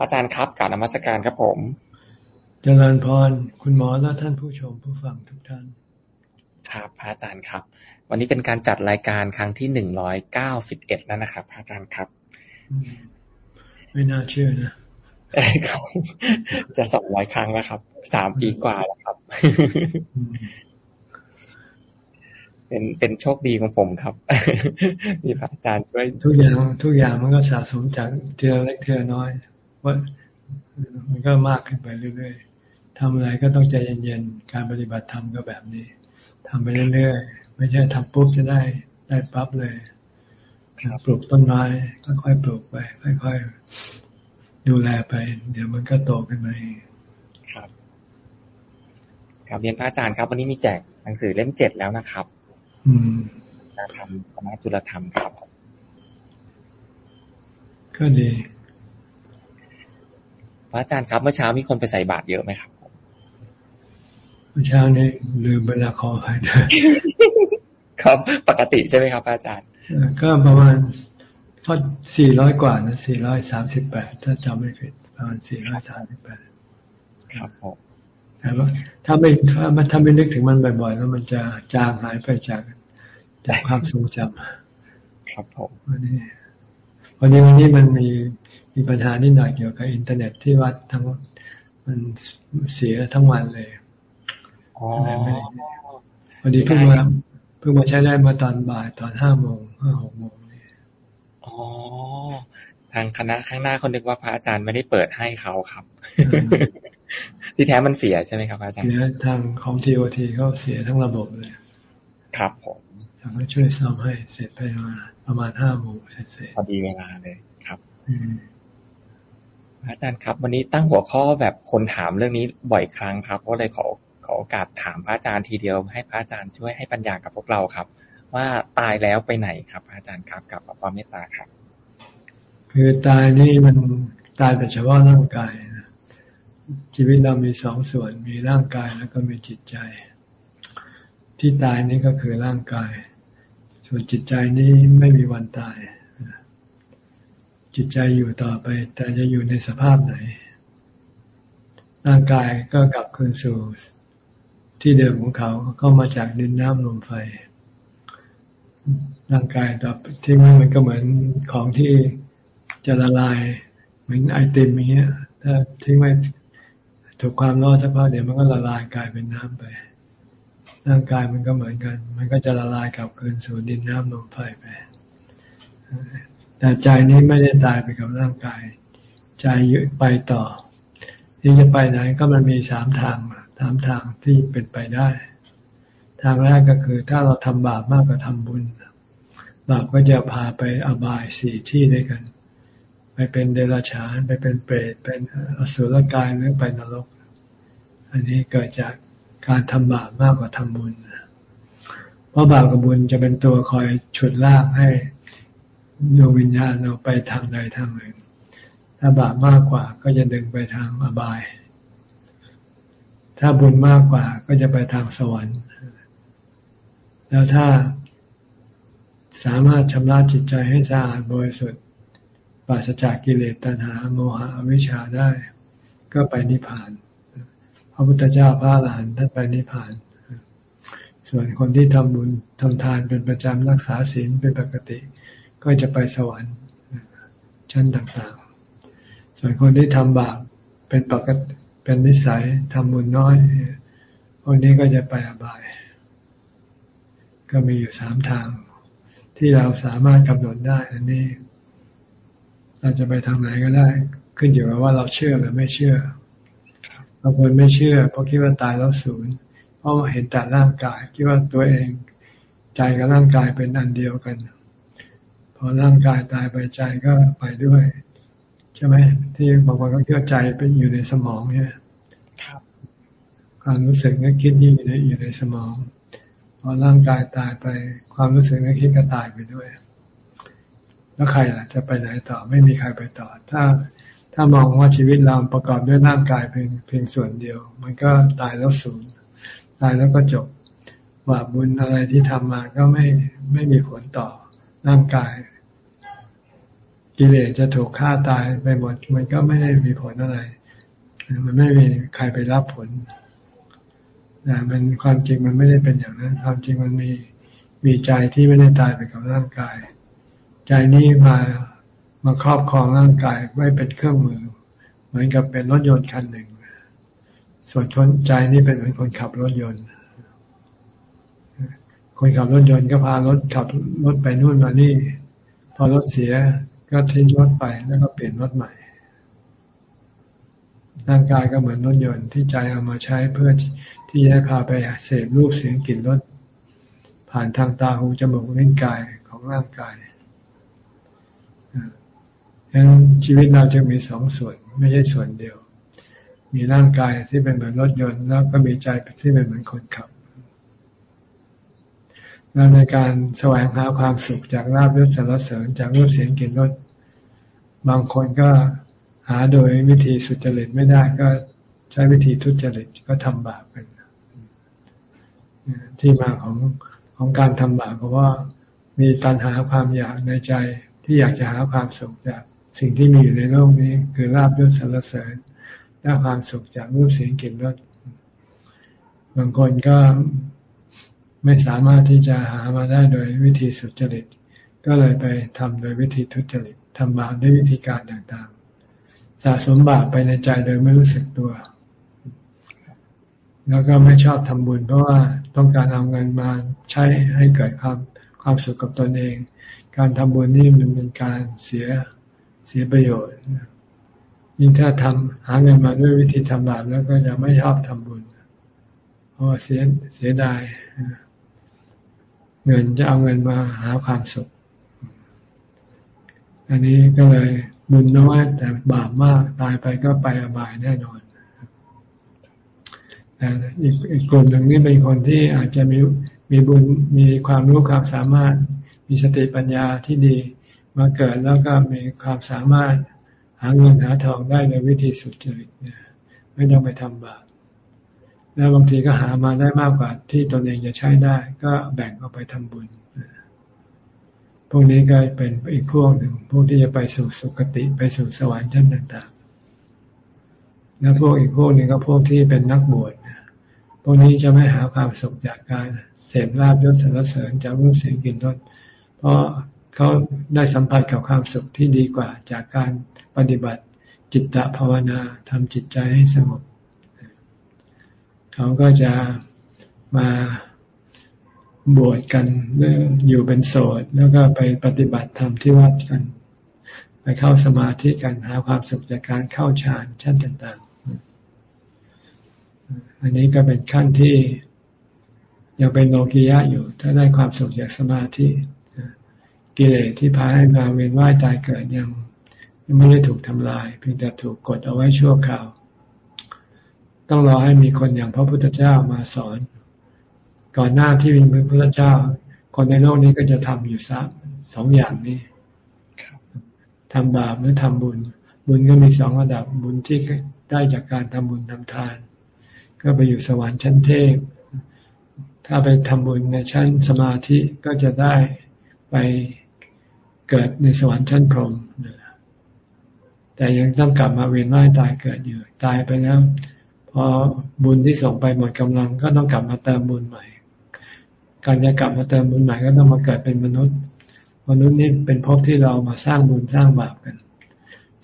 อาจารย์ครับกาบนมัสการครับผมเจริญพร คุณหมอและท่านผู้ชมผู้ฟังทุกท่าน ครับพระอาจารย์ครับ วันนี้เป็นการจัดรายการครั้งที่หนึ่งร้อยเก้าสิบเอ็ดแล้วนะครับพระอาจารย์ครับ ไม่น่าเชื่อนะครับจะสองร้อยครั้งแล้วครับ สามปีกว่าแล้วครับ เป็นเป็นโชคดีของผมครับ มีพระอาจารย์ช่วย ทุกอย่างทุกอย่างมันก็สะสมจากเทียเล็กเทียน้อย ว่ามันก็มากขึ้นไปเรื่อยๆทำอะไรก็ต้องใจเย็นๆ การปฏิบัติธรรมก็แบบนี้ทำไปเรื่อยๆ ไม่ใช่ทำปุ๊บจะได้ได้ปั๊บเลยปลูกต้นไม้ค่อยๆปลูกไป ค่อยๆดูแลไป เดี๋ยวมันก็โตขึ้นมาเองครับครับเรียนพระอาจารย์ครับ วันนี้มีแจกหนังสือเล่มเจ็ดแล้วนะครับ อืมการทำคณะจุลธรรมครับ ก็ดี ระอาจารย์ครับเมื่อเช้ามีคนไปใส่บาตรเยอะไหมครับเมื่อเช้านี้ลืมเวลาขอไปครับ ปกติใช่ไหมครับ อาจารย์ ก็ประมาณก็สี่ร้อยกว่านะสี่ร้อยสามสิบแปดถ้าจำไม่ผิดประมาณสี่ร้อยสามสิบแปดครับผมแต่ว่าถ้าไม่ถ้ามันถ้าไม่นึกถึงมันบ่อยๆ แล้วมันจะจางหายไปจากจากความทรงจำครับผมวันนี้วันนี้วันนี้มันมี มีปัญหานิดหน่อยเกี่ยวกับอินเทอร์เน็ตที่วัดทั้งมันเสียทั้งวันเลยพอดีเพิ่งมาเพิ่งมาใช้ได้มาตอนบ่ายตอนห้าโมงห้าหกโมงนี่อ๋อทางคณะข้างหน้าคนนึกว่าพระอาจารย์ไม่ได้เปิดให้เขาครับ ที่แท้มันเสียใช่ไหมครับอาจารย์เนี่ยทางของทีโอทีเขาเสียทั้งระบบเลย ครับผมเขาก็ช่วยซ่อมให้เสร็จไปมาประมาณห้าโมงเสร็จพอดีเวลาเลยครับ อ อาจารย์ครับ วันนี้ตั้งหัวข้อแบบคนถามเรื่องนี้บ่อยครั้งครับก็เลยขอขอโอกาสถามพระอาจารย์ทีเดียว ให้พระอาจารย์ช่วยให้ปัญญากับพวกเราครับ ว่าตายแล้วไปไหนครับอาจารย์ครับกับความเมตตาครับ คือตายนี่มันตายแต่เฉพาะร่างกายนะชีวิตเรามีสองส่วนมีร่างกายแล้วก็มีจิตใจ ที่ตายนี่ก็คือร่างกาย ส่วนจิตใจนี้ไม่มีวันตาย จิตใจอยู่ต่อไป แต่จะอยู่ในสภาพไหน ร่างกายก็กลับคืนสู่ที่เดิมของเขาเข้ามาจากดินน้ำลมไฟ ร่างกายต่อที่มันมันก็เหมือนของที่จะละลายเหมือนไอติมอย่างเงี้ย ถ้าทิ้งไว้ถูกความร้อนสักพักเดี๋ยวมันก็ละลายกลายเป็นน้ำไป ร่างกายมันก็เหมือนกัน มันก็จะละลายกลับคืนสู่ดินน้ำลมไฟไป แต่ใจนี้ไม่ได้ตายไปกับร่างกาย ใจไปต่อ ที่จะไปไหนก็มันมีสามทางสามทางที่เป็นไปได้ ทางแรกก็คือถ้าเราทำบาปมากกว่าทำบุญ บาปก็จะพาไปอบายสี่ที่ด้วยกัน ไปเป็นเดรัจฉานไปเป็นเปรตเป็นอสุรกายหรือไปนรก อันนี้เกิดจากการทำบาปมากกว่าทำบุญเพราะบาปกับบุญจะเป็นตัวคอยฉุดลากให้ ดวงวิญญาณเราไปทางใดทางหนึ่ง ถ้าบาปมากกว่าก็จะดึงไปทางอบาย ถ้าบุญมากกว่าก็จะไปทางสวรรค์ แล้วถ้าสามารถชำระจิตใจให้สะอาดบริสุทธิ์ปราศจากกิเลสตัณหาโมหะอวิชชาได้ ก็ไปนิพพาน พระพุทธเจ้าพระอรหันต์ท่านไปนิพพาน ส่วนคนที่ทำบุญทำทานเป็นประจำรักษาศีลเป็นปกติ ก็จะไปสวรรค์ชั้นต่างๆ ส่วนคนที่ทำบาปเป็นปกติเป็นนิสัยทำบุญน้อยคนนี้ก็จะไปอบาย ก็มีอยู่สามทาง ที่เราสามารถกำหนดได้ อันนี้ เราจะไปทางไหนก็ได้ ขึ้นอยู่กับว่าเราเชื่อหรือไม่เชื่อบางคนไม่เชื่อ เพราะคิดว่าตายแล้วศูนย์เพราะเห็นแต่ร่างกาย คิดว่าตัวเอง ใจกับร่างกายเป็นอันเดียวกัน อร่างกายตายไปใจก็ไปด้วย ใช่ไหมที่บางคนก็เชื่อใจเป็นอยู่ในสมองเนี่ยความรู้สึกนึกคิดนี่อยู่ในอยู่ในสมองพอร่างกายตายไป ความรู้สึกนึกคิดก็ตายไปด้วย แล้วใครล่ะ จะไปไหนต่อไม่มีใครไปต่อ ถ้าถ้ามองว่าชีวิตเราประกอบด้วยร่างกายเพียงเพียงส่วนเดียว มันก็ตายแล้วสูญตายแล้วก็จบบาปบุญอะไรที่ทำมาก็ไม่ไม่มีผลต่อร่างกาย กิเลสจะถูกฆ่าตายไปหมด มันก็ไม่ได้มีผลอะไร มันไม่มีใครไปรับผลนะมันความจริงมันไม่ได้เป็นอย่างนั้น ความจริงมันมีมีใจที่ไม่ได้ตายไปกับร่างกาย ใจนี้มามาครอบครองร่างกายไว้เป็นเครื่องมือ เหมือนกับเป็นรถยนต์คันหนึ่ง ส่วนชนใจนี่เป็นเหมือนคนขับรถยนต์ คนขับรถยนต์ก็พารถขับรถไปนู่นมานี่ พอรถเสีย ก็ทิ้งรถไปแล้วก็เปลี่ยนรถใหม่ ร่างกายก็เหมือนรถยนต์ที่ใจเอามาใช้เพื่อที่จะพาไปเสพรูปเสียงกลิ่นรสผ่านทางตาหูจมูกลิ้นกายของร่างกายดังนั้นชีวิตเราจะมีสองส่วนไม่ใช่ส่วนเดียว มีร่างกายที่เป็นเหมือนรถยนต์ แล้วก็มีใจที่เป็นเหมือนคนขับแล้วในการแสวงหาความสุขจากลาบยศสารเสริญจากรูปเสียงกลิ่นรส บางคนก็หาโดยวิธีสุจริตไม่ได้ก็ใช้วิธีทุจริตก็ทำบาปกันที่มาของของการทำบาปเพราะว่ามีตัณหาความอยากในใจที่อยากจะหาความสุขจากสิ่งที่มีอยู่ในโลกนี้ คือลาบยศสรรเสริญและความสุขจากรูปเสียงกลิ่นรสบางคนก็ไม่สามารถที่จะหามาได้โดยวิธีสุจริต ก็เลยไปทำโดยวิธีทุจริต ทำบาปด้วยวิธีการต่างๆ สะสมบาปไปในใจโดยไม่รู้สึกตัว แล้วก็ไม่ชอบทำบุญ เพราะว่าต้องการเอาเงินมาใช้ให้เกิดความความสุขกับตนเอง การทำบุญนี่มันเป็นการเสียเสียประโยชน์ยิ่งถ้าทำหาเงินมาด้วยวิธีทำบาปแล้วก็จะไม่ชอบทำบุญ เพราะเสียเสียดายเงินจะเอาเงินมาหาความสุข อันนี้ก็เลยบุญน้อยแต่บาปมากตายไปก็ไปอบายแน่นอนแต่อีกอีกกลุ่มหนึ่งนี่เป็นคนที่อาจจะมีมีบุญมีความรู้ความสามารถ มีสติปัญญาที่ดีมาเกิดแล้วก็มีความสามารถหาเงินหาทองได้ในวิธีสุจริตไม่ต้องไปทำบาปแล้วบางทีก็หามาได้มากกว่าที่ตนเองจะใช้ได้ ก็แบ่งเอาไปทำบุญ วกนี้ก็เป็นอีกพวกหนึ่งพวกที่จะไปสู่สุคติไปสู่สวรรค์ชั้นต่างๆ แล้วพวกอีกพวกหนึ่งก็พวกที่เป็นนักบวชพวกนี้จะไม่หาความสุขจากการเสพลาบยศสรรเสริญจากรูปเสียงกลิ่นรสเพราะเขาได้สัมผัสกับความสุขที่ดีกว่าจากการปฏิบัติจิตตภาวนาทำจิตใจให้สงบเขาก็จะมา บวชกันออยู่เป็นโสดแล้วก็ไปปฏิบัติธรรมที่วัดกัน ไปเข้าสมาธิกันหาความสุขจากการเข้าฌานชั้นต่าง ๆ อันนี้ก็เป็นขั้นที่ยังเป็นโลกียะอยู่ ถ้าได้ความสุขจากสมาธิกิเลสที่พาให้มาเวียนว่ายตายเกิดยังไม่ได้ถูกทำลาย เพียงแต่ถูกกดเอาไว้ชั่วคราว ต้องรอให้มีคนอย่างพระพุทธเจ้ามาสอน ก่อนหน้าที่มีพระพุทธเจ้า คนในโลกนี้ก็จะทำอยู่สามสองอย่างนี้ทำบาปหรือทำบุญ บุญก็มีสองระดับบุญที่ได้จากการทำบุญทำทาน ก็ไปอยู่สวรรค์ชั้นเทพ ถ้าไปทำบุญในชั้นสมาธิก็จะได้ไปเกิดในสวรรค์ชั้นพรหมแต่ยังต้องกลับมาเวียนว่ายตายเกิดอยู่ ตายไปแล้วพอบุญที่ส่งไปหมดกำลังก็ต้องกลับมาเติมบุญใหม่ การจะกลับมาเติมบุญใหม่ก็ต้องมาเกิดเป็นมนุษย์ มนุษย์นี่เป็นภพที่เรามาสร้างบุญสร้างบาปกัน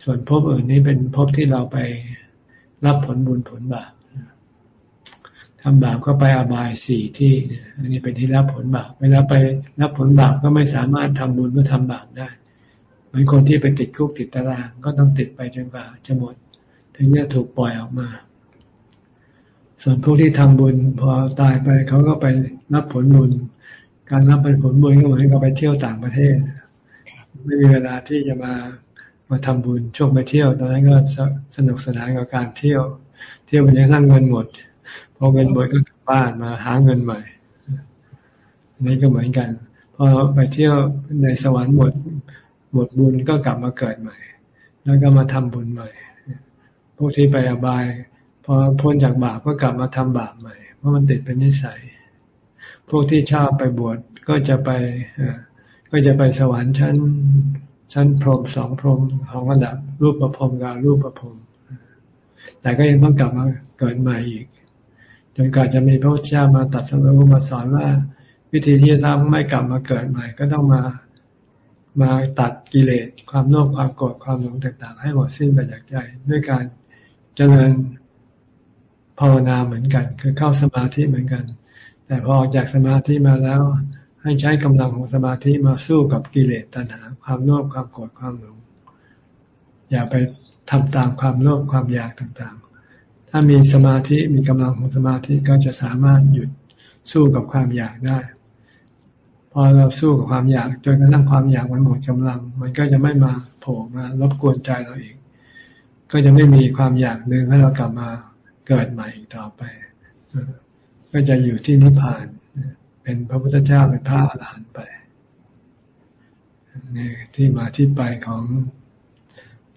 ส่วนภพอื่นนี่เป็นภพที่เราไปรับผลบุญผลบาปทำบาปก็ไปอบายสี่ที่ อันนี้เป็นที่รับผลบาปเวลาไปรับผลบาปก็ไม่สามารถทำบุญหรือทำบาปได้ เหมือนคนที่ไปติดคุกติดตารางก็ต้องติดไปจนกว่าจะหมด ถึงจะถูกปล่อยออกมา ส่วนพวกที่ทำบุญพอตายไปเขาก็ไปรับผลบุญ การรับเป็นผลบุญก็เหมือนกับไปเที่ยวต่างประเทศ ไม่มีเวลาที่จะมามาทำบุญช่วงไปเที่ยว ตอนนั้นก็สนุกสนานกับการเที่ยว เที่ยวไปจนทั้งเงินหมดพอเงินหมดก็กลับบ้านมาหาเงินใหม่นนี้ก็เหมือนกันพอไปเที่ยวในสวรรค์หมดหมดบุญก็กลับมาเกิดใหม่ แล้วก็มาทำบุญใหม่ พวกที่ไปอบาย อพ้นจากบาปก็กลับมาทำบาปใหม่ เพราะมันติดเป็นนิสัย พวกที่ชอบไปบวชก็จะไปก็จะไปสวรรค์ชั้น ชั้นพรหมสองพรหมของระดับรูปประพรมกับรูปประพรมแต่ก็ยังต้องกลับมาเกิดใหม่อีก จนกว่าจะมีพระพุทธเจ้ามาตัดสรุปมาสอนว่า วิธีที่จะทำไม่กลับมาเกิดใหม่ ก็ต้องมามาตัดกิเลสความโลภความโกรธความหลงต่าง ๆ ให้หมดสิ้นไปจากใจ ด้วยการเจริญ ภาวนาเหมือนกัน คือเข้าสมาธิเหมือนกัน แต่พอออกจากสมาธิมาแล้ว ให้ใช้กำลังของสมาธิมาสู้กับกิเลสตัณหา ความโลภความโกรธความหลงอย่าไปทำตามความโลภความอยากต่างๆ ถ้ามีสมาธิมีกำลังของสมาธิก็จะสามารถหยุดสู้กับความอยากได้ พอเราสู้กับความอยากจนกระทั่งความอยากมันหมดกำลัง มันก็จะไม่มาโผล่มารบกวนใจเราอีก ก็จะไม่มีความอยากดึงให้เรากลับมา เกิดใหม่อีกต่อไป ก็จะอยู่ที่นิพพาน เป็นพระพุทธเจ้าเป็นพระอรหันต์ไปนี่ที่มาที่ไปของ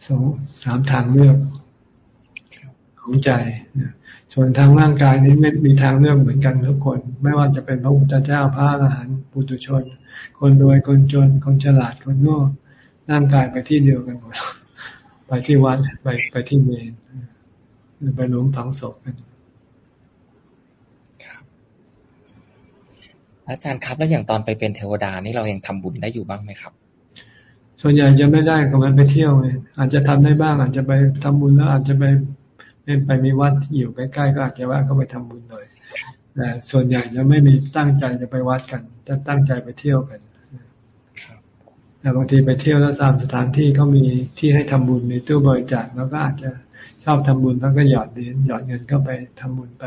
สองสามทางเลือกของใจส่วนทางร่างกายนี้ไม่มีทางเลือกเหมือนกันทุกคน ไม่ว่าจะเป็นพระพุทธเจ้าพระอรหันต์ปุถุชน คนรวยคนจน คนฉลาดคนโง่ร่างกายไปที่เดียวกันหมดไปที่วัดไปไปที่เมน ไปหลุมฝังศพกันอาจารย์ครับแล้วอย่างตอนไปเป็นเทวดานี่เรายังทำบุญได้อยู่บ้างไหมครับ ส่วนใหญ่จะไม่ได้ก็มันไปเที่ยวไงอาจจะทำได้บ้าง อาจจะไปทำบุญแล้ว อาจจะไปไปมีวัดอยู่ใกล้ๆก็อาจจะว่าก็ไปทำบุญหน่อยแต่ส่วนใหญ่จะไม่มีตั้งใจจะไปวัดกันจะตั้งใจไปเที่ยวกันแต่บางทีไปเที่ยวแล้วตามสถานที่เขามีที่ให้ทำบุญมีตู้บริจาคแล้วก็อาจจะ ชอบทำบุญแล้วก็หยอดเหรียญหยอดเงินก็ไปทำบุญไป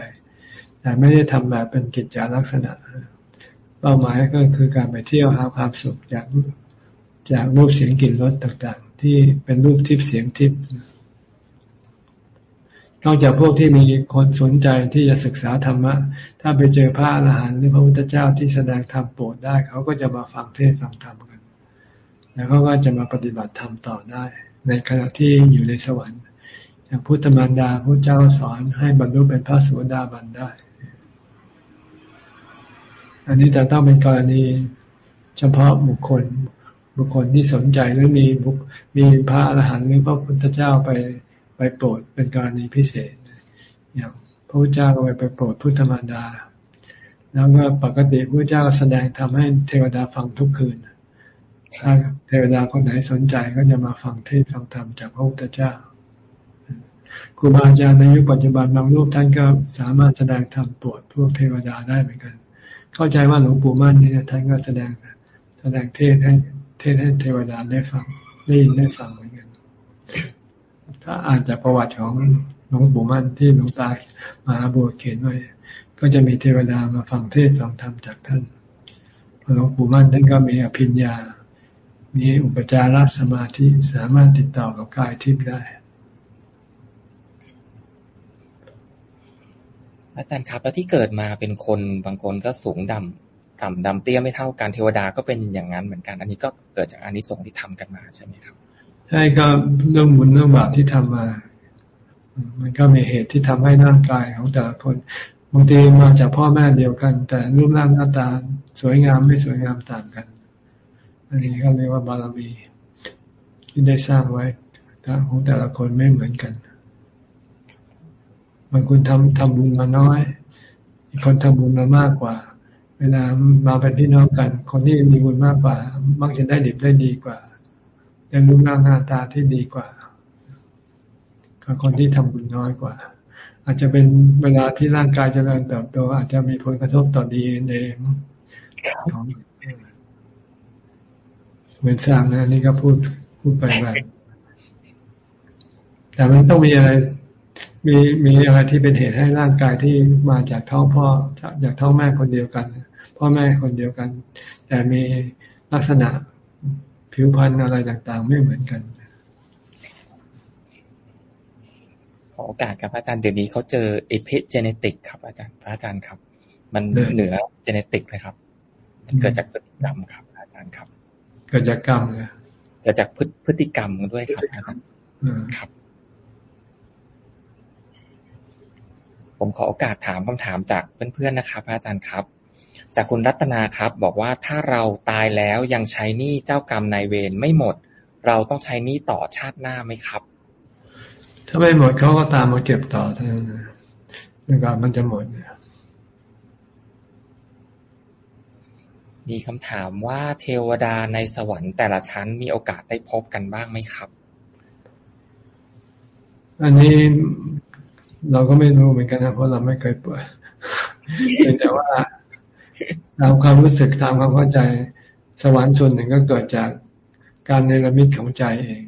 แต่ไม่ได้ทำแบบเป็นกิจจาลักษณะ เป้าหมายก็คือการไปเที่ยวหาความสุขจากจากรูปเสียงกลิ่นรสต่างๆ ที่เป็นรูปทิพย์เสียงทิพย์นอกจากพวกที่มีคนสนใจที่จะศึกษาธรรมะ ถ้าไปเจอพระอรหันต์หรือพระพุทธเจ้าที่แสดงธรรมโปรดได้ เขาก็จะมาฟังเทศฟังธรรมกัน แล้วเขาก็จะมาปฏิบัติธรรมต่อได้ ในขณะที่อยู่ในสวรรค์ อย่างพุทธมารดาพระเจ้าสอนให้บรรลุเป็นพระสวสดาบันได้ อันนี้แต่ต้องเป็นกรณีเฉพาะบุคคล บุคคลที่สนใจหรือมีบุคมีพระอรหันต์หรือพระพุทธเจ้าไปไปโปรดเป็นกรณีพิเศษ อย่างพระพุทธเจ้าก็ไปไปโปรดพุทธมารดา แล้วก็ปกติพระเจ้าแสดงทำให้เทวดาฟังทุกคืนถ้าเทวดาคนไหนสนใจก็จะมาฟังเทศฟังธรรมจากพระพุทธเจ้า ครูบาอาจารย์ในยุคปัจจุบันบางรูปท่านก็สามารถแสดงธรรมโปรดพวกเทวดาได้เหมือนกัน เข้าใจว่าหลวงปู่มั่นนี่ท่านก็แสดงแสดงเทศให้เทศให้เทวดาได้ฟังได้ยินได้ฟังเหมือนกัน ถ้าอ่านจากประวัติของหลวงปู่มั่นที่หลวงตามาบัวเขียนไว้ ก็จะมีเทวดามาฟังเทศฟังธรรมจากท่านหลวงปู่มั่นท่านก็มีอภิญญา มีอุปจารสมาธิสามารถติดต่อกับกายทิพย์ได้ อาจารย์ครับ แล้วที่เกิดมาเป็นคนบางคนก็สูงดำต่ำดำเตี้ยไม่เท่ากันเทวดาก็เป็นอย่างนั้นเหมือนกัน อันนี้ก็เกิดจากอานิสงส์ที่ทำกันมาใช่ไหมครับใช่ก็เรื่องบุญเรื่องบาปที่ทำมา มันก็มีเหตุที่ทำให้ร่างกายของแต่ละคนบางทีมาจากพ่อแม่เดียวกัน แต่รูปร่างหน้าตาสวยงามไม่สวยงามต่างกัน อันนี้ก็เรียกว่าบารมีที่ได้สร้างไว้ของแต่ละคนไม่เหมือนกัน บางคนทำทำบุญมาน้อย อีกคนทำบุญมามากกว่า เวลามาเป็นพี่น้องกัน คนที่มีบุญมากกว่า มักจะได้ดีได้ดีกว่าได้รูปร่าหน้าตาที่ดีกว่ากับคนที่ทำบุญน้อยกว่า อาจจะเป็นเวลาที่ร่างกายจเจริญเติบโตอาจจะมีผลกระทบต่อดีเองของเหมือนสร้างนะนี่ก็พูดพูดไปแบบแต่มันต้องมีอะไร มีมีอะไรที่เป็นเหตุให้ร่างกายที่มาจากท้องพ่อจากท้องแม่คนเดียวกัน พ่อแม่คนเดียวกัน แต่มีลักษณะผิวพรรณอะไรต่างๆ ไม่เหมือนกันขอโอกาสครับอาจารย์เดี๋ยวนี้เขาเจอเอพิเจเนติกครับ อาจารย์พระอาจารย์ครับ มันเหนือเจเนติกเลยครับ มันเกิดจากพฤติกรรมครับ อาจารย์ครับ เกิดจากกรรมเลยเกิดจากพฤติกรรมด้วยครับอาจารย์ครับ ผมขอโอกาสถามคำถามจากเพื่อนๆนะครับอาจารย์ครับ จากคุณรัตนาครับ บอกว่าถ้าเราตายแล้วยังใช้หนี้เจ้ากรรมนายเวรไม่หมด เราต้องใช้หนี้ต่อชาติหน้าไหมครับ ถ้าไม่หมดเขาก็ตามมาเก็บต่อเท่านั้นนะจนกว่ามันจะหมดเนี่ยมีคำถามว่าเทวดาในสวรรค์แต่ละชั้นมีโอกาสได้พบกันบ้างไหมครับ อันนี้ เราก็ไม่รู้เหมือนกันนะเพราะเราไม่เคยเปิดแต่ว่าตามความรู้สึกตามความเข้าใจสวรรค์ส่วนหนึ่งก็เกิดจากการเนรมิตของใจเอง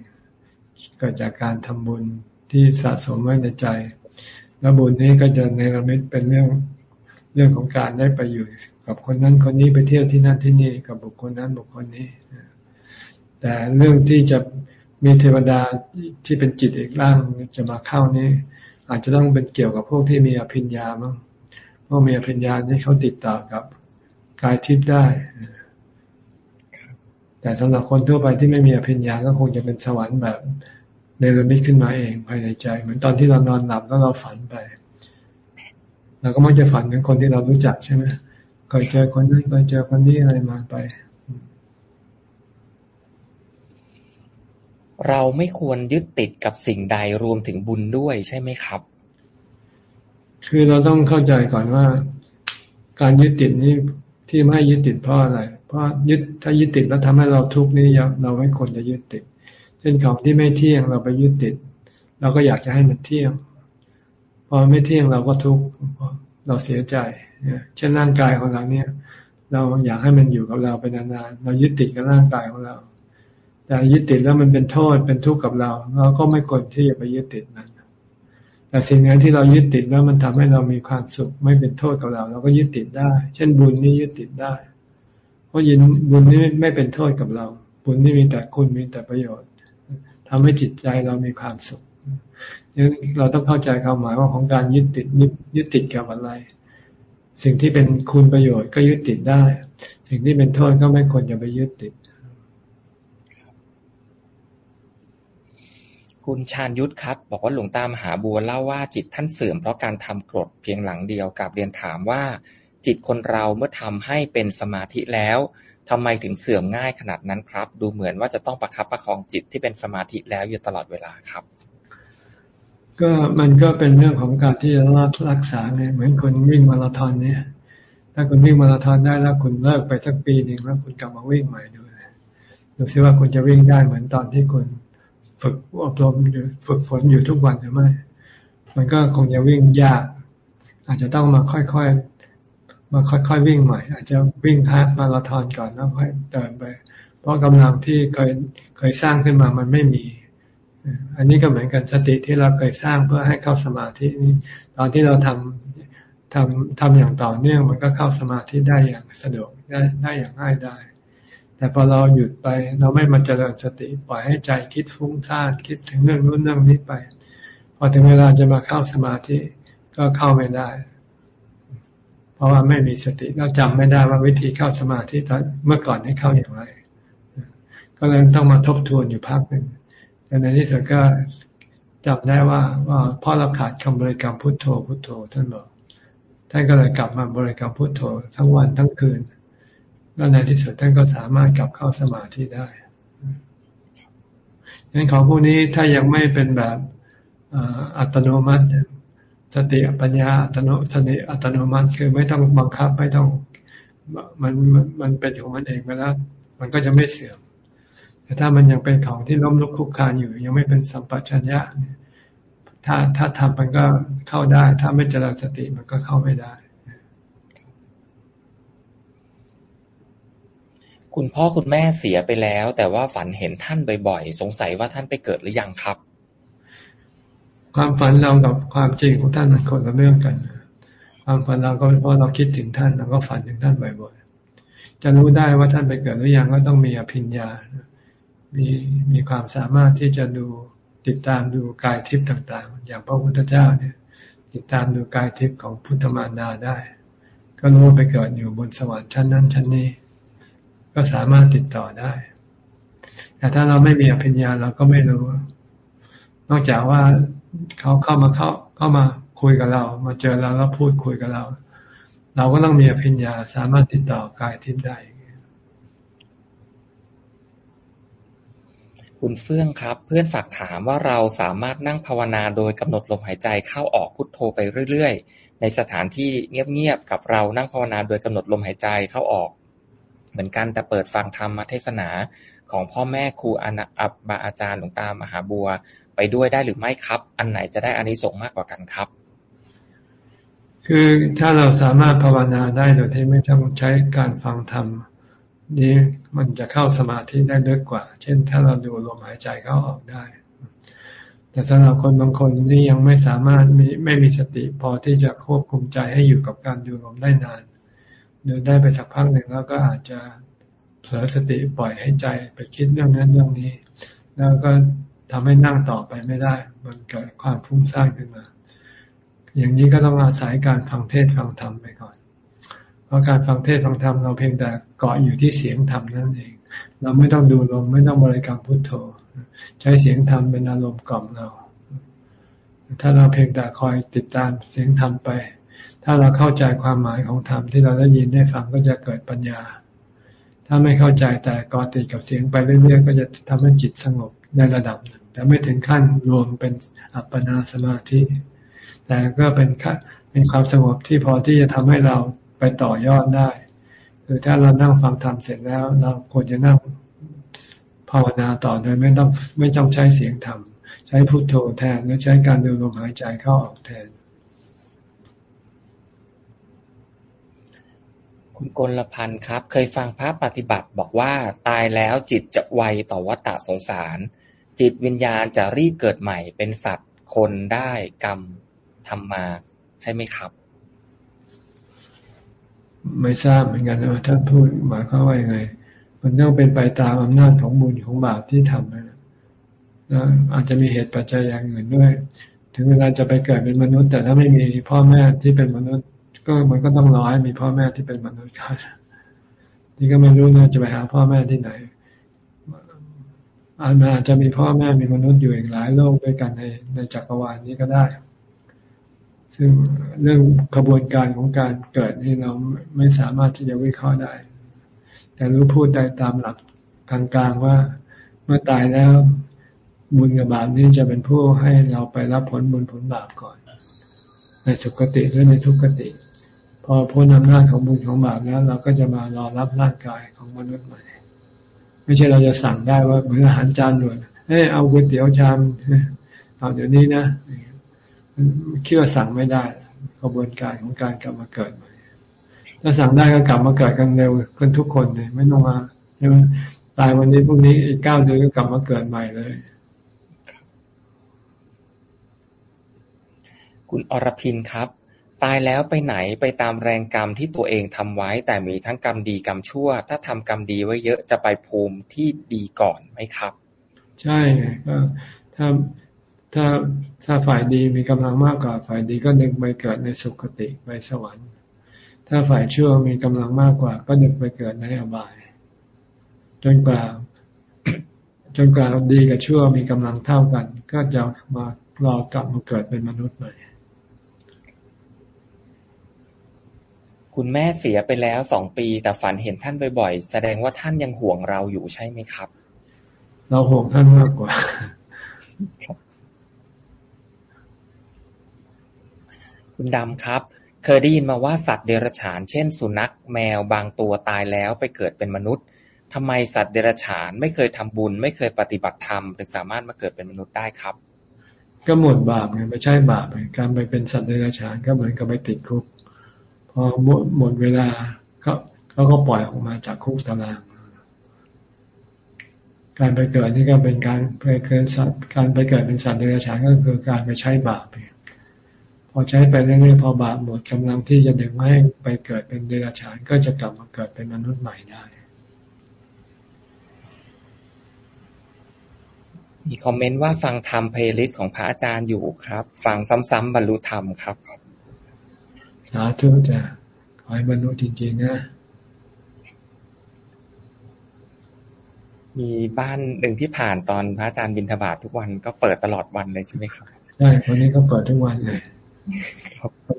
เกิดจากการทำบุญที่สะสมไว้ในใจ แล้วบุญนี้ก็จะเนรมิตเป็นเรื่องเรื่องของการได้ไปอยู่กับคนนั้นคนนี้ไปเที่ยวที่นั่นที่นี่กับบุคคลนั้นบุคคลนี้ แต่เรื่องที่จะมีเทวดาที่เป็นจิตอีกร่างจะมาเข้านี้ อาจจะต้องเป็นเกี่ยวกับพวกที่มีอภิญญามั้งพวกมีอภิญญาที่เขาติดต่อกับกายทิพย์ได้แต่สำหรับคนทั่วไปที่ไม่มีอภิญญาก็คงจะเป็นสวรรค์แบบเนระมิตขึ้นมาเองภายในใจ เหมือนตอนที่เรานอนหลับแล้วเราฝันไปเราก็มักจะฝันถึงคนที่เรารู้จักใช่ไหมเคยเจอคนนั้นเคยเจอคนนี้อะไรมาไป เราไม่ควรยึดติดกับสิ่งใดรวมถึงบุญด้วยใช่ไหมครับ คือเราต้องเข้าใจก่อนว่า การยึดติดนี้ที่ไม่ยึดติดเพราะอะไร เพราะยึดถ้ายึดติดแล้วทำให้เราทุกข์นี่เราไม่ควรจะยึดติด เช่นของที่ไม่เที่ยงเราไปยึดติด เราก็อยากจะให้มันเที่ยง พอไม่เที่ยงเราก็ทุกข์เราเสียใจเช่นร่างกายของเราเนี่ย เราอยากให้มันอยู่กับเราไปนานๆเรายึดติดกับร่างกายของเรา แต่ยึดติดแล้วมันเป็นโทษเป็นทุกข์กับเรา เราก็ไม่ควรที่จะไปยึดติดมัน แต่สิ่งนั้นที่เรายึดติดแล้วมันทำให้เรามีความสุข ไม่เป็นโทษกับเรา เราก็ยึดติดได้ เช่น บุญนี่ยึดติดได้ เพราะยินบุญนี่ไม่เป็นโทษกับเรา บุญนี่มีแต่คุณมีแต่ประโยชน์ทำให้จิตใจเรามีความสุขเราต้องเข้าใจความหมายว่าของการยึดติดยึดติดกับอะไร สิ่งที่เป็นคุณประโยชน์ก็ยึดติดได้ สิ่งที่เป็นโทษก็ไม่ควรจะไปยึดติด คุณชาญยุทธครับ บอกว่าหลวงตามหาบัวเล่าว่าจิตท่านเสื่อมเพราะการทำกรดเพียงหลังเดียวกับเรียนถามว่า จิตคนเราเมื่อทำให้เป็นสมาธิแล้วทำไมถึงเสื่อมง่ายขนาดนั้นครับ ดูเหมือนว่าจะต้องประคับประคองจิตที่เป็นสมาธิแล้วอยู่ตลอดเวลาครับ ก็มันก็เป็นเรื่องของการที่จะรักษาเนี่ยเหมือนคนวิ่งมาราธอนเนี่ย ถ้าคุณวิ่งมาราธอนได้แล้วคุณเลิกไปสักปีหนึ่งแล้วคุณกลับมาวิ่งใหม่ดูดูซิว่าคุณจะวิ่งได้เหมือนตอนที่คุณ ฝึกอบรมอยู่ฝึกฝนอยู่ทุกวันหรือไม่ มันก็คงจะวิ่งยาก อาจจะต้องมาค่อยๆ มาค่อยๆวิ่งใหม่ อาจจะวิ่งฮามาราธอนก่อนแล้วค่อยเดินไป เพราะกำลังที่เคยเคยสร้างขึ้นมามันไม่มี อันนี้ก็เหมือนกันสติที่เราเคยสร้างเพื่อให้เข้าสมาธินี่ตอนที่เราทำทำทำอย่างต่อเนื่องมันก็เข้าสมาธิได้อย่างสะดวกได้ได้อย่างง่ายได้ แต่พอเราหยุดไป เราไม่มาเจริญสติ ปล่อยให้ใจคิดฟุ้งซ่านคิดถึงเรื่องนู้นเรื่องนี้ไป พอถึงเวลาจะมาเข้าสมาธิก็เข้าไม่ได้ เพราะว่าไม่มีสติเราจำไม่ได้ว่าวิธีเข้าสมาธิตอนเมื่อก่อนให้เข้าอย่างไร ก็เลยต้องมาทบทวนอยู่พักหนึ่งแต่ในที่สุดก็จับได้ว่าว่าพ่อเราขาดคำบริกรรมพุทโธพุทโธท่านบอกท่านก็เลยกลับมาบริกรรมพุทโธทั้งวันทั้งคืน แล้วในที่สุดท่านก็สามารถกลับเข้าสมาธิได้ดังนั้นของพวกนี้ถ้ายังไม่เป็นแบบอัตโนมัติสติปัญญาอัตโนสติอัตโนมัติคือไม่ต้องบังคับไม่ต้องมันมันเป็นของมันเองไปแล้ว มันก็จะไม่เสื่อม แต่ถ้ามันยังเป็นของที่ล้มลุกคุกคานอยู่ ยังไม่เป็นสัมปชัญญะถ้าถ้าทำมันก็เข้าได้ ถ้าไม่เจริญสติมันก็เข้าไม่ได้ คุณพ่อคุณแม่เสียไปแล้ว แต่ว่าฝันเห็นท่านบ่อยๆ สงสัยว่าท่านไปเกิดหรือยังครับ ความฝันเรากับความจริงของท่านมันคนละเรื่องกัน ความฝันเราก็เพราะเราคิดถึงท่านเราก็ฝันถึงท่านบ่อยๆ จะรู้ได้ว่าท่านไปเกิดหรือยังก็ต้องมีอภิญญา มีมีความสามารถที่จะดูติดตามดูกายทิพย์ต่างๆ อย่างพระพุทธเจ้าเนี่ย ติดตามดูกายทิพย์ของพุทธมารดาได้ ก็รู้ไปเกิดอยู่บนสวรรค์ชั้นนั้นชั้นนี้ ก็สามารถติดต่อได้ แต่ถ้าเราไม่มีอภิญญาเราก็ไม่รู้ นอกจากว่าเขาเข้ามาเข้าเข้ามาคุยกับเรา มาเจอเราแล้วพูดคุยกับเรา เราก็ต้องมีอภิญญาสามารถติดต่อกายทิพย์ได้ คุณเฟื่องครับ เพื่อนฝากถามว่าเราสามารถนั่งภาวนาโดยกำหนดลมหายใจเข้าออกพุทโธไปเรื่อยๆ ในสถานที่เงียบๆกับเรานั่งภาวนาโดยกำหนดลมหายใจเข้าออก มือนกัน แต่เปิดฟังธรรมเทศนาของพ่อแม่ครูอนาอับบาอาจารย์หลวงตามหาบัว ไปด้วยได้หรือไม่ครับ อันไหนจะได้อานิสงส์มากกว่ากันครับ คือถ้าเราสามารถภาวนาได้โดยที่ไม่ต้องใช้การฟังธรรมนี้มันจะเข้าสมาธิได้ลึกกว่า เช่น ถ้าเราดูลมหายใจเข้าออกได้ แต่สำหรับคนบางคนนี่ยังไม่สามารถมีไม่มีสติพอที่จะควบคุมใจให้อยู่กับการดูลมได้นาน ดูได้ไปสักพักหนึ่งแล้วก็อาจจะเผลอสติปล่อยให้ใจไปคิดเรื่องนั้นเรื่องนี้ แล้วก็ทำให้นั่งต่อไปไม่ได้ มันเกิดความฟุ้งซ่านขึ้นมา อย่างนี้ก็ต้องอาศัยการฟังเทศฟังธรรมไปก่อน เพราะการฟังเทศฟังธรรมเราเพียงแต่เกาะอยู่ที่เสียงธรรมนั่นเอง เราไม่ต้องดูลมไม่ต้องบริกรรมพุทโธ ใช้เสียงธรรมเป็นอารมณ์กล่อมเรา ถ้าเราเพียงแต่คอยติดตามเสียงธรรมไป ถ้าเราเข้าใจความหมายของธรรมที่เราได้ยินได้ฟังก็จะเกิดปัญญา ถ้าไม่เข้าใจแต่กอติดกับเสียงไปเรื่อยๆ ก็จะทำให้จิตสงบในระดับหนึ่งแต่ไม่ถึงขั้นรวมเป็นอัปปนาสมาธิ แต่ก็เป็นเป็นความสงบที่พอที่จะทำให้เราไปต่อยอดได้ คือถ้าเรานั่งฟังธรรมเสร็จแล้ว เราควรจะนั่งภาวนาต่อโดยไม่ต้องไม่ต้องใช้เสียงธรรม ใช้พุทโธแทนหรือใช้การดูลมหายใจเข้าออกแทน คุณกลพันธ์ครับ เคยฟังพระปฏิบัติบอกว่า ตายแล้วจิตจะไวต่อวัฏฏะสงสาร จิตวิญญาณจะรีบเกิดใหม่เป็นสัตว์คนได้กรรมทำมาใช่ไหมครับ ไม่ทราบเหมือนกันว่าท่านพูดหมายความว่ายังไง มันต้องเป็นไปตามอำนาจของบุญของบาปที่ทำนะแล้วอาจจะมีเหตุปัจจัยอย่างอื่นด้วย ถึงเวลาจะไปเกิดเป็นมนุษย์ แต่ถ้าไม่มีพ่อแม่ที่เป็นมนุษย์ ก็มันก็ต้องรอให้มีพ่อแม่ที่เป็นมนุษย์ก่อนนี่ก็ไม่รู้นะจะไปหาพ่อแม่ที่ไหนอาจจะมีพ่อแม่มีมนุษย์อยู่อีกหลายโลกด้วยกันในในจักรวาลนี้ก็ได้ ซึ่งเรื่องกระบวนการของการเกิดนี่เราไม่สามารถที่จะวิเคราะห์ได้ แต่รู้พูดได้ตามหลักกลางๆว่าเมื่อตายแล้วบุญกับบาปนี่จะเป็นผู้ให้เราไปรับผลบุญผลบาปก่อน ในสุคติหรือในทุกขติ พอพ้นอำนาจของบุญของบาปแล้ว เราก็จะมารอรับร่างกายของมนุษย์ใหม่ ไม่ใช่เราจะสั่งได้ว่าเหมือนอาหารจานด่วนเฮ้เอาก๋วยเตี๋ยวชามเอาเดี๋ยวนี้นะคิดว่าสั่งไม่ได้กระบวนการของการกลับมาเกิดใหม่ถ้าสั่งได้ก็กลับมาเกิดกันเร็วกันทุกคนเลยไม่ต้องมาใช่ไหมตายวันนี้พรุ่งนี้อีกเก้าเดือนก็กลับมาเกิดใหม่เลย คุณอรพินครับ ตายแล้วไปไหน ไปตามแรงกรรมที่ตัวเองทำไว้ แต่มีทั้งกรรมดีกรรมชั่ว ถ้าทำกรรมดีไว้เยอะจะไปภูมิที่ดีก่อนไหมครับ ใช่ก็ถ้าถ้าถ้าฝ่ายดีมีกำลังมากกว่าฝ่ายดีก็ดึงไปเกิดในสุคติไปสวรรค์ ถ้าฝ่ายชั่วมีกำลังมากกว่า ก็ดึงไปเกิดในอบาย จนกว่า จนกว่าดีกับชั่วมีกำลังเท่ากัน ก็จะมารอกลับมาเกิดเป็นมนุษย์ใหม่ คุณแม่เสียไปแล้วสองปี แต่ฝันเห็นท่านบ่อยๆ แสดงว่าท่านยังห่วงเราอยู่ใช่ไหมครับ เราห่วงท่านมากกว่า คุณดำครับ เคยได้ยินมาว่าสัตว์เดรัจฉาน เช่น สุนัขแมวบางตัวตายแล้วไปเกิดเป็นมนุษย์ทำไมสัตว์เดรัจฉานไม่เคยทำบุญ ไม่เคยปฏิบัติธรรมถึงสามารถมาเกิดเป็นมนุษย์ได้ครับ ก็หมดบาปไงไม่ใช่บาปการไปเป็นสัตว์เดรัจฉานก็เหมือนกับไปติดคุกพ อหมดหมดเวลาเขาเขาก็ปล่อยออกมาจากคุกตาราง การไปเกิดนี่ก็เป็นการไปเกิดสัตว์การไปเกิดเป็นสัตว์เดรัจฉานก็คือการไปใช้บาปเองพอใช้ไปเรื่อยๆพอบาปหมดกำลังที่จะดึงให้ไปเกิดเป็นเดรัจฉานก็จะกลับมาเกิดเป็นมนุษย์ใหม่ได้มีคอมเมนต์ว่าฟังธรรม playlist ของพระอาจารย์อยู่ครับ ฟังซ้ำๆบรรลุธรรมครับ สาธุจ้ะขอให้บรรลุจริงๆนะ มีบ้านหนึ่งที่ผ่านตอนพระอาจารย์บิณฑบาตทุกวันก็เปิดตลอดวันเลยใช่ไหมครับใช่คนนี้ก็เปิดทุกวันเลย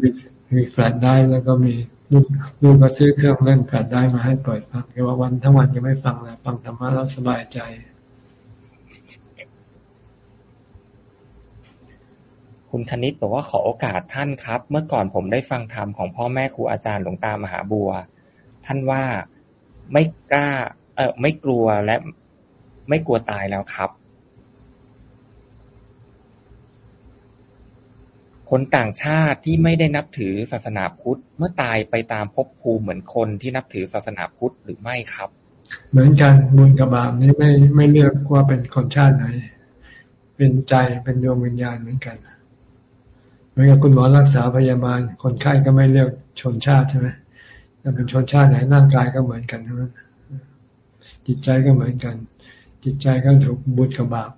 มีมีแฟลชได้แล้วก็มีลูกลูกก็ซื้อเครื่องเล่นแฟลชได้มาให้เปิดฟังแต่ว่าวันทั้งวันยังไม่ฟังเลยฟังธรรมะแล้วสบายใจ คุณคณิตบอกว่าขอโอกาสท่านครับ เมื่อก่อนผมได้ฟังธรรมของพ่อแม่ครูอาจารย์หลวงตามหาบัว ท่านว่าไม่กล้า เออไม่กลัวและไม่กลัวตายแล้วครับ คนต่างชาติที่ไม่ได้นับถือศาสนาพุทธ เมื่อตายไปตามภพภูมิเหมือนคนที่นับถือศาสนาพุทธหรือไม่ครับ เหมือนกันบุญกับบาปนี้ไม่ไม่เลือกว่าเป็นคนชาติไหน เป็นใจเป็นดวงวิญญาณเหมือนกัน มือนกับคุณหมอรักษาพยาบาล คนไข้ก็ไม่เลือกชนชาติใช่ไหมจะเป็นชนชาติไหนร่างกายก็เหมือนกันทั้งนั้นจิตใจก็เหมือนกัน จิตใจก็ถูกบุญกับบาป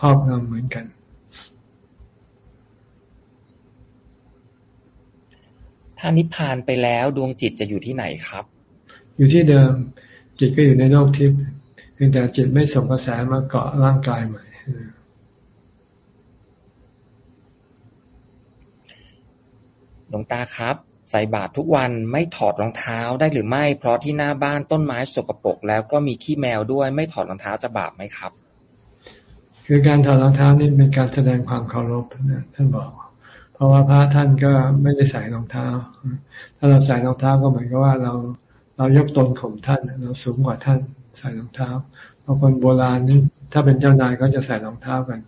ครอบงำเหมือนกันถ้านิพพานไปแล้วดวงจิตจะอยู่ที่ไหนครับ อยู่ที่เดิมจิตก็อยู่ในโลกทิพย์เพียงแต่จิตไม่ส่งกระแสมาเกาะร่างกายใหม่ หลวงตาครับ ใส่บาตรทุกวันไม่ถอดรองเท้าได้หรือไม่ เพราะที่หน้าบ้านต้นไม้สกปรกแล้วก็มีขี้แมวด้วยไม่ถอดรองเท้าจะบาปไหมครับ คือการถอดรองเท้านี่เป็นการแสดงความเคารพนะท่านบอก เพราะว่าพระท่านก็ไม่ได้ใส่รองเท้า ถ้าเราใส่รองเท้าก็เหมือนกับว่าเราเรายกตนข่มท่าน เราสูงกว่าท่านใส่รองเท้าบางคนโบราณนี่ถ้าเป็นเจ้านายก็จะใส่รองเท้ากัน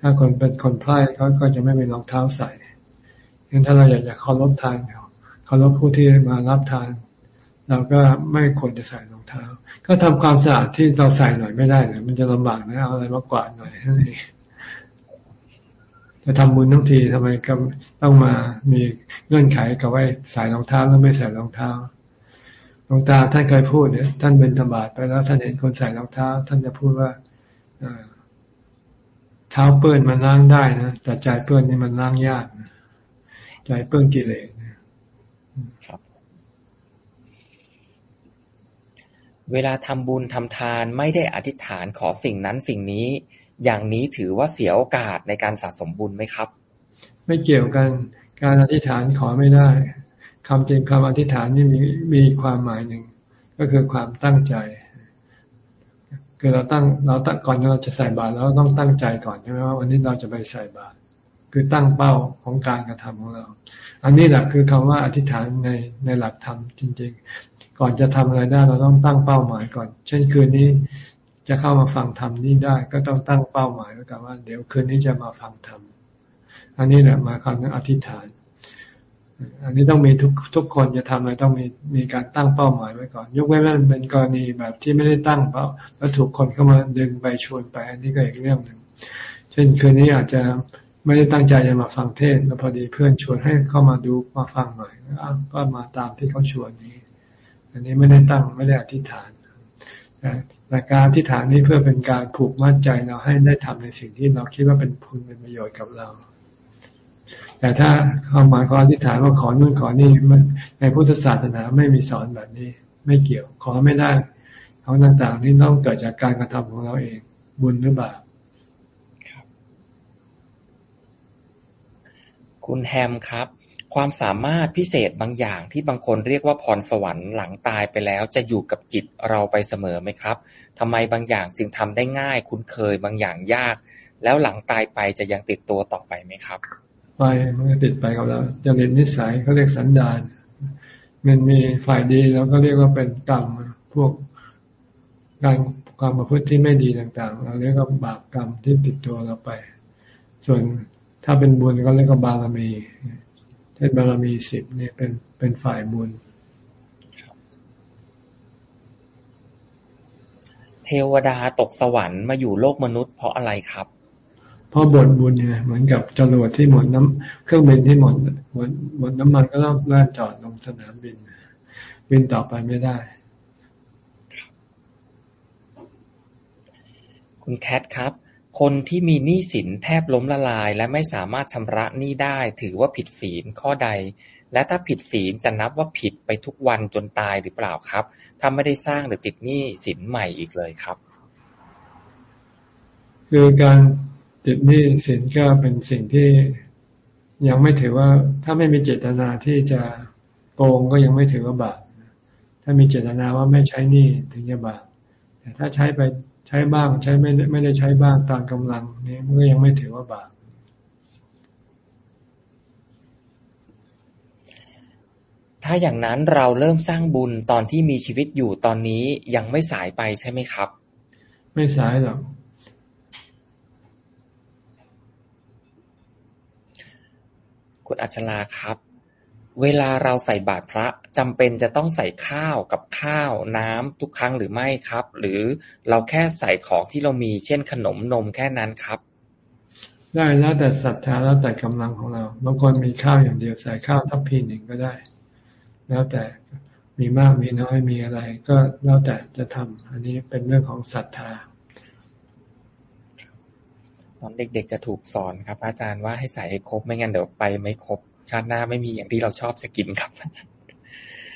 ถ้าคนเป็นคนไพร่เขาก็จะไม่มีรองเท้าใส่ งั้นถ้าเราอยากจะเคารพทานเคารพผู้ที่มารับทาน เราก็ไม่ควรจะใส่รองเท้า ก็ทำความสะอาดที่เราใส่หน่อยไม่ได้เนี่ยมันจะลำบากนะเอาอะไรมากวาดหน่อยนั่นเองจะทำบุญทั้งทีทำไมก็ต้องมามีเงื่อนไขกับว่าใส่รองเท้าแล้วไม่ใส่รองเท้าหลวงตาท่านเคยพูดเนี่ยท่านเป็นธบาตไปแล้ว ท่านเห็นคนใส่รองเท้า ท่านจะพูดว่าเท้าเปื้อนมันล้างได้นะแต่ใจเปื้อนนี่มันล้างยากนะ ใจเปื้อนกิเลสครับ เวลาทำบุญทำทานไม่ได้อธิษฐานขอสิ่งนั้นสิ่งนี้ อย่างนี้ถือว่าเสียโอกาสในการสะสมบุญไหมครับ ไม่เกี่ยวกันการอธิษฐานขอไม่ได้คำจริงคำอธิษฐานนี่มีมีความหมายหนึ่ง ก็คือความตั้งใจ คือเราตั้งเราตั้งก่อนเราจะใส่บาตรเราต้องตั้งใจก่อนใช่ไหมว่าวันนี้เราจะไปใส่บาตร คือตั้งเป้าของการกระทำของเรา อันนี้แหละคือคำว่าอธิษฐานในในหลักธรรมจริง ๆ ก่อนจะทำอะไรได้เราต้องตั้งเป้าหมายก่อน เช่นคืนนี้จะเข้ามาฟังธรรมนี่ได้ ก็ต้องตั้งเป้าหมายไว้ก่อนว่า เดี๋ยวคืนนี้จะมาฟังธรรมอันนี้แหละมาคำว่าอธิษฐาน อันนี้ต้องมีทุกทุกคนจะทำอะไรต้องมีมีการตั้งเป้าหมายไว้ก่อน ยกเว้นว่าเป็นกรณีแบบที่ไม่ได้ตั้งเป้าแล้วถูกคนเข้ามาดึงไปชวนไป อันนี้ก็อีกเรื่องหนึ่งเช่นคืนนี้อาจจะ ไม่ได้ตั้งใจจะมาฟังเทศแล้วพอดีเพื่อนชวนให้เข้ามาดูมาฟังหน่อยก็มาตามที่เขาชวนนี้ อันนี้ไม่ได้ตั้งไม่ได้อธิษฐานแต่การอธิษฐานนี้เพื่อเป็นการผูกมั่นใจเราให้ได้ทำในสิ่งที่เราคิดว่าเป็นคุณเป็นประโยชน์กับเรา แต่ถ้าความหมายของอธิษฐานว่าขอนู่นขอนี่ในพุทธศาสนาไม่มีสอนแบบนี้ ไม่เกี่ยวขอไม่ได้ของต่างๆนี่ต้องเกิดจากการกระทำของเราเอง บุญหรือบาป คุณแฮมครับ ความสามารถพิเศษบางอย่างที่บางคนเรียกว่าพรสวรรค์หลังตายไปแล้ว จะอยู่กับจิตเราไปเสมอไหมครับทำไมบางอย่างจึงทำได้ง่าย คุ้นเคยบางอย่างยาก แล้วหลังตายไปจะยังติดตัวต่อไปไหมครับ ไปมันก็ติดไปกับเราจะเรียนนิสัยเขาเรียกสันดานมันมีฝ่ายดีแล้วก็เรียกว่าเป็นกรรมพวกการความประพฤติที่ไม่ดีต่างๆ เราเรียกว่าบาปกรรมที่ติดตัวเราไป ส่วน ถ้าเป็นบุญก็เรียกว่าบารมีเช่นบารมีสิบเนี่ยเป็นเป็นฝ่ายบุญเทวดาตกสวรรค์มาอยู่โลกมนุษย์เพราะอะไรครับ เพราะบนบุญไงเหมือนกับจรวดที่หมดน้ำเครื่องบินที่หมดหมดหมดน้ำมันก็ต้องล่นจอดลงสนามบินบินต่อไปไม่ได้ คุณแคทครับ คนที่มีหนี้สินแทบล้มละลาย และไม่สามารถชำระหนี้ได้ ถือว่าผิดศีลข้อใด และถ้าผิดศีลจะนับว่าผิดไปทุกวันจนตายหรือเปล่าครับ ถ้าไม่ได้สร้างหรือติดหนี้สินใหม่อีกเลยครับ คือการติดหนี้สินก็เป็นสิ่งที่ยังไม่ถือว่าถ้าไม่มีเจตนาที่จะโกงก็ยังไม่ถือว่าบาปถ้ามีเจตนาว่าไม่ใช้หนี้ถึงจะบาปแต่ถ้าใช้ไป ช้บ้างใช้ไม่ไม่ได้ใช้บ้างตามกำลังนี่มันก็ยังไม่ถือว่าบาปถ้าอย่างนั้นเราเริ่มสร้างบุญตอนที่มีชีวิตอยู่ตอนนี้ยังไม่สายไปใช่ไหมครับ ไม่สายหรอกคุณอัจฉราครับ เวลาเราใส่บาตรพระจำเป็นจะต้องใส่ข้าวกับข้าว น้ำทุกครั้งหรือไม่ครับ หรือเราแค่ใส่ของที่เรามี เช่นขนมนมแค่นั้นครับ ได้แล้วแต่ศรัทธาแล้วแต่กำลังของเราบางคนมีข้าวอย่างเดียวใส่ข้าวทัพพีหนึ่งก็ได้ แล้วแต่มีมากมีน้อยมีอะไร ก็แล้วแต่จะทำอันนี้เป็นเรื่องของศรัทธาตอนเด็กๆจะถูกสอนครับ อาจารย์ว่าให้ใส่ให้ครบไม่งั้นเดี๋ยวไปไม่ครบ ชาติหน้าไม่มีอย่างที่เราชอบจะกินครับ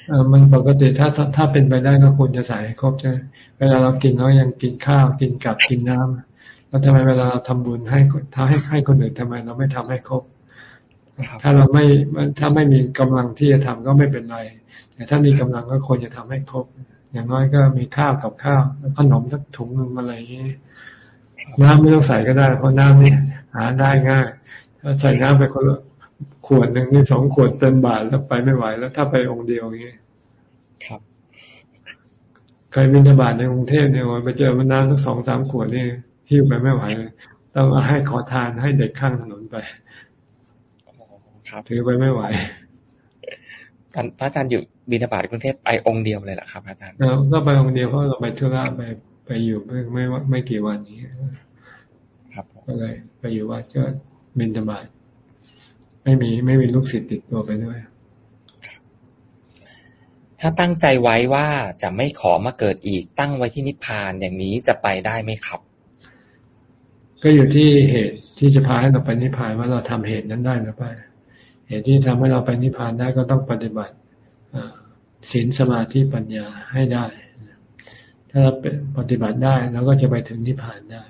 เออมันปกติถ้าถ้าเป็นไปได้ก็ควรจะใส่ให้ครบใช่ไหมเวลาเรากินเรายังกินข้าวกินกับกินน้ำแล้วทำไมเวลาเราทำบุญให้ถ้าให้ให้คนอื่นทำไม เราไม่ทำให้ครบ ถ้าเราไม่ถ้าไม่มีกำลังที่จะทำก็ไม่เป็นไรแต่ถ้ามีกำลังก็ควรจะทำให้ครบ อย่างน้อยก็มีข้าวกับข้าวแล้วขนมสักถุงนึงอะไรอย่างนี้น้ำไม่ต้องใส่ก็ได้ เพราะน้ำนี่หาได้ง่ายถ้าใส่น้ำไปคนละ ขวดหนึ่งนี่สองขวดเต็มบาทแล้วไปไม่ไหว แล้วถ้าไปองค์เดียวอย่างนี้ครับเคยบินบาทในกรุงเทพเนี่ยไปเจอมันน้ำทั้งสองสามขวดนี่หิ้วไปไม่ไหวเลยต้องเอาให้ขอทานให้เด็กข้างถนนไปครับถือไปไม่ไหวกันพระอาจารย์อยู่บิณฑบาตกรุงเทพไปองค์เดียวเลยเหรอครับอาจารย์เราก็ไปองค์เดียวเพราะเราไปธุระไปไปอยู่ไม่ไม่ไม่กี่วันนี้ ครับผมก็เลยไปอยู่วัดก็บินบาต ไม่มีไม่มีลูกศิษย์ติดตัวไปด้วย ถ้าตั้งใจไว้ว่าจะไม่ขอมาเกิดอีกตั้งไว้ที่นิพพานอย่างนี้จะไปได้ไหมครับ ก็อยู่ที่เหตุที่จะพาให้เราไปนิพพานว่าเราทำเหตุนั้นได้หรือไม่เหตุที่ทำให้เราไปนิพพานได้ก็ต้องปฏิบัติศีลสมาธิปัญญาให้ได้ ถ้าเราปฏิบัติได้เราก็จะไปถึงนิพพานได้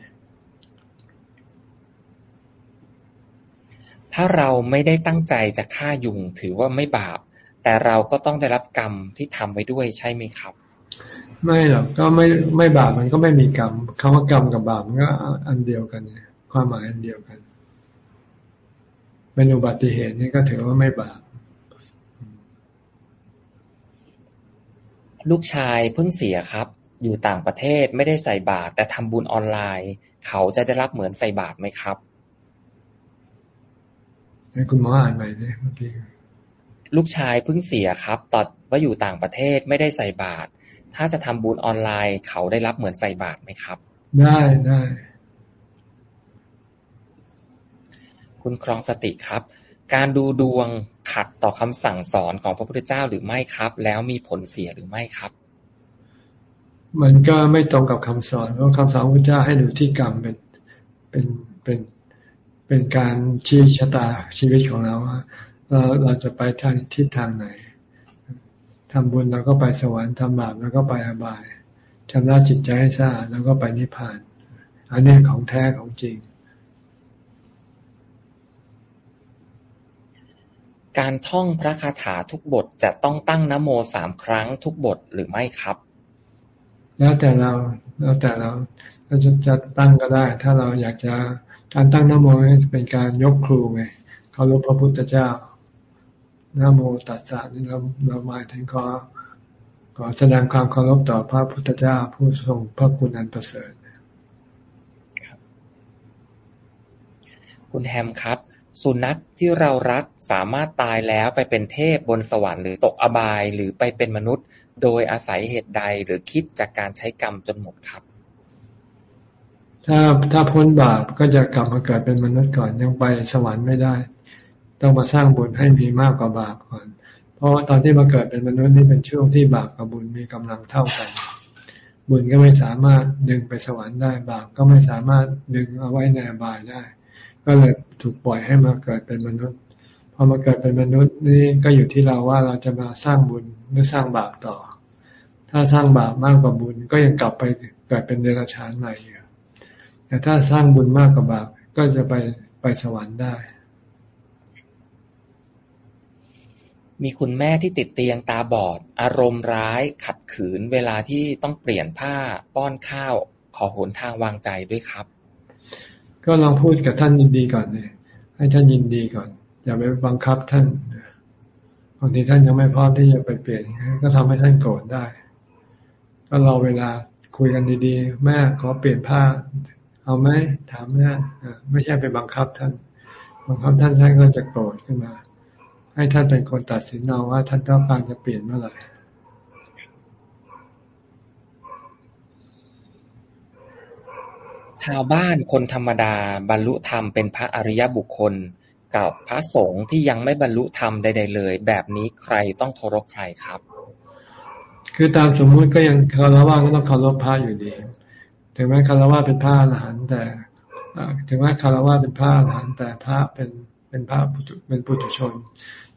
ถ้าเราไม่ได้ตั้งใจจะฆ่ายุงถือว่าไม่บาป แต่เราก็ต้องได้รับกรรมที่ทำไว้ด้วยใช่ไหมครับ ไม่หรอกก็ไม่ไม่บาปมันก็ไม่มีกรรมคำว่ากรรมกับบาปมันก็อันเดียวกันความหมายอันเดียวกันเป็นอุบัติเหตุนี่ก็ถือว่าไม่บาปลูกชายเพิ่งเสียครับ อยู่ต่างประเทศไม่ได้ใส่บาตรแต่ทำบุญออนไลน์ เขาจะได้รับเหมือนใส่บาตรไหมครับ ให้คุณหมออ่านใหม่เลยเมื่อกี้ลูกชายเพิ่งเสียครับตอนว่าอยู่ต่างประเทศไม่ได้ใส่บาตรถ้าจะทำบุญออนไลน์ เขาได้รับเหมือนใส่บาตรไหมครับ ได้ได้ คุณครองสติครับ การดูดวงขัดต่อคำสั่งสอนของพระพุทธเจ้าหรือไม่ครับ แล้วมีผลเสียหรือไม่ครับ มันก็ไม่ตรงกับคำสอนเพราะคำสอนพระเจ้าให้ดูที่กรรมเป็นเป็นเป็น เป็นการชี้ชะตาชีวิตของเราว่าเราเราจะไปทางทิศทางไหนทำบุญเราก็ไปสวรรค์ทำบาปเราก็ไปอบายชำระจิตใจให้สะอาดแล้วก็ไปนิพพาน อันนี้ของแท้ของจริง การท่องพระคาถาทุกบทจะต้องตั้งนโมสามครั้งทุกบทหรือไม่ครับ แล้วแต่เราแล้วแต่เราเราจะจะตั้งก็ได้ ถ้าเราอยากจะ การตั้งนโมเป็นการยกครูไงเคารพพระพุทธเจ้านโมตัสสะนี่เราเราหมายถึงขอขอแสดงความเคารพต่อพระพุทธเจ้าผู้ทรงพระคุณอันประเสริฐคุณแฮมครับ สุนัขที่เรารักสามารถตายแล้วไปเป็นเทพบนสวรรค์หรือตกอบายหรือไปเป็นมนุษย์ โดยอาศัยเหตุใดหรือคิดจากการใช้กรรมจนหมดครับ ถ้าถ้าพ้นบาปก็จะกลับมาเกิดเป็นมนุษย์ก่อนยังไปสวรรค์ไม่ได้ ต้องมาสร้างบุญให้มีมากกว่าบาปก่อน เพราะตอนที่มาเกิดเป็นมนุษย์นี่เป็นช่วงที่บาปกับบุญมีกำลังเท่ากัน บุญก็ไม่สามารถดึงไปสวรรค์ได้บาปก็ไม่สามารถดึงเอาไว้ในอบายได้ ก็เลยถูกปล่อยให้มาเกิดเป็นมนุษย์พอมาเกิดเป็นมนุษย์นี่ก็อยู่ที่เราว่าเราจะมาสร้างบุญหรือสร้างบาปต่อ ถ้าสร้างบาปมากกว่าบุญก็ยังกลับไปเกิดเป็นเดรัจฉานใหม่อยู่ แต่ถ้าสร้างบุญมากกว่าบาปก็จะไปไปสวรรค์ได้ มีคุณแม่ที่ติดเตียงตาบอด อารมณ์ร้ายขัดขืนเวลาที่ต้องเปลี่ยนผ้าป้อนข้าวขอหนทางวางใจด้วยครับ ก็ลองพูดกับท่านยินดีก่อนเลยให้ท่านยินดีก่อน อย่าไปบังคับท่านบางทีท่านยังไม่พร้อมที่จะไปเปลี่ยน ก็ทำให้ท่านโกรธได้ ก็รอเวลาคุยกันดีๆ แม่ขอเปลี่ยนผ้า เอาไหมถามแม่ไม่ใช่ไปบังคับท่าน บังคับท่านท่านก็จะโกรธขึ้นมา ให้ท่านเป็นคนตัดสินเอาว่า ท่านต้องการจะเปลี่ยนเมื่อไหร่ชาวบ้านคนธรรมดาบรรลุธรรมเป็นพระอริยบุคคลกับพระสงฆ์ที่ยังไม่บรรลุธรรมใดๆเลย แบบนี้ใครต้องเคารพใครครับ คือตามสมมุติก็ยังคารวะก็ต้องเคารพพระอยู่ดี ถึงแม้คารวะเป็นพระอรหันต์แต่ถึงแม้คารวะเป็นพระอรหันต์แต่พระเป็นเป็นพระเป็นปุถุชน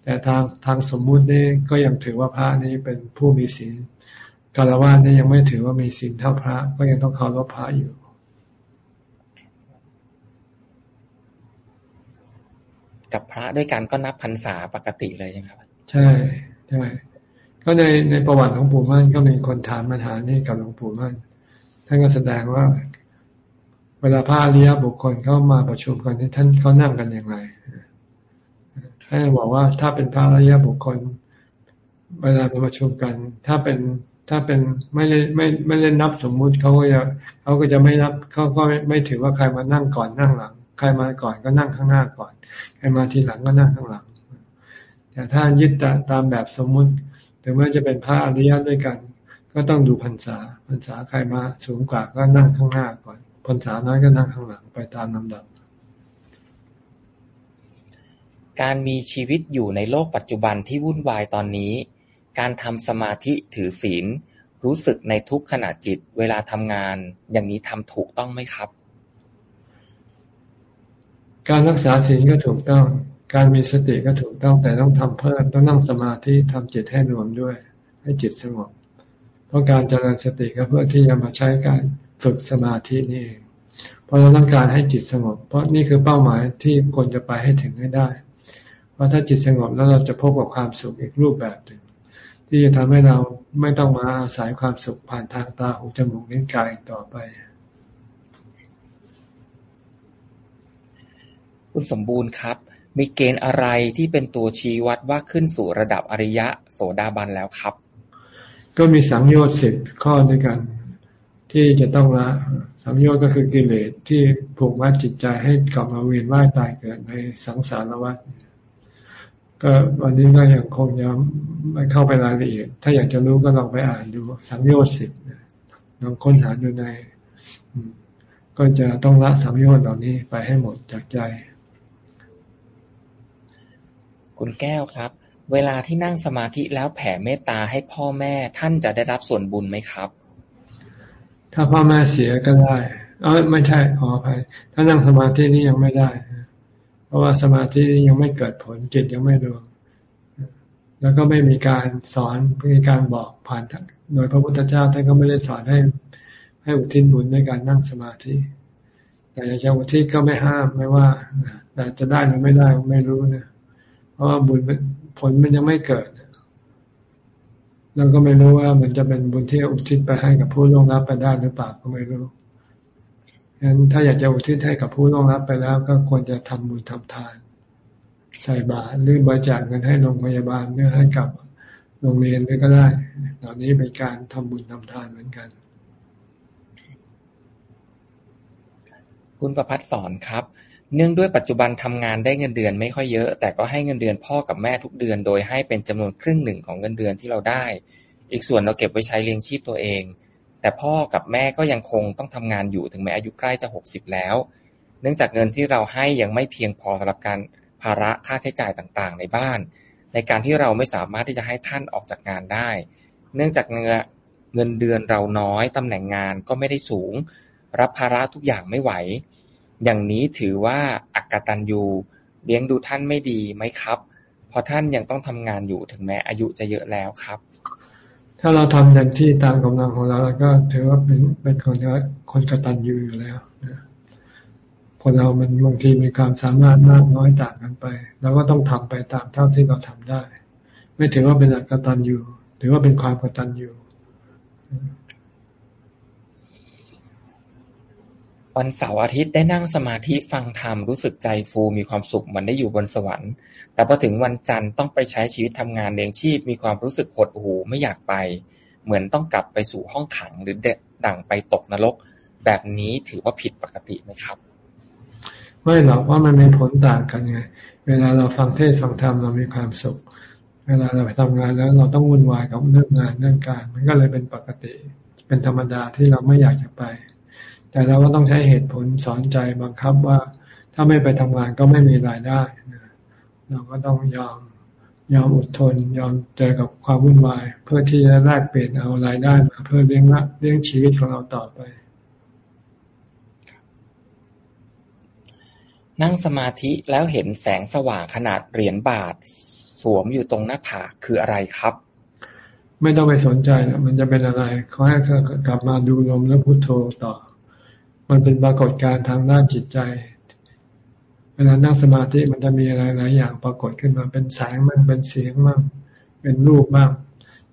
แต่ทางทางสมมุตินี่ก็ยังถือว่าพระนี้เป็นผู้มีศีลคารวะนี่ยังไม่ถือว่ามีศีลเท่าพระ ก็ยังต้องเคารพพระอยู่กับพระด้วยกันก็นับพรรษาปกติเลยใช่ไหมครับ ใช่ใช่ก็ในในประวัติของปู่มั่นก็มีคนถามมาถามนี่กับหลวงปู่มั่น ท่านก็แสดงว่า เวลาพระอริยบุคคลเข้ามาประชุมกันที่ท่านเขานั่งกันอย่างไรท่านบอกว่าถ้าเป็นพระอริยบุคคล เวลามาประชุมกัน ถ้าเป็นถ้าเป็นไม่ไม่ไม่เล่นนับสมมุติเขาก็จะเขาก็จะไม่นับเขาก็ไม่ถือว่าใครมานั่งก่อนนั่งหลัง ใครมาก่อนก็นั่งข้างหน้าก่อน ใครมาทีหลังก็นั่งข้างหลังแต่ถ้ายึดตามแบบสมมุติถึงแม้จะเป็นพระอริยะด้วยกัน ก็ต้องดูพรรษาพรรษาใครมาสูงกว่าก็นั่งข้างหน้าก่อนพรรษาน้อยก็นั่งข้างหลังไปตามลำดับ การมีชีวิตอยู่ในโลกปัจจุบันที่วุ่นวายตอนนี้ การทำสมาธิถือศีลรู้สึกในทุกขณะจิตเวลาทำงาน อย่างนี้ทำถูกต้องไหมครับ การรักษาศีลก็ถูกต้อง การมีสติก็ถูกต้องแต่ต้องทำเพิ่มต้องนั่งสมาธิทำจิตให้รวมด้วย ให้จิตสงบ เพราะการเจริญสติก็เพื่อที่จะมาใช้การฝึกสมาธินี่เองเพราะเราต้องการให้จิตสงบ เพราะนี่คือเป้าหมายที่ควรจะไปให้ถึงให้ได้ เพราะถ้าจิตสงบแล้วเราจะพบกับความสุขอีกรูปแบบหนึ่งที่จะทำให้เราไม่ต้องมาอาศัยความสุขผ่านทางตาหูจมูกนิ้วกายต่อไป คุณสมบูรณ์ครับ มีเกณฑ์อะไรที่เป็นตัวชี้วัดว่าขึ้นสู่ระดับอริยะโสดาบันแล้วครับ ก็มีสังโยชน์สิบข้อด้วยกัน ที่จะต้องละ สังโยชน์ก็คือกิเลสที่ผูกมัดจิตใจให้กลับมาเวียนว่ายตายเกิดในสังสารวัฏก็วันนี้ก็ยังคงยังไม่เข้าไปรายละเอียด ถ้าอยากจะรู้ก็ลองไปอ่านดูสังโยชน์สิบลองค้นหาดูใน ก็จะต้องละสังโยชน์เหล่านี้ไปให้หมดจากใจ คุณแก้วครับ เวลาที่นั่งสมาธิแล้วแผ่เมตตาให้พ่อแม่ ท่านจะได้รับส่วนบุญไหมครับ ถ้าพ่อแม่เสียก็ได้ เออไม่ใช่ขออภัยถ้านั่งสมาธินี่ยังไม่ได้ เพราะว่าสมาธิยังไม่เกิดผลจิตยังไม่รวมแล้วก็ไม่มีการสอนมีการบอกผ่านโดยพระพุทธเจ้าท่านก็ไม่ได้สอนให้ ให้อุทิศบุญในการนั่งสมาธิ แต่อยากจะอุทิศก็ไม่ห้ามไม่ว่าแต่จะได้หรือไม่ได้ไม่รู้นะเพราะว่าบุญ ผลมันยังไม่เกิดเราก็ไม่รู้ว่ามันจะเป็นบุญที่อุทิศไปให้กับผู้ล่วงลับไปได้หรือเปล่าก็ไม่รู้ฉะนั้นถ้าอยากจะอุทิศให้กับผู้ล่วงลับไปแล้ว ก็ควรจะทำบุญทำทาน ใส่บาตรหรือบริจาคเงินให้โรงพยาบาลหรือให้กับโรงเรียนก็ได้ เหล่านี้เป็นการทำบุญทำทานเหมือนกัน คุณประพัฒสอนครับ เนื่องด้วยปัจจุบันทำงานได้เงินเดือนไม่ค่อยเยอะ แต่ก็ให้เงินเดือนพ่อกับแม่ทุกเดือน โดยให้เป็นจำนวนครึ่งหนึ่งของเงินเดือนที่เราได้ อีกส่วนเราเก็บไว้ใช้เลี้ยงชีพตัวเอง แต่พ่อกับแม่ก็ยังคงต้องทำงานอยู่ถึงแม้อายุใกล้จะหกสิบแล้ว เนื่องจากเงินที่เราให้ยังไม่เพียงพอสำหรับการภาระค่าใช้จ่ายต่างๆ ในบ้าน ในการที่เราไม่สามารถที่จะให้ท่านออกจากงานได้ เนื่องจากเงินเงินเดือนเราน้อยตำแหน่งงานก็ไม่ได้สูง รับภาระทุกอย่างไม่ไหว อย่างนี้ถือว่าอักตันยูเลี้ยงดูท่านไม่ดีไหมครับ เพราะท่านยังต้องทำงานอยู่ถึงแม้อายุจะเยอะแล้วครับ ถ้าเราทำเต็มที่ตามกำลังของเราแล้วก็ถือว่าเป็นเป็นคนคนกตัญญูอยู่แล้วคนเรามันบางทีมีความสามารถมากน้อยต่างกันไปเราก็ต้องทำไปตามเท่าที่เราทำได้ ไม่ถือว่าเป็นอักตันยูถือว่าเป็นความกตัญญู วันเสาร์อาทิตย์ได้นั่งสมาธิฟังธรรม รู้สึกใจฟูมีความสุขเหมือนได้อยู่บนสวรรค์ แต่พอถึงวันจันทร์ต้องไปใช้ชีวิตทำงานเลี้ยงชีพ มีความรู้สึกหดหู่ไม่อยากไป เหมือนต้องกลับไปสู่ห้องขังหรือเด็ดั่งไปตกนรก แบบนี้ถือว่าผิดปกติไหมครับ ไม่หรอกเพรามันมีผลต่างกันไง เวลาเราฟังเทศฟังธรรมเรามีความสุข เวลาเราไปทำงานแล้วเราต้องวุ่นวายกับเรื่องงานเรื่องการ มันก็เลยเป็นปกติ เป็นธรรมดาที่เราไม่อยากจะไป แต่เราก็ต้องใช้เหตุผลสอนใจบังคับว่า ถ้าไม่ไปทำงานก็ไม่มีรายได้เราก็ต้องยอมยอมอดทน ยอมเจอกับความวุ่นวาย เพื่อที่จะแลกเปลี่ยนเอารายได้มาเพื่อเลี้ยงเลี้ยงชีวิตของเราต่อไป นั่งสมาธิแล้วเห็นแสงสว่างขนาดเหรียญบาท สวมอยู่ตรงหน้าผากคืออะไรครับ ไม่ต้องไปสนใจนะมันจะเป็นอะไรเขาให้กลับมาดูลมแล้วพุโทโธต่อ มันเป็นปรากฏการณ์ทางด้านจิตใจ เวลานั่งสมาธิมันจะมีอะไรหลายอย่างปรากฏขึ้นมาเป็นแสงมั่งเป็นเสียงมั่งเป็นรูปบ้าง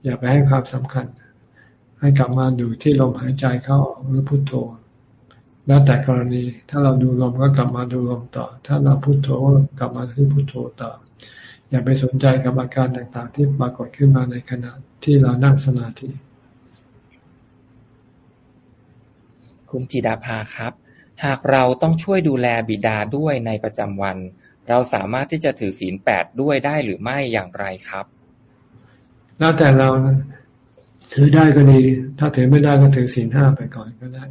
อย่าไปให้ความสำคัญ ให้กลับมาดูที่ลมหายใจเข้าออกหรือพุโทโธ แล้วแต่กรณีถ้าเราดูลมก็กลับมาดูลมต่อ ถ้าเราพุโทโธกลับมาที่พุโทโธต่อ อย่าไปสนใจกับอาการต่างๆ ที่ปรากฏขึ้นมาในขณะที่เรานั่งสมาธิ คุณจิดาภาครับ หากเราต้องช่วยดูแลบิดาด้วยในประจำวัน เราสามารถที่จะถือศีลแปดด้วยได้หรือไม่อย่างไรครับ แล้วแต่เรานะถือได้ก็ดี ถ้าถือไม่ได้ก็ถือศีลห้าไปก่อนก็ได้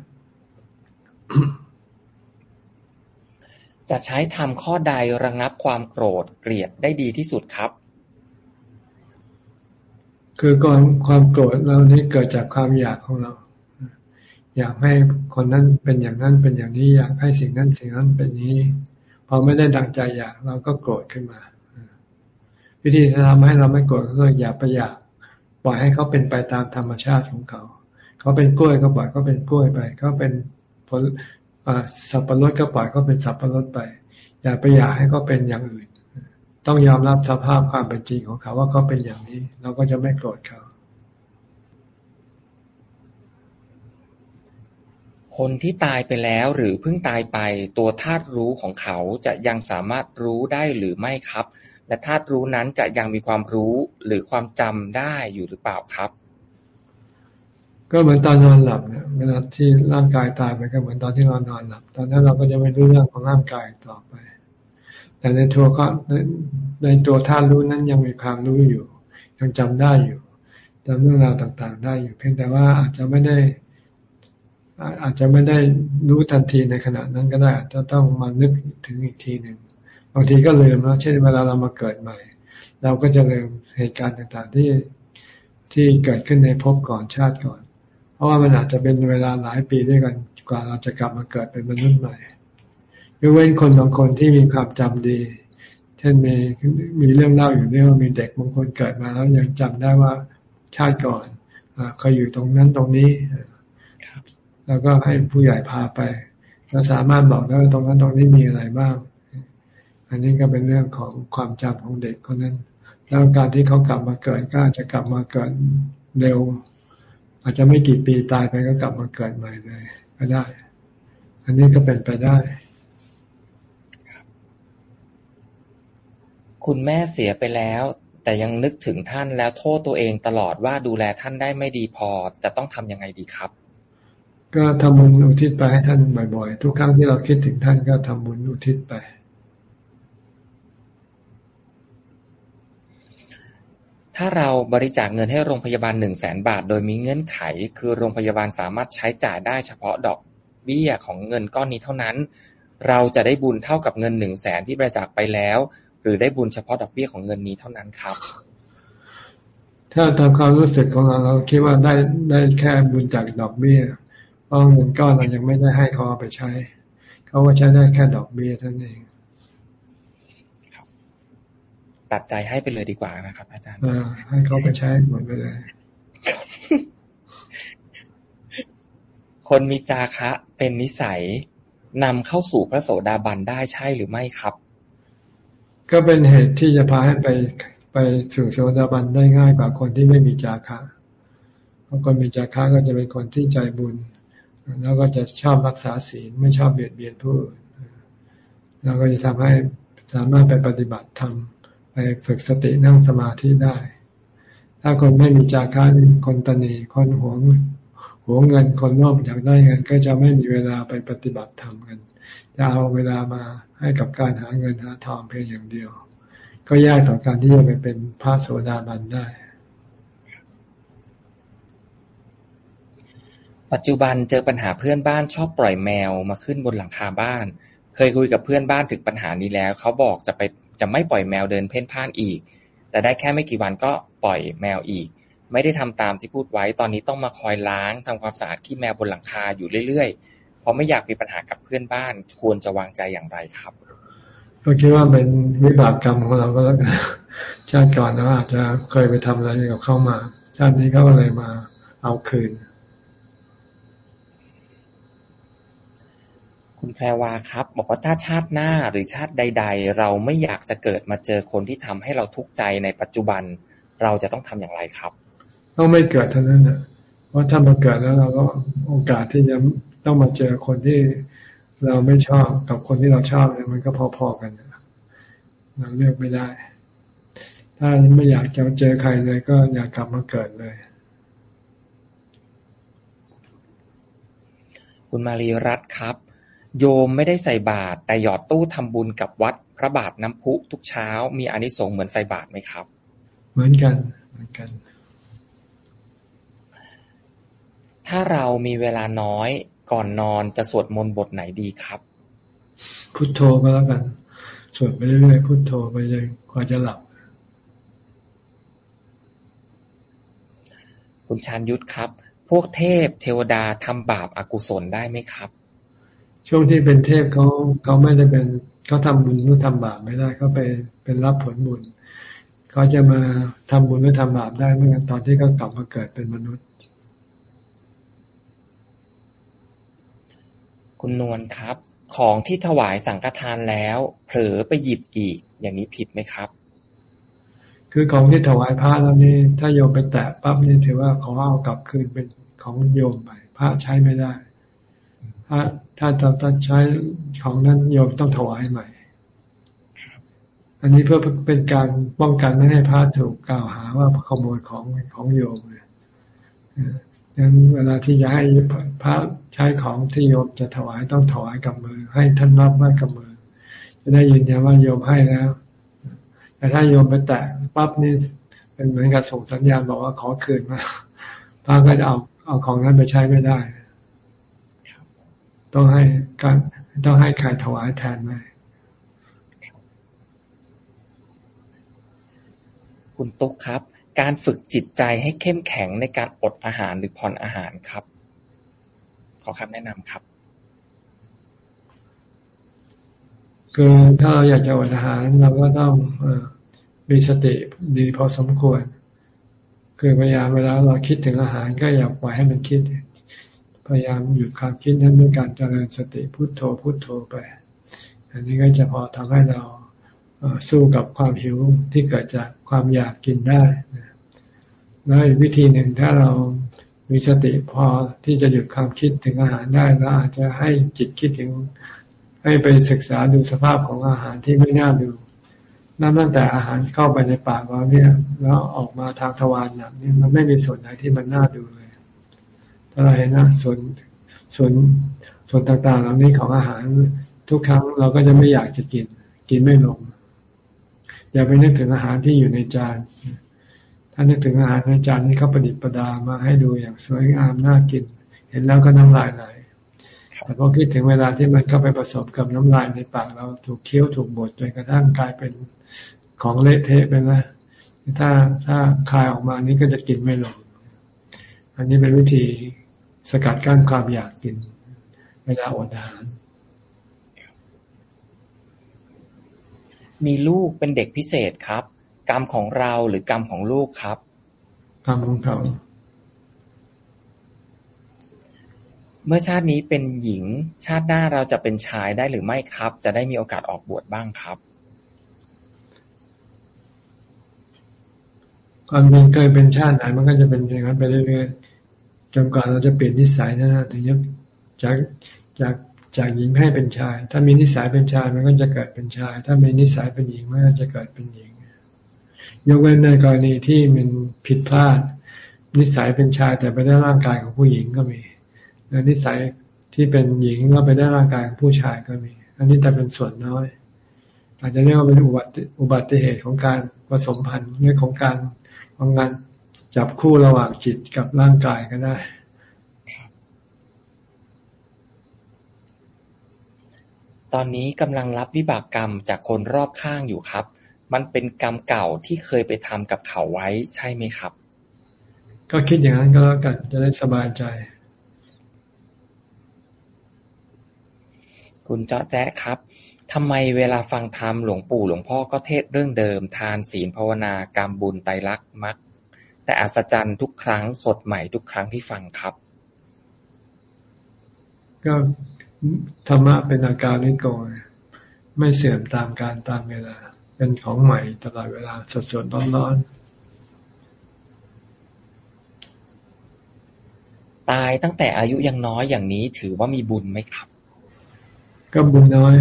จะใช้ทำข้อใดระงับความโกรธเกลียดได้ดีที่สุดครับ คือก่อนความโกรธเรานี่เกิดจากความอยากของเรา อยากให้คนนั้นเป็นอย่างนั้นเป็นอย่างนี้อยากให้สิ่งนั้นสิ่งนั้นเป็นนี้ พอไม่ได้ดังใจอยากเราก็โกรธขึ้นมา วิธีจะทำให้เราไม่โกรธก็คืออย่าไปอยากปล่อยให้เขาเป็นไปตามธรรมชาติของเขา เขาเป็นกล้วยก็ปล่อยเขาเป็นกล้วยไป เขาเป็นผลสับปะรดก็ปล่อยเขาเป็นสับปะรดไป อย่าไปอยากให้เขาเป็นอย่างอื่น ต้องยอมรับสภาพความเป็นจริงของเขาว่าเขาเป็นอย่างนี้ เราก็จะไม่โกรธเขา คนที่ตายไปแล้วหรือเพิ่งตายไป ตัวธาตุรู้ของเขาจะยังสามารถรู้ได้หรือไม่ครับ และธาตุรู้นั้นจะยังมีความรู้หรือความจำได้อยู่หรือเปล่าครับ ก็เหมือนตอนนอนหลับเนี่ยเวลาที่ร่างกายตายไปก็เหมือนตอนที่เรานอนหลับ ตอนนั้นเราก็จะไม่รู้เรื่องของร่างกายต่อไป แต่ในตัวก็ในตัวธาตุรู้นั้นยังมีความรู้อยู่ ยังจำได้อยู่จำเรื่องราวต่างๆ ได้อยู่ เพียงแต่ว่าอาจจะไม่ได้ อาจจะไม่ได้รู้ทันทีในขณะนั้นก็ได้จะต้องมานึกถึงอีกทีหนึ่งบางทีก็ลืมแล้วเช่นเวลาเรามาเกิดใหม่ เราก็จะลืมเหตุการณ์ต่างๆที่ที่เกิดขึ้นในภพก่อนชาติก่อน เพราะว่ามันอาจจะเป็นเวลาหลายปีด้วยกันกว่าเราจะกลับมาเกิดเป็นมนุษย์ใหม่ยกเว้นคนบางคนที่มีความจำดี เช่นมีมีเรื่องเล่าอยู่เนี่ยว่ามีเด็กบางคนเกิดมาแล้วยังจำได้ว่าชาติก่อนเคยอยู่ตรงนั้นตรงนี้ แล้วก็ให้ผู้ใหญ่พาไปแล้วสามารถบอกได้ว่าตรงนั้นตรงนี้มีอะไรบ้าง อันนี้ก็เป็นเรื่องของความจำของเด็กคนนั้น แล้วการที่เขากลับมาเกิดก็อาจจะกลับมาเกิดเร็ว อาจจะไม่กี่ปีตายไปก็กลับมาเกิดใหม่เลยก็ได้ อันนี้ก็เป็นไปได้ คุณแม่เสียไปแล้วแต่ยังนึกถึงท่านแล้วโทษตัวเองตลอดว่าดูแลท่านได้ไม่ดีพอจะต้องทำยังไงดีครับ ก็ทำบุญอุทิศไปให้ท่านบ่อยๆ ทุกครั้งที่เราคิดถึงท่านก็ทำบุญอุทิศไป ถ้าเราบริจาคเงินให้โรงพยาบาลหนึ่งแสนบาท โดยมีเงื่อนไข คือโรงพยาบาลสามารถใช้จ่ายได้เฉพาะดอกเบี้ยของเงินก้อนนี้เท่านั้น เราจะได้บุญเท่ากับเงินหนึ่งแสนที่บริจาคไปแล้ว หรือได้บุญเฉพาะดอกเบี้ยของเงินนี้เท่านั้นครับถ้าตามความรู้สึกของเราเราคิดว่าได้ได้แค่บุญจากดอกเบี้ย เพราะเงินก้อนเรายังไม่ได้ให้เขาเอาไปใช้ เขาว่าใช้ได้แค่ดอกเบี้ยเท่านั้นเองตัดใจให้ไปเลยดีกว่านะครับ อาจารย์ให้เขาไปใช้หมดไปเลย คนมีจาคะเป็นนิสัยนำเข้าสู่พระโสดาบันได้ใช่หรือไม่ครับ ก็เป็นเหตุที่จะพาให้ไปไปสู่โสดาบันได้ง่ายกว่าคนที่ไม่มีจาคะเพราะคนมีจาคะก็จะเป็นคนที่ใจบุญ แล้วก็จะชอบรักษาศีลไม่ชอบเบียดเบียนผู้อื่นเราก็จะทำให้สามารถไปปฏิบัติธรรมไปฝึกสตินั่งสมาธิได้ ถ้าคนไม่มีจาการคนตนีคนหวงหวงเงินคนโลภอยากได้เงิน ก็จะไม่มีเวลาไปปฏิบัติธรรมกันจะเอาเวลามาให้กับการหาเงินหาทองเพียงอย่างเดียว ก็ยากต่อการที่จะไปเป็นพระโสดาบันได้ ปัจจุบันเจอปัญหาเพื่อนบ้านชอบปล่อยแมวมาขึ้นบนหลังคาบ้าน เคยคุยกับเพื่อนบ้านถึงปัญหานี้แล้ว เขาบอกจะไปจะไม่ปล่อยแมวเดินเพ่นพ่านอีก แต่ได้แค่ไม่กี่วันก็ปล่อยแมวอีก ไม่ได้ทำตามที่พูดไว้ ตอนนี้ต้องมาคอยล้างทำความสะอาดขี้แมวบนหลังคาอยู่เรื่อยๆ เพราะไม่อยากมีปัญหากับเพื่อนบ้าน ควรจะวางใจอย่างไรครับ ก็คิดว่าเป็นวิบากกรรมของเราก็แล้วกันชาติก่อนเราอาจจะเคยไปทำอะไรกับเข้ามา ชาตินี้เขาก็เลยมาเอาคืน คุณแพรวาครับ บอกว่าถ้าชาติหน้าหรือชาติใด ๆ เราไม่อยากจะเกิดมาเจอคนที่ทำให้เราทุกข์ใจในปัจจุบัน เราจะต้องทำอย่างไรครับ ต้องไม่เกิดเท่านั้นนะเพราะถ้ามาเกิดแล้วเราก็โอกาสที่จะต้องมาเจอคนที่เราไม่ชอบกับคนที่เราชอบเนี่ยมันก็พอๆกันเราเลือกไม่ได้ ถ้าไม่อยากจะเจอใครเลย ก็อยากกลับมาเกิดเลยคุณมารีรัตครับ โยมไม่ได้ใส่บาตรแต่หยอดตู้ทำบุญกับวัดพระบาทน้ำพุทุกเช้า มีอานิสงส์เหมือนใส่บาตรไหมครับ เหมือนกัน เหมือนกัน ถ้าเรามีเวลาน้อยก่อนนอนจะสวดมนต์บทไหนดีครับ พุทโธก็แล้วกัน สวดไปเรื่อยๆพุทโธไปเลยกว่าจะหลับ คุณชานยุทธครับ พวกเทพเทวดาทำบาปอากุศลได้ไหมครับ ช่วงที่เป็นเทพเขาเขาไม่ได้เป็นเขาทำบุญหรือทำบาปไม่ได้เขาไปเป็นรับผลบุญเขาจะมาทำบุญหรือทำบาปได้เมื่อตอนที่เขากลับมาเกิดเป็นมนุษย์ คุณนวลครับ ของที่ถวายสังฆทานแล้ว เผลอไปหยิบอีก อย่างนี้ผิดไหมครับ คือของที่ถวายพระแล้วนี่ถ้าโยมไปแตะปั๊บนี่ถือว่าขอเอากลับคืนเป็นของโยมไปพระใช้ไม่ได้ ถ้าถ้าจะใช้ของนั้นโยมต้องถวายใหม่อันนี้เพื่อเป็นการป้องกันไม่ให้พระถูกกล่าวหาว่าขโมยของของโยมเลยงั้นเวลาที่จะให้พระใช้ของที่โยมจะถวายต้องถวายกับมือ ให้ท่านรับไว้กับมือ จะได้ยืนยันว่าโยมให้แล้ว แต่ถ้าโยมไปแตะปั๊บนี่เป็นเหมือนกับส่งสัญญาณบอกว่าขอคืนมาพระก็จะเอาเอาของนั้นไปใช้ไม่ได้ ต้องให้การต้องให้ใครถวายแทนไหมคุณตุ๊กครับ การฝึกจิตใจให้เข้มแข็งในการอดอาหารหรือผ่อนอาหารครับ ขอคำแนะนำครับ คือถ้าเราอยากจะอดอาหารเราก็ต้องมีสติดีพอสมควร คือพยายามเวลาเราคิดถึงอาหารก็อย่าปล่อยให้มันคิด พยายามหยุดความคิดนั้นด้วยการเจริญสติพุโทโธพุโทโธไป อันนี้ก็จะพอทำให้เราสู้กับความหิวที่เกิดจากความอยากกินได้แล้วอีกวิธีหนึ่งถ้าเรามีสติพอที่จะหยุดความคิดถึงอาหารได้เราอาจจะให้จิตคิดถึง ให้ไปศึกษาดูสภาพของอาหารที่ไม่น่าดูนั่นตั้งแต่อาหารเข้าไปในปากเราเนี่ยแล้วออกมาทางทวารเนี่ยนี่มันไม่มีส่วนไหนที่มันน่าดูเลย เราเห็นนะส่วนส่วนส่วนต่างๆ เหล่านี้ของอาหารทุกครั้งเราก็จะไม่อยากจะกิน กินไม่ลง อย่าไปนึกถึงอาหารที่อยู่ในจาน ถ้านึกถึงอาหารในจานนี้เขาประดิษฐ์ประดามาให้ดูอย่างสวยงามน่ากิน เห็นแล้วก็น้ำลายไหลแต่พอคิดถึงเวลาที่มันเข้าไปผสมกับน้ำลายในปากเราถูกเคี้ยวถูกบดจนกระทั่งกลายเป็นของเละเทะไปแล้วถ้าถ้าคายออกมานี้ก็จะกินไม่ลง อันนี้เป็นวิธี สกัดกั้นความอยากกิน เวลาอดอาหาร มีลูกเป็นเด็กพิเศษครับ กรรมของเราหรือกรรมของลูกครับ กรรมของเขาเมื่อชาตินี้เป็นหญิงชาติหน้าเราจะเป็นชายได้หรือไม่ครับ จะได้มีโอกาสออกบวชบ้างครับ ความจริงเคยเป็นชาติไหนมันก็จะเป็นอย่างนั้นไปเรื่อยๆ จนกว่าเราจะเปลี่ยนนิสัยนะถึงจะจากจากจากหญิงให้เป็นชาย ถ้ามีนิสัยเป็นชายมันก็จะเกิดเป็นชาย ถ้ามีนิสัยเป็นหญิงมันก็จะเกิดเป็นหญิง ยกเว้นในกรณีที่มันผิดพลาด นิสัยเป็นชายแต่ไปได้ร่างกายของผู้หญิงก็มีแล้วนิสัยที่เป็นหญิงแล้วไปได้ร่างกายของผู้ชายก็มี อันนี้แต่เป็นส่วนน้อย อาจจะเรียกว่าเป็นอุบัติอุบัติเหตุของการผสมพันธุ์เรื่องของการของงาน จับคู่ระหว่างจิตกับร่างกายก็ได้ ตอนนี้กำลังรับวิบากกรรมจากคนรอบข้างอยู่ครับ มันเป็นกรรมเก่าที่เคยไปทำกับเขาไว้ใช่ไหมครับ ก็คิดอย่างนั้นก็แล้วกันจะได้สบายใจคุณเจาะแจ๊ครับทำไมเวลาฟังธรรมหลวงปู่หลวงพ่อก็เทศเรื่องเดิม ทานศีลภาวนากรรมบุญไตรลักษณ์มัก แต่อัศจรรย์ทุกครั้ง สดใหม่ทุกครั้งที่ฟังครับ ก็ธรรมะเป็นอาการนิโกไม่เสื่อมตามการตามเวลา เป็นของใหม่ตลอดเวลาสดสดร้อนร้อนตายตั้งแต่อายุยังน้อยอย่างนี้ถือว่ามีบุญไหมครับ ก็บุญน้อย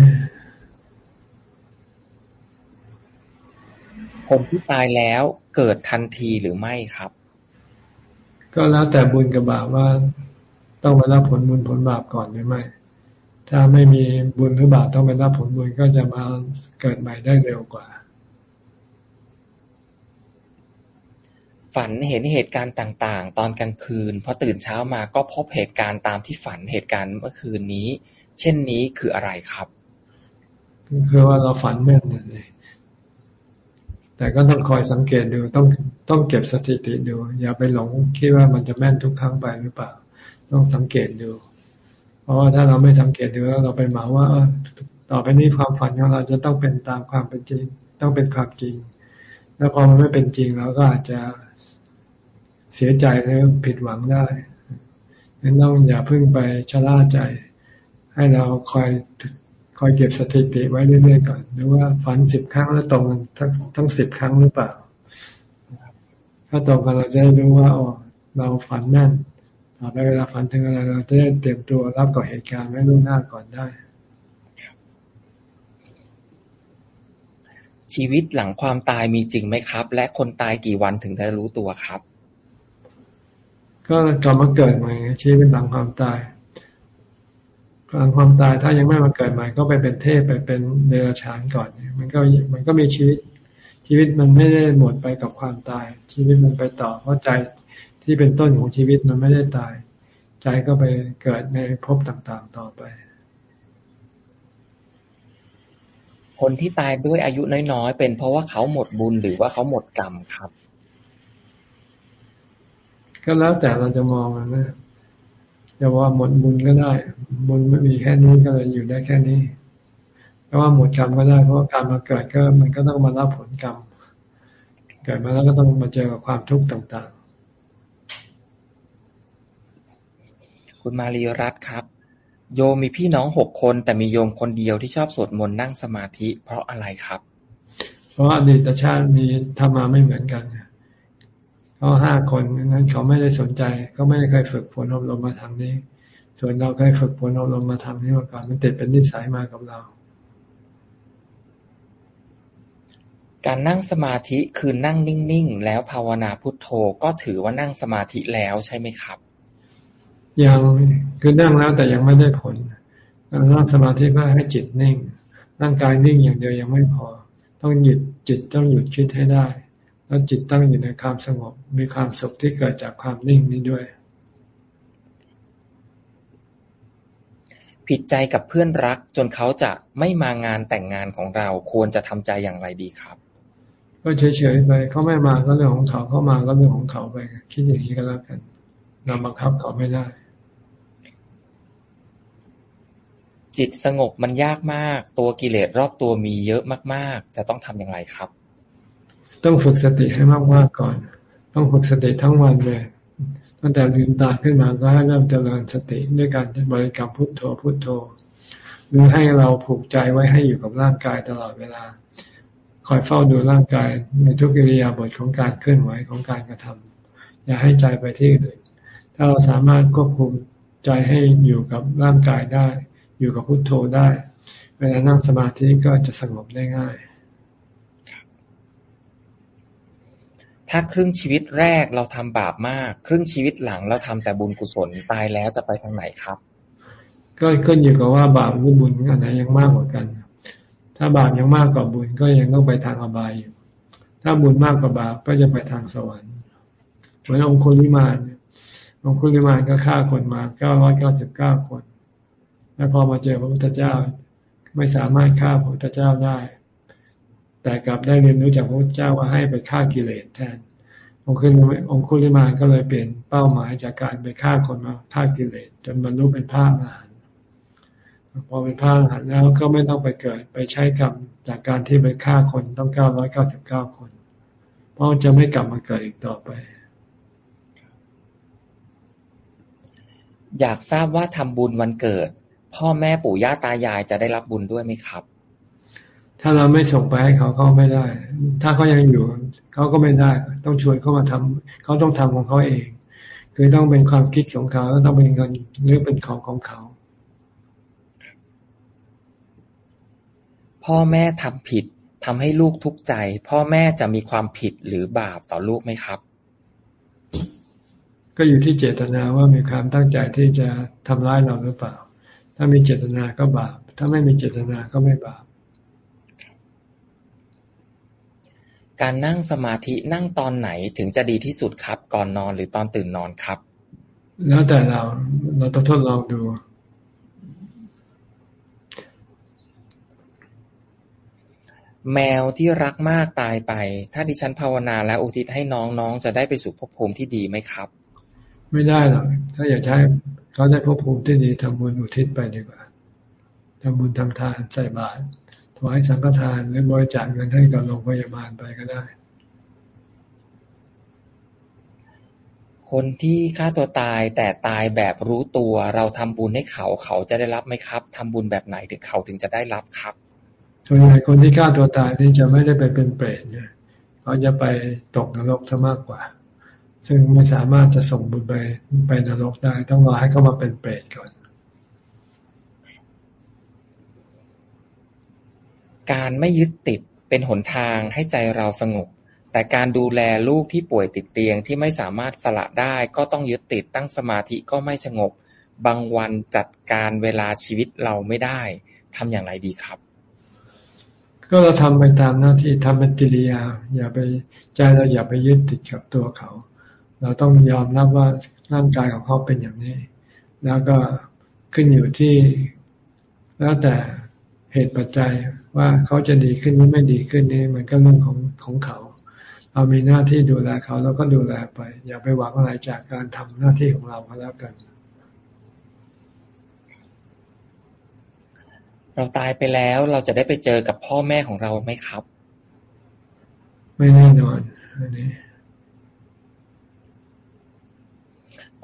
คนที่ตายแล้วเกิดทันทีหรือไม่ครับ ก็แล้วแต่บุญกับบาปว่าต้องไปรับผลบุญผลบาปก่อนหรือไม่ ถ้าไม่มีบุญหรือบาปต้องไปรับผลบุญก็จะมาเกิดใหม่ได้เร็วกว่า ฝันเห็นเหตุการณ์ต่าง ๆ ตอนกลางคืนพอตื่นเช้ามาก็พบเหตุการณ์ตามที่ฝันเหตุการณ์เมื่อคืนนี้ เช่นนี้คืออะไรครับ คือว่าเราฝันแม่นเลย แต่ก็ต้องคอยสังเกตดูต้องต้องเก็บสถิติดู อย่าไปหลงคิดว่ามันจะแม่นทุกครั้งไปหรือเปล่า ต้องสังเกตดู เพราะว่าถ้าเราไม่สังเกตดูแล้วเราไปหมาว่าต่อไปนี้ความฝันของเราจะต้องเป็นตามความเป็นจริง ต้องเป็นความจริง แล้วพอมันไม่เป็นจริงเราก็อาจจะเสียใจหรือผิดหวังได้ดังนั้นต้องอย่าเพิ่งไปชะล่าใจ ให้เราคอย คอยเก็บสถิติไว้เรื่อยๆก่อนหรือว่าฝันสิบครั้งแล้วตรงกันทั้งทั้งสิบครั้งหรือเปล่า ถ้าตรงกันเราจะได้รู้ว่าอ๋อเราฝันแม่นต่อไปเวลาฝันถึงอะไรเราจะได้เตรียมตัวรับกับเหตุการณ์ไว้ล่วงหน้าก่อนได้ ชีวิตหลังความตายมีจริงไหมครับ และคนตายกี่วันถึงจะรู้ตัวครับ ก็กลับมาเกิดใหม่ชีวิตหลังความตาย หลังความตายถ้ายังไม่มาเกิดใหม่ก็ไปเป็นเทพไปเป็นเดรัจฉานก่อนมันก็มันก็มีชีวิต ชีวิตมันไม่ได้หมดไปกับความตาย ชีวิตมันไปต่อเพราะใจที่เป็นต้นของชีวิตมันไม่ได้ตาย ใจก็ไปเกิดในภพต่างๆต่อไป คนที่ตายด้วยอายุน้อยๆเป็นเพราะว่าเขาหมดบุญหรือว่าเขาหมดกรรมครับ ก็แล้วแต่เราจะมองนะ จะว่าหมดบุญก็ได้ บุญไม่มีแค่นี้ก็เลยอยู่ได้แค่นี้แต่ว่าหมดกรรมก็ได้เพราะการมาเกิดก็มันก็ต้องมารับผลกรรม เกิดมาแล้วก็ต้องมาเจอกับความทุกข์ต่างคุณมารีรัตครับ โยมมีพี่น้องหกคน แต่มีโยมคนเดียวที่ชอบสวดมนต์นั่งสมาธิ เพราะอะไรครับ เพราะอดีตชาติมีธรรมาไม่เหมือนกัน เขาห้าคนนั้นเขาไม่ได้สนใจเขาไม่ได้เคยฝึกฝนอบรมมาทางนี้ ส่วนเราเคยฝึกฝนอบรมมาทางนี้มาก่อนมันติดเป็นนิสัยมากับเรา การนั่งสมาธิคือนั่งนิ่งๆ แล้วภาวนาพุทโธก็ถือว่านั่งสมาธิแล้วใช่ไหมครับ ยังคือนั่งแล้วแต่ยังไม่ได้ผลนั่งสมาธิเพื่อให้จิตนิ่ง ร่างกายนิ่งอย่างเดียวยังไม่พอ ต้องหยุดจิตต้องหยุดคิดให้ได้ แล้วจิตต้องอยู่ในความสงบ มีความสุขที่เกิดจากความนิ่งนี้ด้วย ผิดใจกับเพื่อนรักจนเขาจะไม่มางานแต่งงานของเราควรจะทำใจอย่างไรดีครับ ก็เฉยๆไปเขาไม่มาก็เรื่องของเขาเขามาก็เรื่องของเขาไป คิดอย่างนี้ก็แล้วกันเราบังคับเขาไม่ได้ จิตสงบมันยากมาก ตัวกิเลสรอบตัวมีเยอะมาก ๆ จะต้องทำอย่างไรครับ ต้องฝึกสติให้มากๆก่อน ต้องฝึกสติทั้งวันเลยตั้งแต่ลืมตาขึ้นมาก็ให้เริ่มเจริญสติด้วยการบริกรรมพุทโธพุทโธ หรือให้เราผูกใจไว้ให้อยู่กับร่างกายตลอดเวลา คอยเฝ้าดูร่างกายในทุกกิริยาบทของการเคลื่อนไหวของการกระทำอย่าให้ใจไปที่อื่นถ้าเราสามารถควบคุมใจให้อยู่กับร่างกายได้ อยู่กับพุทโธได้ เวลานั่งสมาธิก็จะสงบได้ง่าย ถ้าครึ่งชีวิตแรกเราทำบาปมาก ครึ่งชีวิตหลังเราทำแต่บุญกุศลตายแล้วจะไปทางไหนครับ ก็ขึ้นอยู่กับว่าบาปหรือบุญอันไหนยังมากกว่ากัน ถ้าบาปยังมากกว่าบุญก็ยังต้องไปทางอบายอยู่ ถ้าบุญมากกว่าบาปก็จะไปทางสวรรค์เหมือนองคุลิมานองคุลิมานก็ฆ่าคนมาเก้าร้อยเก้าสิบเก้าคน แล้วพอมาเจอพระพุทธเจ้าไม่สามารถฆ่าพระพุทธเจ้าได้ แต่กลับได้เรียนรู้จากพระพุทธเจ้าว่าให้ไปฆ่ากิเลสแทน องคุลิมานองคุลิมานก็เลยเปลี่ยนเป้าหมายจากการไปฆ่าคนมาฆ่ากิเลสจนบรรลุเป็นพระอรหันต์พอเป็นพระอรหันต์แล้วก็ไม่ต้องไปเกิดไปใช้กรรมจากการที่ไปฆ่าคนต้องเก้าร้อยเก้าสิบเก้าคน เพราะจะไม่กลับมาเกิดอีกต่อไป อยากทราบว่าทำบุญวันเกิด พ่อแม่ปู่ย่าตายายจะได้รับบุญด้วยไหมครับ ถ้าเราไม่ส่งไปให้เขาเขาไม่ได้ ถ้าเขายังอยู่เขาก็ไม่ได้ ต้องชวนเขามาทำเขาต้องทำของเขาเอง คือต้องเป็นความคิดของเขาแล้วต้องเป็นเงินหรือเป็นของของเขา พ่อแม่ทำผิดทำให้ลูกทุกข์ใจ พ่อแม่จะมีความผิดหรือบาปต่อลูกไหมครับ ก็อยู่ที่เจตนาว่ามีความตั้งใจที่จะทำร้ายเราหรือเปล่า ถ้ามีเจตนาก็บาป ถ้าไม่มีเจตนาก็ไม่บาป การนั่งสมาธินั่งตอนไหนถึงจะดีที่สุดครับ ก่อนนอนหรือตอนตื่นนอนครับ แล้วแต่เราเราต้องทดลองดูแมวที่รักมากตายไป ถ้าดิฉันภาวนาและอุทิศให้น้องน้องจะได้ไปสู่ภพภูมิที่ดีไหมครับ ไม่ได้หรอก ถ้าอยากใช้เขาได้พบภูมิที่ดีทำบุญอุทิศไปดีกว่าทำบุญทำทานใส่บาตร ถวายสังฆทานหรือบริจาคเงินให้กับโรงพยาบาลไปก็ได้ คนที่ฆ่าตัวตายแต่ตายแบบรู้ตัว เราทำบุญให้เขาเขาจะได้รับไหมครับทำบุญแบบไหนถึงเขาถึงจะได้รับครับส่วนใหญ่คนที่ฆ่าตัวตายนี่จะไม่ได้ไปเป็นเปรตเนี่ยเขาจะไปตกนรกซะมากกว่า ซึ่งไม่สามารถจะส่งบุญไปไปนรกได้ ต้องรอให้เขามาเป็นเปรตก่อน การไม่ยึดติดเป็นหนทางให้ใจเราสงบ แต่การดูแลลูกที่ป่วยติดเตียงที่ไม่สามารถสละได้ก็ต้องยึดติดตั้งสมาธิก็ไม่สงบ บางวันจัดการเวลาชีวิตเราไม่ได้ทำอย่างไรดีครับ ก็เราทำไปตามหน้าที่ทำเป็นกิริยา อย่าไปใจเราอย่าไปยึดติดกับตัวเขา เราต้องยอมรับว่าร่างกายของเขาเป็นอย่างนี้ แล้วก็ขึ้นอยู่ที่แล้วแต่เหตุปัจจัย ว่าเขาจะดีขึ้นหรือไม่ดีขึ้นนี่มันก็เรื่องของของเขา เรามีหน้าที่ดูแลเขาเราก็ดูแลไป อย่าไปหวังอะไรจากการทำหน้าที่ของเราก็แล้วกัน เราตายไปแล้วเราจะได้ไปเจอกับพ่อแม่ของเราไหมครับ ไม่แน่นอนอันนี้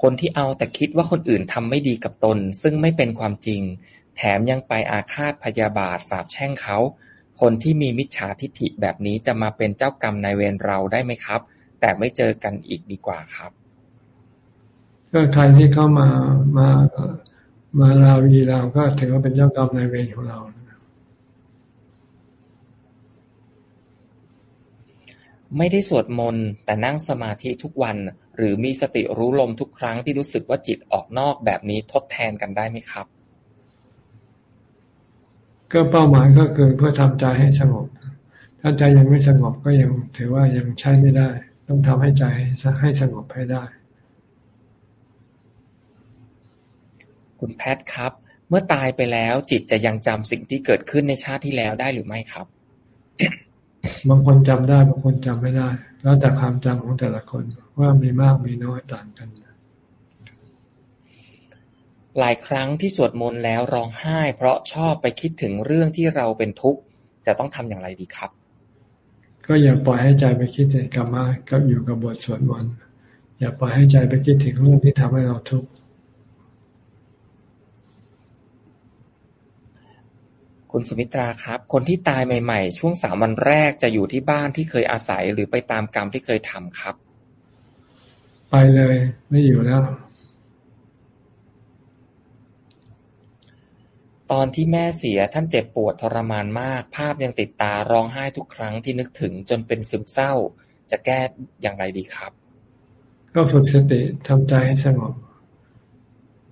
คนที่เอาแต่คิดว่าคนอื่นทำไม่ดีกับตน ซึ่งไม่เป็นความจริง แถมยังไปอาฆาตพยาบาท สาบแช่งเขา คนที่มีมิจฉาทิฐิแบบนี้จะมาเป็นเจ้ากรรมนายเวรเราได้ไหมครับ แต่ไม่เจอกันอีกดีกว่าครับก็ใครที่เข้ามามามาเราวีเราก็ถือว่าเป็นเจ้ากรรมนายเวรของเราไม่ได้สวดมนต์แต่นั่งสมาธิทุกวัน หรือมีสติรู้ลมทุกครั้งที่รู้สึกว่าจิตออกนอกแบบนี้ทดแทนกันได้ไหมครับ ก็เป้าหมายก็คือเพื่อทำใจให้สงบ ถ้าใจยังไม่สงบก็ยังถือว่ายังใช้ไม่ได้ ต้องทำให้ใจให้สงบให้ได้ คุณแพทครับ เมื่อตายไปแล้วจิตจะยังจำสิ่งที่เกิดขึ้นในชาติที่แล้วได้หรือไม่ครับ บางคนจำได้บางคนจำไม่ได้ แล้วแต่ความจำของแต่ละคนว่ามีมากมีน้อยต่างกัน หลายครั้งที่สวดมนต์แล้วร้องไห้ เพราะชอบไปคิดถึงเรื่องที่เราเป็นทุกข์ จะต้องทำอย่างไรดีครับ ก็อย่าปล่อยให้ใจไปคิดถึงกรรมะก็อยู่กับบทสวดมนต์อย่าปล่อยให้ใจไปคิดถึงเรื่องที่ทำให้เราทุกข์คุณสุมิตราครับ คนที่ตายใหม่ ๆ ช่วงสามวันแรกจะอยู่ที่บ้านที่เคยอาศัยหรือไปตามกรรมที่เคยทำครับ ไปเลย ไม่อยู่แล้ว ตอนที่แม่เสียท่านเจ็บปวดทรมานมาก ภาพยังติดตาร้องไห้ทุกครั้งที่นึกถึงจนเป็นซึมเศร้า จะแก้อย่างไรดีครับ ก็ฝึกสติทำใจให้สงบ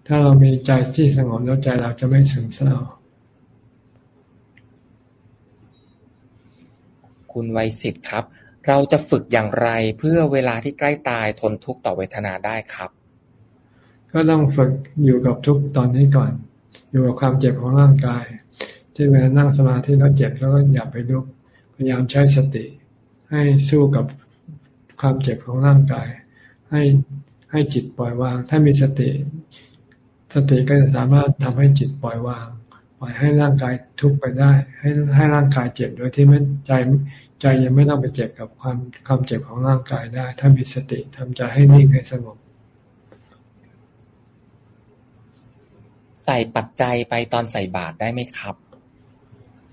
ถ้าเรามีใจที่สงบแล้วใจเราจะไม่ซึมเศร้า คุณวัยสิทธิ์ครับ เราจะฝึกอย่างไรเพื่อเวลาที่ใกล้ตายทนทุกข์ต่อเวทนาได้ครับ ก็ต้องฝึกอยู่กับทุกตอนนี้ก่อน อยู่กับความเจ็บของร่างกาย ที่เวลานั่งสมาธิแล้วเจ็บแล้วก็อย่าไปลุกพยายามใช้สติ ให้สู้กับความเจ็บของร่างกาย ให้ให้จิตปล่อยวาง ถ้ามีสติ สติก็จะสามารถทำให้จิตปล่อยวาง ปล่อยให้ร่างกายทุกข์ไปได้ ให้ให้ร่างกายเจ็บโดยที่ไม่ใจใจยังไม่ต้องไปเจ็บกับความความเจ็บของร่างกายได้ ถ้ามีสติทำใจให้นิ่งให้สงบ ใส่ปัจจัยไปตอนใส่บาตรได้ไหมครับ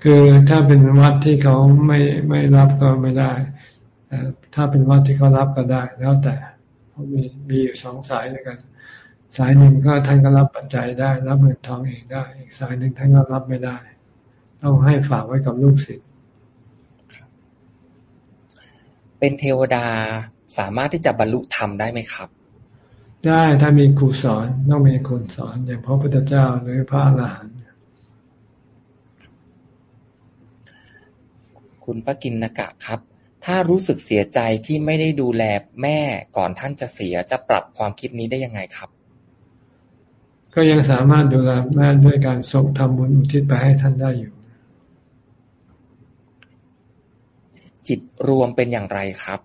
คือถ้าเป็นวัดที่เขาไม่ไม่รับก็ไม่ได้แต่ถ้าเป็นวัดที่เขารับก็ได้ แล้วแต่เขามีมีอยู่สองสายด้วยกัน สายหนึ่งก็ท่านก็รับปัจจัยได้ รับเงินทองเองได้ อีกสายหนึ่งท่านก็รับไม่ได้ ต้องให้ฝากไว้กับลูกศิษย์เป็นเทวดาสามารถที่จะบรรลุธรรมได้ไหมครับ ได้ถ้ามีครูสอนต้องมีคนสอน อย่างพระพุทธเจ้าหรือพระอรหันต์คุณปกินนกะครับ ถ้ารู้สึกเสียใจที่ไม่ได้ดูแลแม่ก่อนท่านจะเสียจะปรับความคิดนี้ได้ยังไงครับ ก็ยังสามารถดูแลแม่ด้วยการส่งทำบุญอุทิศไปให้ท่านได้อยู่ จิตรวมเป็นอย่างไรครับ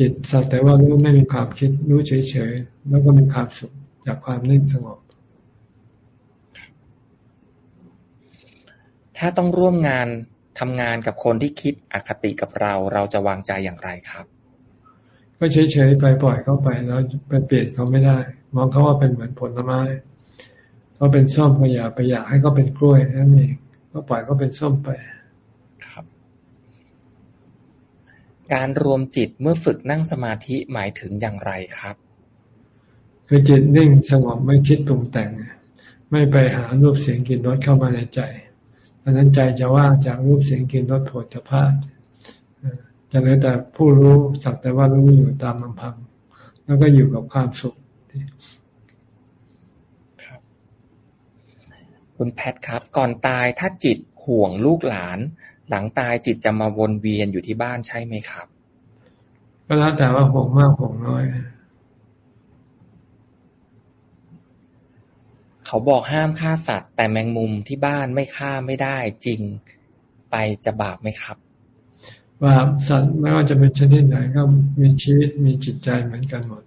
จิตสักแต่ว่ารู้ไม่มีความคิดรู้เฉยๆแล้วก็มีความสุขจากความนิ่งสงบ ถ้าต้องร่วมงานทำงานกับคนที่คิดอคติกับเรา เราจะวางใจอย่างไรครับ ก็เฉยๆไปปล่อยเขาไปแล้วไปเปลี่ยนเขาไม่ได้ มองเขาว่าเป็นเหมือนผลไม้เขาเป็นส้มก็อย่าไปอยากให้เขาเป็นกล้วยนั่นเองก็ปล่อยเขาเป็นส้มไปครับ การรวมจิตเมื่อฝึกนั่งสมาธิหมายถึงอย่างไรครับ คือจิตนิ่งสงบไม่คิดปรุงแต่ง ไม่ไปหารูปเสียงกลิ่นรสเข้ามาในใจดังนั้นใจจะว่างจากรูปเสียงกลิ่นรสผลจะพาดจะเหลือแต่ผู้รู้สักแต่ว่ารู้อยู่ตามลำพัง แล้วก็อยู่กับความสุขคุณแพทครับ ก่อนตายถ้าจิตห่วงลูกหลาน หลังตายจิตจะมาวนเวียนอยู่ที่บ้านใช่ไหมครับ ก็แล้วแต่ว่าห่วงมากห่วงน้อยเขาบอกห้ามฆ่าสัตว์ แต่แมงมุมที่บ้านไม่ฆ่าไม่ได้จริงไปจะบาปไหมครับบาปสัตว์ไม่ว่าจะเป็นชนิดไหนก็มีชีวิตมีจิตใจเหมือนกันหมด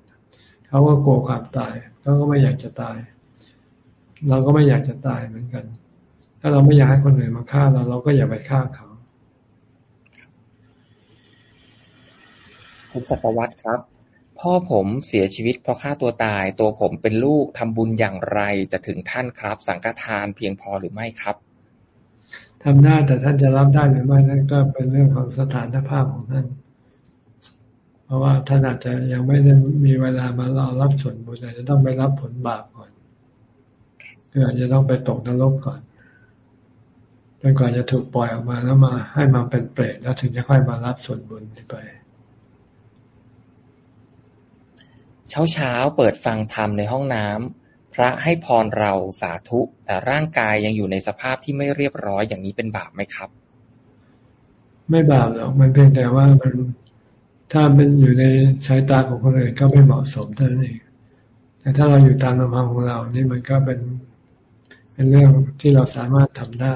เขาก็กลัวความตายเขาก็ไม่อยากจะตาย เราก็ไม่อยากจะตายเหมือนกัน ถ้าเราไม่อยากให้คนอื่นมาฆ่าเราเราก็อย่าไปฆ่าเขา คุณสัตวัตรครับ พ่อผมเสียชีวิตเพราะฆ่าตัวตาย ตัวผมเป็นลูกทำบุญอย่างไรจะถึงท่านครับ สังฆทานเพียงพอหรือไม่ครับทำได้แต่ท่านจะรับได้หรือไม่นั่นก็เป็นเรื่องของสถานภาพของท่าน เพราะว่าท่านอาจจะยังไม่ได้มีเวลามารอรับส่วนบุญอาจจะต้องไปรับผลบาปก่อนคืออาจจะต้องไปตกนรกก่อนจนกว่าจะถูกปล่อยออกมาแล้วมาให้มาเป็นเปรตแล้วถึงจะค่อยมารับส่วนบุญไป เช้าเช้าเปิดฟังธรรมในห้องน้ำ พระให้พรเราสาธุ แต่ร่างกายยังอยู่ในสภาพที่ไม่เรียบร้อยอย่างนี้เป็นบาปไหมครับ ไม่บาปหรอก มันเพียงแต่ว่ามันถ้าเป็นอยู่ในสายตาของคนอื่นก็ไม่เหมาะสมเท่านั้นเอง แต่ถ้าเราอยู่ตามลำพังของเรา นี่มันก็เป็น เป็นเรื่องที่เราสามารถทำได้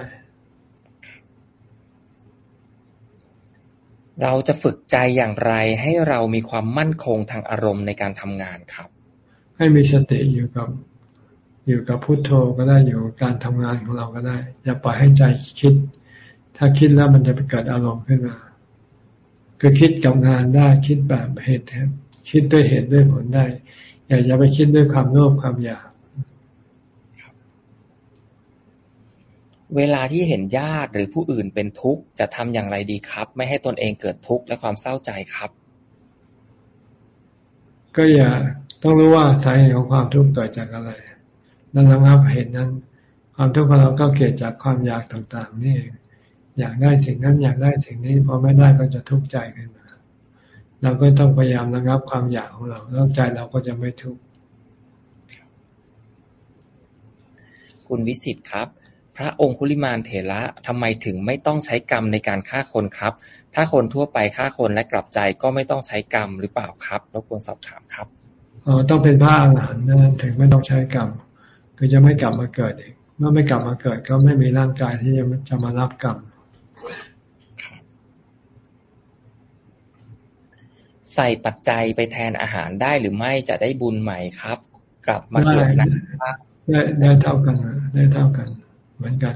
เราจะฝึกใจอย่างไรให้เรามีความมั่นคงทางอารมณ์ในการทำงานครับ ให้มีสติอยู่กับอยู่กับพุโทโธก็ได้อยู่การทำงานของเราก็ได้ อย่าปล่อยให้ใจคิด ถ้าคิดแล้วมันจะไปเกิดอารมณ์ขึ้นมาคือคิดกับงานได้คิดแบบเหตุคิดด้วยเหตุด้วยผลได้ อย่าอย่าไปคิดด้วยความโลภความอยาก เวลาที่เห็นญาติหรือผู้อื่นเป็นทุกข์ จะทำอย่างไรดีครับ ไม่ให้ตนเองเกิดทุกข์และความเศร้าใจครับ ก็อย่าต้องรู้ว่าสาเหตุของความทุกข์เกิดจากอะไรนั่นระงับเหตุนั้น ความทุกข์ของเราก็เกิดจากความอยากต่างๆ นี่อยากได้สิ่งนั้นอยากได้สิ่งนี้พอไม่ได้ก็จะทุกข์ใจขึ้นมา เราก็ต้องพยายามระงับความอยากของเราแล้วใจเราก็จะไม่ทุกข์คุณวิสิตครับ พระองคุลิมานเถระทำไมถึงไม่ต้องใช้กรรมในการฆ่าคนครับ ถ้าคนทั่วไปฆ่าคนและกลับใจก็ไม่ต้องใช้กรรมหรือเปล่าครับรบกวนสอบถามครับอ๋อต้องเป็นพระอรหันต์นะถึงไม่ต้องใช้กรรมคือจะไม่กลับมาเกิดอีก เมื่อไม่กลับมาเกิดก็ไม่มีร่างกายที่จะจะมารับกรรมใส่ปัจจัยไปแทนอาหารได้หรือไม่จะได้บุญใหม่ครับ กลับมาเกิดนะได้ได้เท่ากันได้เท่ากัน เหมือนกัน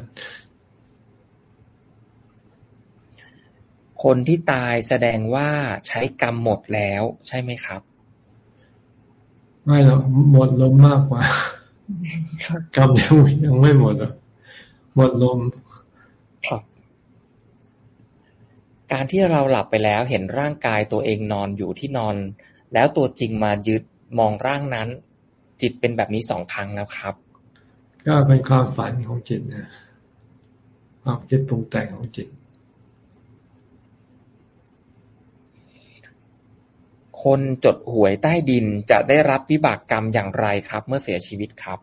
คนที่ตายแสดงว่าใช้กรรมหมดแล้วใช่ไหมครับ ไม่หรอกหมดลมมากกว่า กรรมยังยังไม่หมดอะหมดลมครับการที่เราหลับไปแล้วเห็นร่างกายตัวเองนอนอยู่ที่นอน แล้วตัวจริงมายึดมองร่างนั้น จิตเป็นแบบนี้สองครั้งแล้วครับ ก็เป็นความฝันของจิตนะความคิดปรุงแต่งของจิต คนจดหวยใต้ดินจะได้รับวิบากกรรมอย่างไรครับ เมื่อเสียชีวิตครับ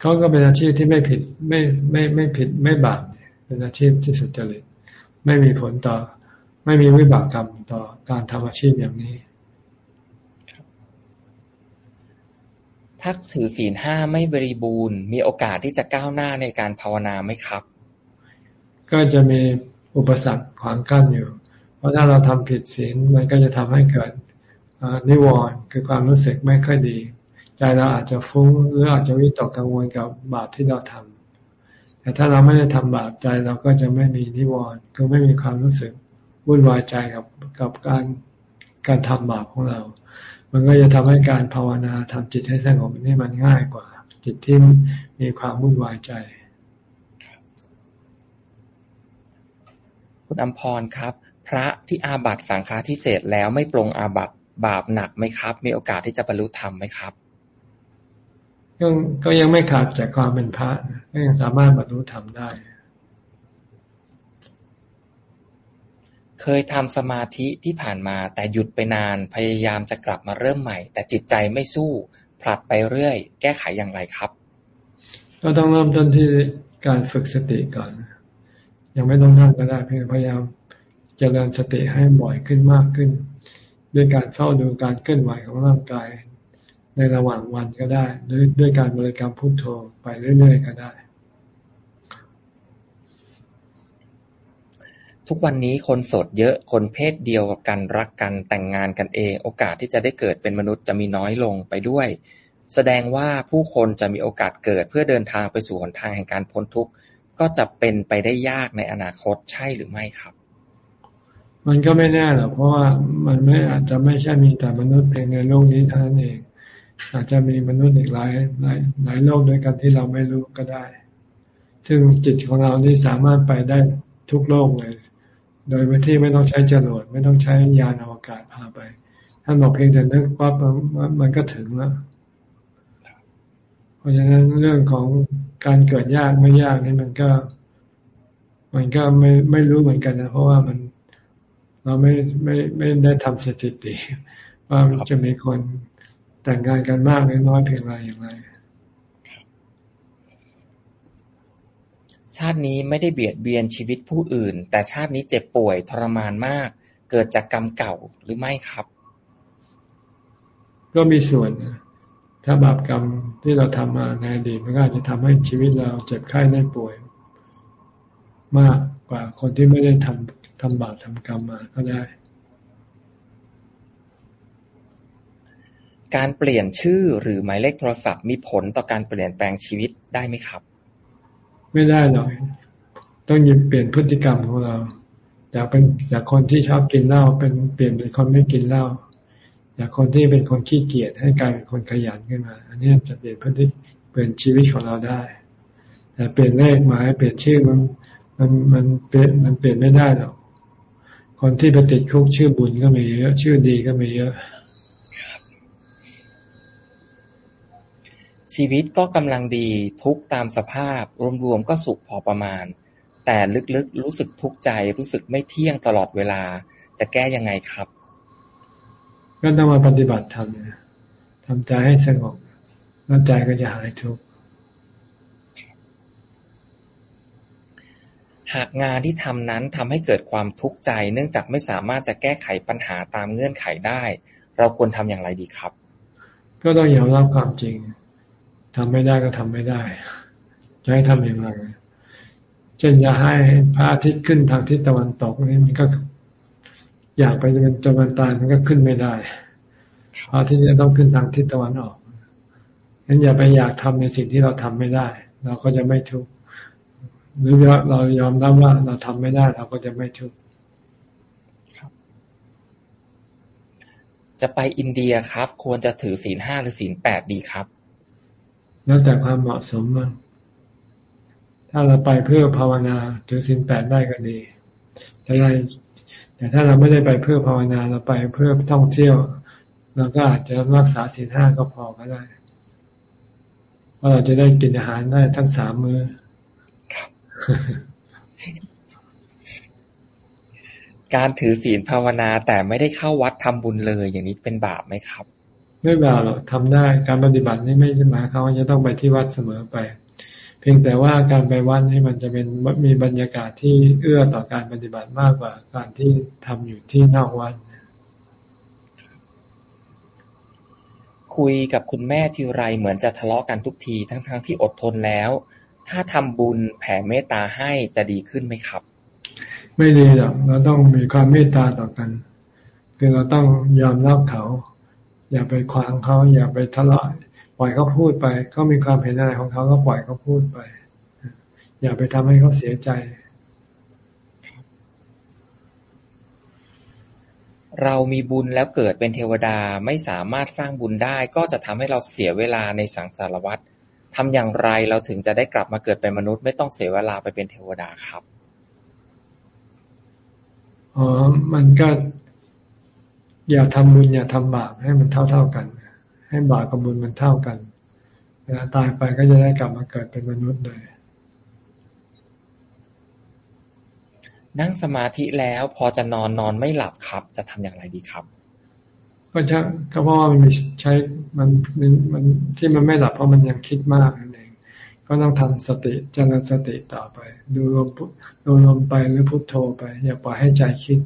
เขาก็เป็นอาชีพที่ไม่ผิดไม่ไม่ไม่ผิดไม่บาปเป็นอาชีพที่สุจริตไม่มีผลต่อ ไม่มีวิบากกรรมต่อการทำอาชีพอย่างนี้ ถ้าถือศีลห้าไม่บริบูรณ์ มีโอกาสที่จะก้าวหน้าในการภาวนาไหมครับ ก็จะมีอุปสรรคขวางกั้นอยู่ เพราะถ้าเราทำผิดศีลมันก็จะทำให้เกิดนิวรณ์คือความรู้สึกไม่ค่อยดี ใจเราอาจจะฟุ้งหรืออาจจะวิตกกังวลกับบาปที่เราทำแต่ถ้าเราไม่ได้ทำบาปใจเราก็จะไม่มีนิวรณ์ก็ไม่มีความรู้สึกวุ่นวายใจกับกับการการทำบาปของเรา มันก็จะทำให้การภาวนาทำจิตให้สงบนี่มันง่ายกว่า จิตที่มีความวุ่นวายใจ คุณอัมพรครับ พระที่อาบัตสังฆาทิเศษแล้วไม่ปรงอาบัตบาปหนักไหมครับ มีโอกาสที่จะบรรลุธรรมไหมครับก็ก็ยังไม่ขาดจากความเป็นพระก็ยังสามารถบรรลุธรรมได้ เคยทำสมาธิที่ผ่านมา แต่หยุดไปนาน พยายามจะกลับมาเริ่มใหม่ แต่จิตใจไม่สู้ ผลัดไปเรื่อย แก้ไขอย่างไรครับ ก็ต้องเริ่มต้นที่การฝึกสติก่อน ยังไม่ต้องนั่งก็ได้เพียงพยายามเจริญสติให้บ่อยขึ้นมากขึ้น ด้วยการเฝ้าดูการเคลื่อนไหวของร่างกาย ในระหว่างวันก็ได้ หรือด้วยการบริกรรมพุทโธไปเรื่อยๆก็ได้ ทุกวันนี้คนโสดเยอะ คนเพศเดียวกันรักกันแต่งงานกันเอง โอกาสที่จะได้เกิดเป็นมนุษย์จะมีน้อยลงไปด้วย แสดงว่าผู้คนจะมีโอกาสเกิดเพื่อเดินทางไปสู่หนทางแห่งการพ้นทุกข์ก็จะเป็นไปได้ยากในอนาคตใช่หรือไม่ครับ มันก็ไม่แน่หรอกเพราะว่ามันไม่อาจจะไม่ใช่มีแต่มนุษย์เพียงในโลกนี้เท่านั้นเอง อาจจะมีมนุษย์อีกหลายหลายหลายโลกด้วยกันที่เราไม่รู้ก็ได้ ซึ่งจิตของเรานี่สามารถไปได้ทุกโลกเลย โดยที่ไม่ต้องใช้จรวดไม่ต้องใช้ยานอวกาศพาไปถ้านบอกเพียงแต่นึกปั๊บมันก็ถึงแล้วเพราะฉะนั้นเรื่องของการเกิดยากไม่ยากนี่มันก็ มันก็ไม่ไม่รู้เหมือนกันนะเพราะว่ามันเราไม่ไม่ไม่ได้ทำสถิติ ว่าจะมีคนแต่งงานกันมากหรือน้อยเพียงไรอย่างไร ชาตินี้ไม่ได้เบียดเบียนชีวิตผู้อื่น แต่ชาตินี้เจ็บป่วยทรมานมาก เกิดจากกรรมเก่าหรือไม่ครับ ก็มีส่วน ถ้าบาปกรรมที่เราทำมาในอดีตมันก็อาจจะทำให้ชีวิตเราเจ็บไข้ได้ป่วย มากกว่าคนที่ไม่ได้ทำทำบาปทำกรรมมาก็ได้ การเปลี่ยนชื่อหรือหมายเลขโทรศัพท์มีผลต่อการเปลี่ยนแปลงชีวิตได้ไหมครับ ไม่ได้หรอกต้องยิบเปลี่ยนพฤติกรรมของเราอยากเป็นอยากคนที่ชอบกินเหล้าเป็นเปลี่ยนเป็นคนไม่กินเหล้าอยากคนที่เป็นคนขี้เกียจให้กลายเป็นคนขยันขึ้นมา อันนี้จะเปลี่ยนพฤติเปลี่ยนชีวิตของเราได้แต่เปลี่ยนเลขหมายเปลี่ยนชื่อมันมันมันเปลี่ยนมันเปลี่ยนไม่ได้หรอกคนที่ไปติดคุกชื่อบุญก็มีเยอะชื่อดีก็มีเยอะ ชีวิตก็กำลังดี ทุกตามสภาพ รวมๆก็สุขพอประมาณ แต่ลึกๆรู้สึกทุกข์ใจ รู้สึกไม่เที่ยงตลอดเวลา จะแก้ยังไงครับ ก็ต้องมาปฏิบัติธรรมทำใจให้สงบแล้วใจก็จะหายทุกข์หากงานที่ทำนั้นทำให้เกิดความทุกข์ใจ เนื่องจากไม่สามารถจะแก้ไขปัญหาตามเงื่อนไขได้ เราควรทำอย่างไรดีครับ ก็ต้องยอมรับความจริง ทำไม่ได้ก็ทำไม่ได้จะให้ทำอย่างไรเช่นจะให้พระอาทิตย์ขึ้นทางทิศตะวันตกนี่มันก็อยากไปเป็นจนวันตายมันก็ขึ้นไม่ได้พระอาทิตย์จะต้องขึ้นทางทิศตะวันออกงั้นอย่าไปอยากทำในสิ่งที่เราทำไม่ได้ เราก็จะไม่ทุกข์หรือเรายอมรับว่าเราทำไม่ได้ เราก็จะไม่ทุกข์จะไปอินเดียครับ ควรจะถือศีลห้าหรือศีลแปดดีครับ แล้วแต่ความเหมาะสมมั้งถ้าเราไปเพื่อภาวนาถือศีลแปดได้ก็ดีแต่ไรแต่ถ้าเราไม่ได้ไปเพื่อภาวนาเราไปเพื่อท่องเที่ยวเราก็อาจจะรักษาศีลห้าก็พอก็ได้เพราะเราจะได้กินอาหารได้ทั้งสามมือ้อการถือศีลภาวนาแต่ไม่ได้เข้าวัดทำบุญเลย อย่างนี้เป็นบาปไหมครับ ไม่บาปหรอกทำได้การปฏิบัตินี่ไม่ใช่หมายความว่าจะต้องไปที่วัดเสมอไป เพียงแต่ว่าการไปวัดนี่มันจะเป็นมีบรรยากาศที่เอื้อต่อการปฏิบัติมากกว่าการที่ทำอยู่ที่นอกวัดคุยกับคุณแม่ทีไรเหมือนจะทะเลาะกันทุกทีทั้งๆทที่อดทนแล้ว ถ้าทำบุญแผ่เมตตาให้จะดีขึ้นไหมครับ ไม่ดีหรอกเราต้องมีความเมตตาต่อกัน คือเราต้องยอมรับเขา อย่าไปขวางเขาอย่าไปทะเลาะปล่อยเขาพูดไปเขามีความเห็นอะไรของเขาก็ปล่อยเขาพูดไป อย่าไปทำให้เขาเสียใจ เรามีบุญแล้วเกิดเป็นเทวดาไม่สามารถสร้างบุญได้ ก็จะทำให้เราเสียเวลาในสังสารวัฏทำอย่างไรเราถึงจะได้กลับมาเกิดเป็นมนุษย์ ไม่ต้องเสียเวลาไปเป็นเทวดาครับอ๋อมันก็ อย่าทำบุญอย่าทำบาปให้มันเท่าเท่ากัน ให้บาปกับบุญมันเท่ากันเวลาตายไปก็จะได้กลับมาเกิดเป็นมนุษย์เลยนั่งสมาธิแล้วพอจะนอนนอนไม่หลับครับ จะทำอย่างไรดีครับ ก็จะก็เพราะว่ามันใช้มันมันที่มันไม่หลับเพราะมันยังคิดมากนั่นเองก็ต้องทำสติเจริญสติต่อไป ดูลมดูลมไปหรือพุโทโธไป อย่าปล่อยให้ใจคิด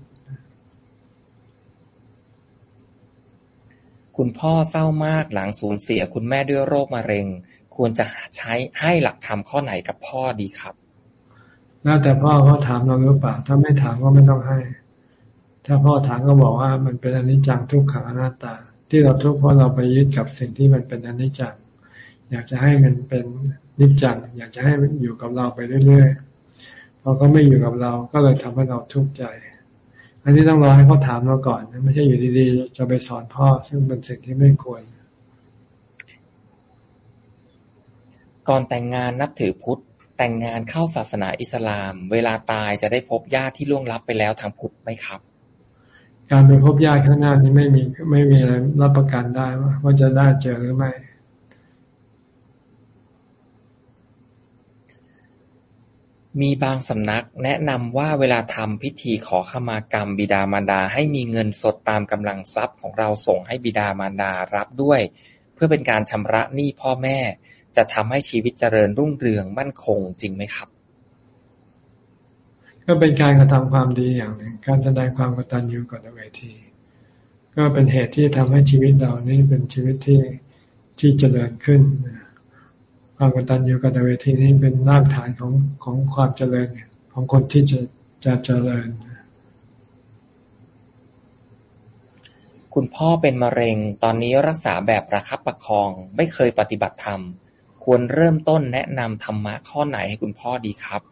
คุณพ่อเศร้ามากหลังสูญเสียคุณแม่ด้วยโรคมะเร็ง ควรจะใช้ให้หลักธรรมข้อไหนกับพ่อดีครับ แล้วแต่พ่อเขาถามเราหรือเปล่า ถ้าไม่ถามก็ไม่ต้องให้ ถ้าพ่อถามก็บอกว่ามันเป็นอนิจจังทุกขังอนัตตา ที่เราทุกข์เพราะเราไปยึดกับสิ่งที่มันเป็นอนิจจัง อยากจะให้มันเป็นนิจจัง อยากจะให้มันอยู่กับเราไปเรื่อยๆพอก็ไม่อยู่กับเราก็เลยทำให้เราทุกข์ใจ อันนี้ต้องรอให้เขาถามเราก่อนไม่ใช่อยู่ดีๆจะไปสอนพ่อ ซึ่งเป็นสิ่งที่ไม่ควร ก่อนแต่งงานนับถือพุทธ แต่งงานเข้าศาสนาอิสลาม เวลาตายจะได้พบญาติที่ล่วงลับไปแล้วทางพุทธไหมครับ การไปพบญาติข้างหน้านี้ไม่มีไม่มีอะไรรับประกันได้ว่าจะได้เจอหรือไม่ มีบางสำนักแนะนำว่าเวลาทำพิธีขอขมากรรมบิดามารดาให้มีเงินสดตามกำลังทรัพย์ของเราส่งให้บิดามารดารับด้วย เพื่อเป็นการชำระหนี้พ่อแม่ จะทำให้ชีวิตเจริญรุ่งเรืองมั่นคงจริงไหมครับ ก็เป็นการกระทำความดีอย่างหนึ่งการแสดงความกตัญญูกตเวที ก็เป็นเหตุที่ทำให้ชีวิตเรานี่เป็นชีวิตที่ที่เจริญขึ้น ความกตัญญูกตเวทีนี่เป็นรากฐานของของความเจริญของคนที่จะจะเจริญ คุณพ่อเป็นมะเร็งตอนนี้รักษาแบบประคับประคอง ไม่เคยปฏิบัติธรรม ควรเริ่มต้นแนะนำธรรมะข้อไหนให้คุณพ่อดีครับ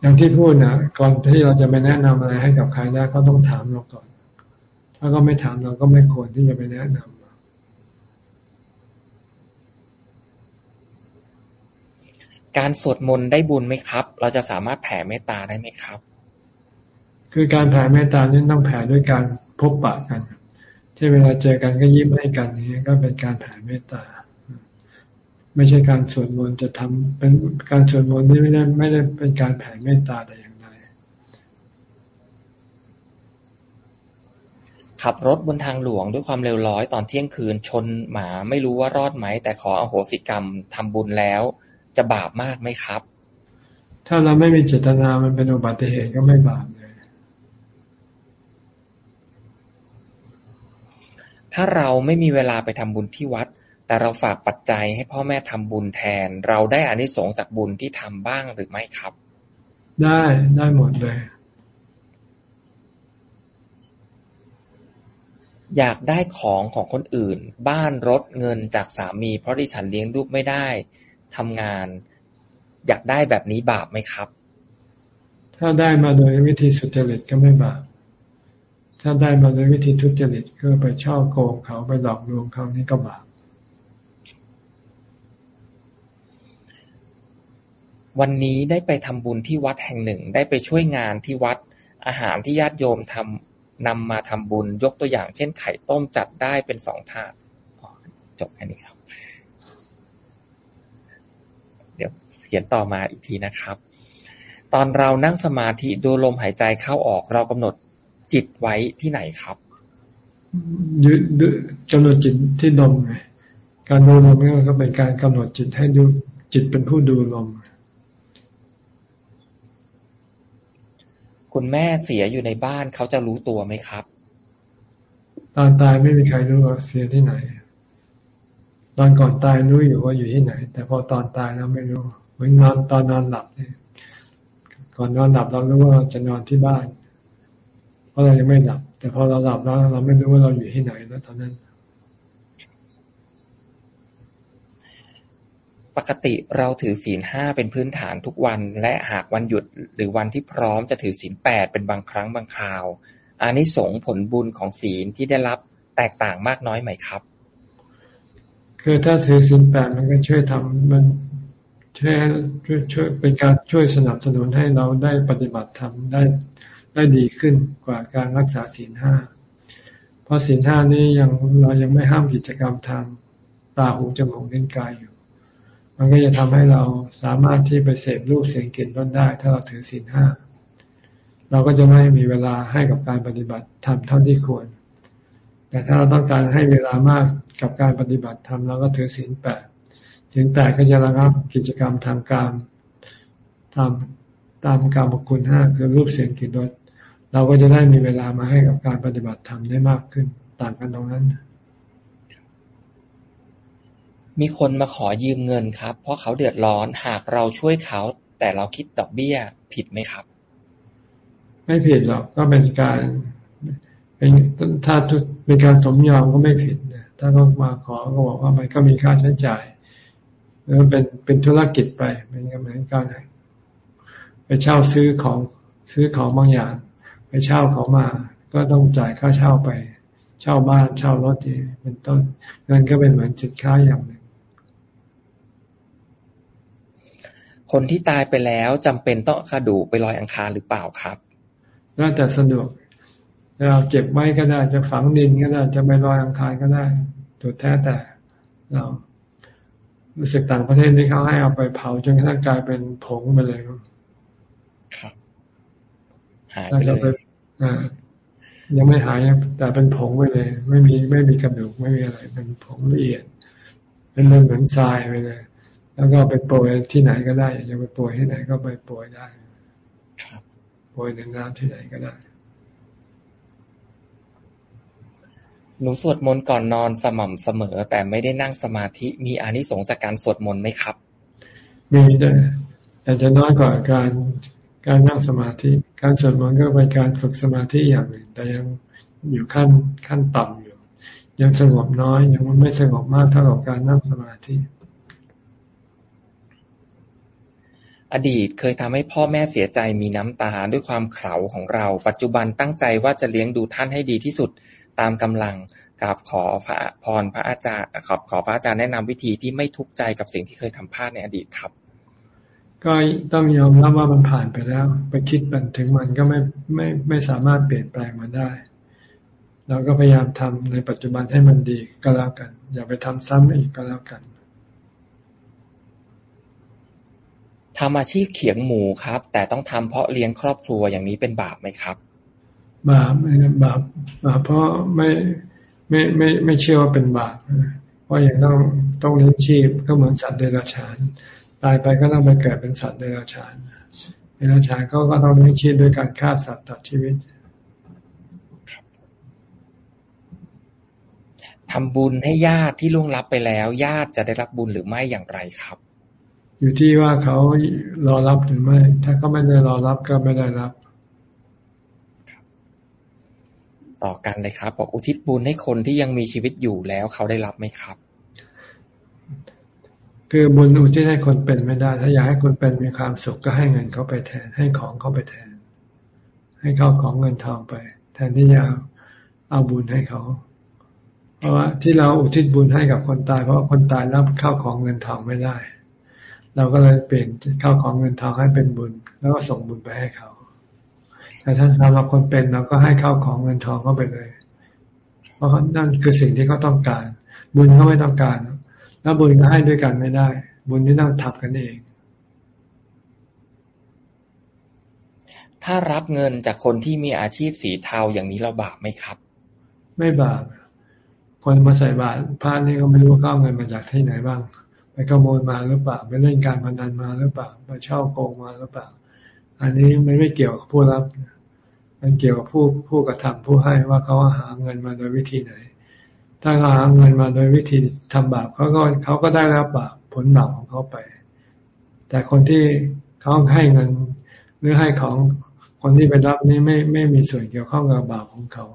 อย่างที่พูดนะก่อนที่เราจะไปแนะนำอะไรให้กับใครได้ก็ต้องถามเราก่อน ถ้าก็ไม่ถามเราก็ไม่ควรที่จะไปแนะนำ การสวดมนต์ได้บุญไหมครับ เราจะสามารถแผ่เมตตาได้ไหมครับ คือการแผ่เมตตานี่ต้องแผ่ด้วยการพบปะกัน ที่เวลาเจอกันก็ยิ้มให้กันนี้ก็เป็นการแผ่เมตตา ไม่ใช่การสวดมนต์จะทำเป็นการสวดมนต์นี่ไม่ได้ไม่ได้เป็นการแผ่เมตตาแต่อย่างใดขับรถบนทางหลวงด้วยความเร็วร้อยตอนเที่ยงคืนชนหมาไม่รู้ว่ารอดไหม แต่ขออโหสิกรรมทำบุญแล้ว จะบาปมากไหมครับ ถ้าเราไม่มีเจตนามันเป็นอุบัติเหตุก็ไม่บาปเลยถ้าเราไม่มีเวลาไปทำบุญที่วัด แต่เราฝากปัจจัยให้พ่อแม่ทำบุญแทน เราได้อานิสงส์จากบุญที่ทำบ้างหรือไม่ครับ ได้ได้หมดเลยอยากได้ของของคนอื่น บ้านรถเงินจากสามีเพราะดิฉันเลี้ยงลูกไม่ได้ ทำงาน อยากได้แบบนี้บาปไหมครับ ถ้าได้มาโดยวิธีสุจริตก็ไม่บาปถ้าได้มาโดยวิธีทุจริตก็ไปช่อโกงเขาไปหลอกลวงเขานี่ก็บาปวันนี้ได้ไปทำบุญที่วัดแห่งหนึ่ง ได้ไปช่วยงานที่วัดอาหารที่ญาติโยมทำนำมาทำบุญยกตัวอย่าง เช่นไข่ต้มจัดได้เป็นสองถาดจบแค่นี้ครับ เดี๋ยวเขียนต่อมาอีกทีนะครับ ตอนเรานั่งสมาธิดูลมหายใจเข้าออกเรากำหนดจิตไว้ที่ไหนครับยึดกำหนดจิตที่ลมไงการดูลมก็เป็นการกำหนดจิตให้ดูจิตเป็นผู้ดูลม คุณแม่เสียอยู่ในบ้านเขาจะรู้ตัวไหมครับ ตอนตายไม่มีใครรู้ว่าเสียที่ไหน ตอนก่อนตายรู้อยู่ว่าอยู่ที่ไหน แต่พอตอนตายแล้วไม่รู้เห มือนนอนตอนนอนหลับเนี่ยก่อนนอนหลับเรารู้ว่าเราจะนอนที่บ้าน เพราะเรายังไม่หลับ แต่พอเราหลับแล้วเราไม่รู้ว่าเราอยู่ที่ไหนแล้วตอนนั้น ปกติเราถือศีลห้าเป็นพื้นฐานทุกวัน และหากวันหยุดหรือวันที่พร้อมจะถือศีลแปดเป็นบางครั้งบางคราวอานิสงส์ผลบุญของศีลที่ได้รับแตกต่างมากน้อยไหมครับ คือถ้าถือศีลแปดมันก็ช่วยทำมัน ช่วยช่วยเป็นการช่วยสนับสนุนให้เราได้ปฏิบัติธรรมได้ได้ดีขึ้นกว่าการรักษาศีลห้า เพราะศีลห้านี้ยังเรายังไม่ห้ามกิจกรรมทางตาหูจมูกเล่นกายอยู่ มันก็จะทำให้เราสามารถที่ไปเสพรูปเสียงกลิ่นรสได้ ถ้าเราถือศีลห้า เราก็จะไม่มีเวลาให้กับการปฏิบัติธรรมเท่าที่ควร แต่ถ้าเราต้องการให้เวลามากกับการปฏิบัติธรรมเราก็ถือศีลแปด ศีลแปดก็จะระงับกิจกรรมทางการตามตามการบคุณห้าคือรูปเสียงกลิ่นรสเราก็จะได้มีเวลามาให้กับการปฏิบัติธรรมได้มากขึ้น ต่างกันตรงนั้น มีคนมาขอยืมเงินครับ เพราะเขาเดือดร้อนหากเราช่วยเขา แต่เราคิดดอกเบี้ยผิดไหมครับ ไม่ผิดหรอกก็เป็นการเป็นถ้าเป็นการสมยอมก็ไม่ผิดถ้าเขามาขอก็บอกว่ามันก็มีค่าใช้จ่าย แล้วเป็นเป็นธุรกิจไปเป็นเหมือนการไปเช่าซื้อของซื้อของบางอย่าง ไปเช่าเขามา ก็ต้องจ่ายค่าเช่าไป เช่าบ้านเช่ารถเป็นต้นนั่นก็เป็นเหมือนจิตค้าอย่างหนึ่งคนที่ตายไปแล้วจำเป็นต้องกระดูกไปลอยอังคารหรือเปล่าครับน่าจะสะดวกเราเก็บไว้ก็ได้จะฝังดินก็ได้จะไปลอยอังคารก็ได้ถูกแท้แต่เรา รู้สึกต่างประเทศที่เขาให้เอาไปเผาจนกระทั่งกลายเป็นผงไปเลยครับหายไปเลยยังไม่หายแต่เป็นผงไปเลย ไม่มีไม่มีกระดูกไม่มีอะไร เป็นผงละเอียด เป็นเหมือนทรายไปเลย แล้วก็ไปโปรยที่ไหนก็ได้อยากไปโปรยที่ไหนก็ไปโปรยได้โปรยในน้ำที่ไหนก็ได้ หนูสวดมนต์ก่อนนอนสม่ำเสมอ แต่ไม่ได้นั่งสมาธิ มีอานิสงส์จากการสวดมนต์ไหมครับ มีแต่แต่จะน้อยกว่าการการนั่งสมาธิ การสวดมนต์ก็เป็นการฝึกสมาธิอย่างหนึ่ง แต่ยังอยู่ขั้นขั้นต่ำอยู่ ยังสงบน้อยยังไม่สงบมากเท่ากับการนั่งสมาธิ อดีตเคยทำให้พ่อแม่เสียใจมีน้ำตาด้วยความเข่าของเรา ปัจจุบันตั้งใจว่าจะเลี้ยงดูท่านให้ดีที่สุด ตามกำลังกับขอพระพรพระอาจารย์ขอขอพระอาจารย์แนะนำวิธีที่ไม่ทุกข์ใจกับสิ่งที่เคยทำพลาดในอดีตครับ ก็ต้องยอมรับว่ามันผ่านไปแล้ว ไปคิดมันถึงมันก็ไม่ไม่ไม่สามารถเปลี่ยนแปลงมันได้ เราก็พยายามทำในปัจจุบันให้มันดีก็แล้วกัน อย่าไปทำซ้ำอีกก็แล้วกันทำอาชีพเขียงหมูครับ แต่ต้องทำเพราะเลี้ยงครอบครัวอย่างนี้เป็นบาปไหมครับ บาปบาปบาปเพราะไม่ไม่ไม่ไม่เชื่อว่าเป็นบาปเพราะอย่างต้องต้องเลี้ยงชีพก็เหมือนสัตว์เดรัจฉาน ตายไปก็ต้องไปเกิดเป็นสัตว์เดรัจฉานเดรัจฉานเขาก็ต้องเลี้ยงชีพด้วยการฆ่าสัตว์ตัดชีวิตทำบุญให้ญาติที่ล่วงลับไปแล้ว ญาติจะได้รับบุญหรือไม่อย่างไรครับ อยู่ที่ว่าเขารอรับหรือไม่ ถ้าเขาไม่ได้รอรับก็ไม่ได้รับ ต่อกันเลยครับบอกอุทิศบุญให้คนที่ยังมีชีวิตอยู่แล้วเขาได้รับไหมครับ คือบุญอุทิศให้คนเป็นไม่ได้ ถ้าอยากให้คนเป็นมีความสุขก็ให้เงินเขาไปแทน ให้ของเขาไปแทน ให้เขาของเงินทองไป แทนที่จะเอาบุญให้เขา เพราะว่าที่เราอุทิศบุญให้กับคนตายเพราะว่าคนตายรับข้าวของเงินทองไม่ได้ เราก็เลยเปลี่ยนข้าวของเงินทองให้เป็นบุญ แล้วก็ส่งบุญไปให้เขา แต่ถ้าสำหรับคนเป็นเราก็ให้ข้าวของเงินทองเข้าไปเลย เพราะนั่นคือสิ่งที่เขาต้องการ บุญเขาไม่ต้องการ แล้วบุญก็ให้ด้วยกันไม่ได้ บุญที่ต้องทับกันเอง ถ้ารับเงินจากคนที่มีอาชีพสีเทาอย่างนี้เราบาปไหมครับ ไม่บาปคนมาใส่บาตรพระนี่ก็ไม่รู้เข้าเงินมาจากที่ไหนบ้าง ไปขโมยมาหรือเปล่าไปเล่นการพนันมาหรือเปล่าไปเช่าโกงมาหรือเปล่า อันนี้ไม่ไม่เกี่ยวกับผู้รับ มันเกี่ยวกับผู้ผู้กระทำผู้ให้ว่าเขาหาเงินมาโดยวิธีไหน ถ้าเขาหาเงินมาโดยวิธีทำบาปเขาก็เขาก็ได้รับบาปผลบาปของเขาไป แต่คนที่เขาให้เงินหรือให้ของคนที่ไปรับนี่ไม่ไม่มีส่วนเกี่ยวข้องกับบาปของเขา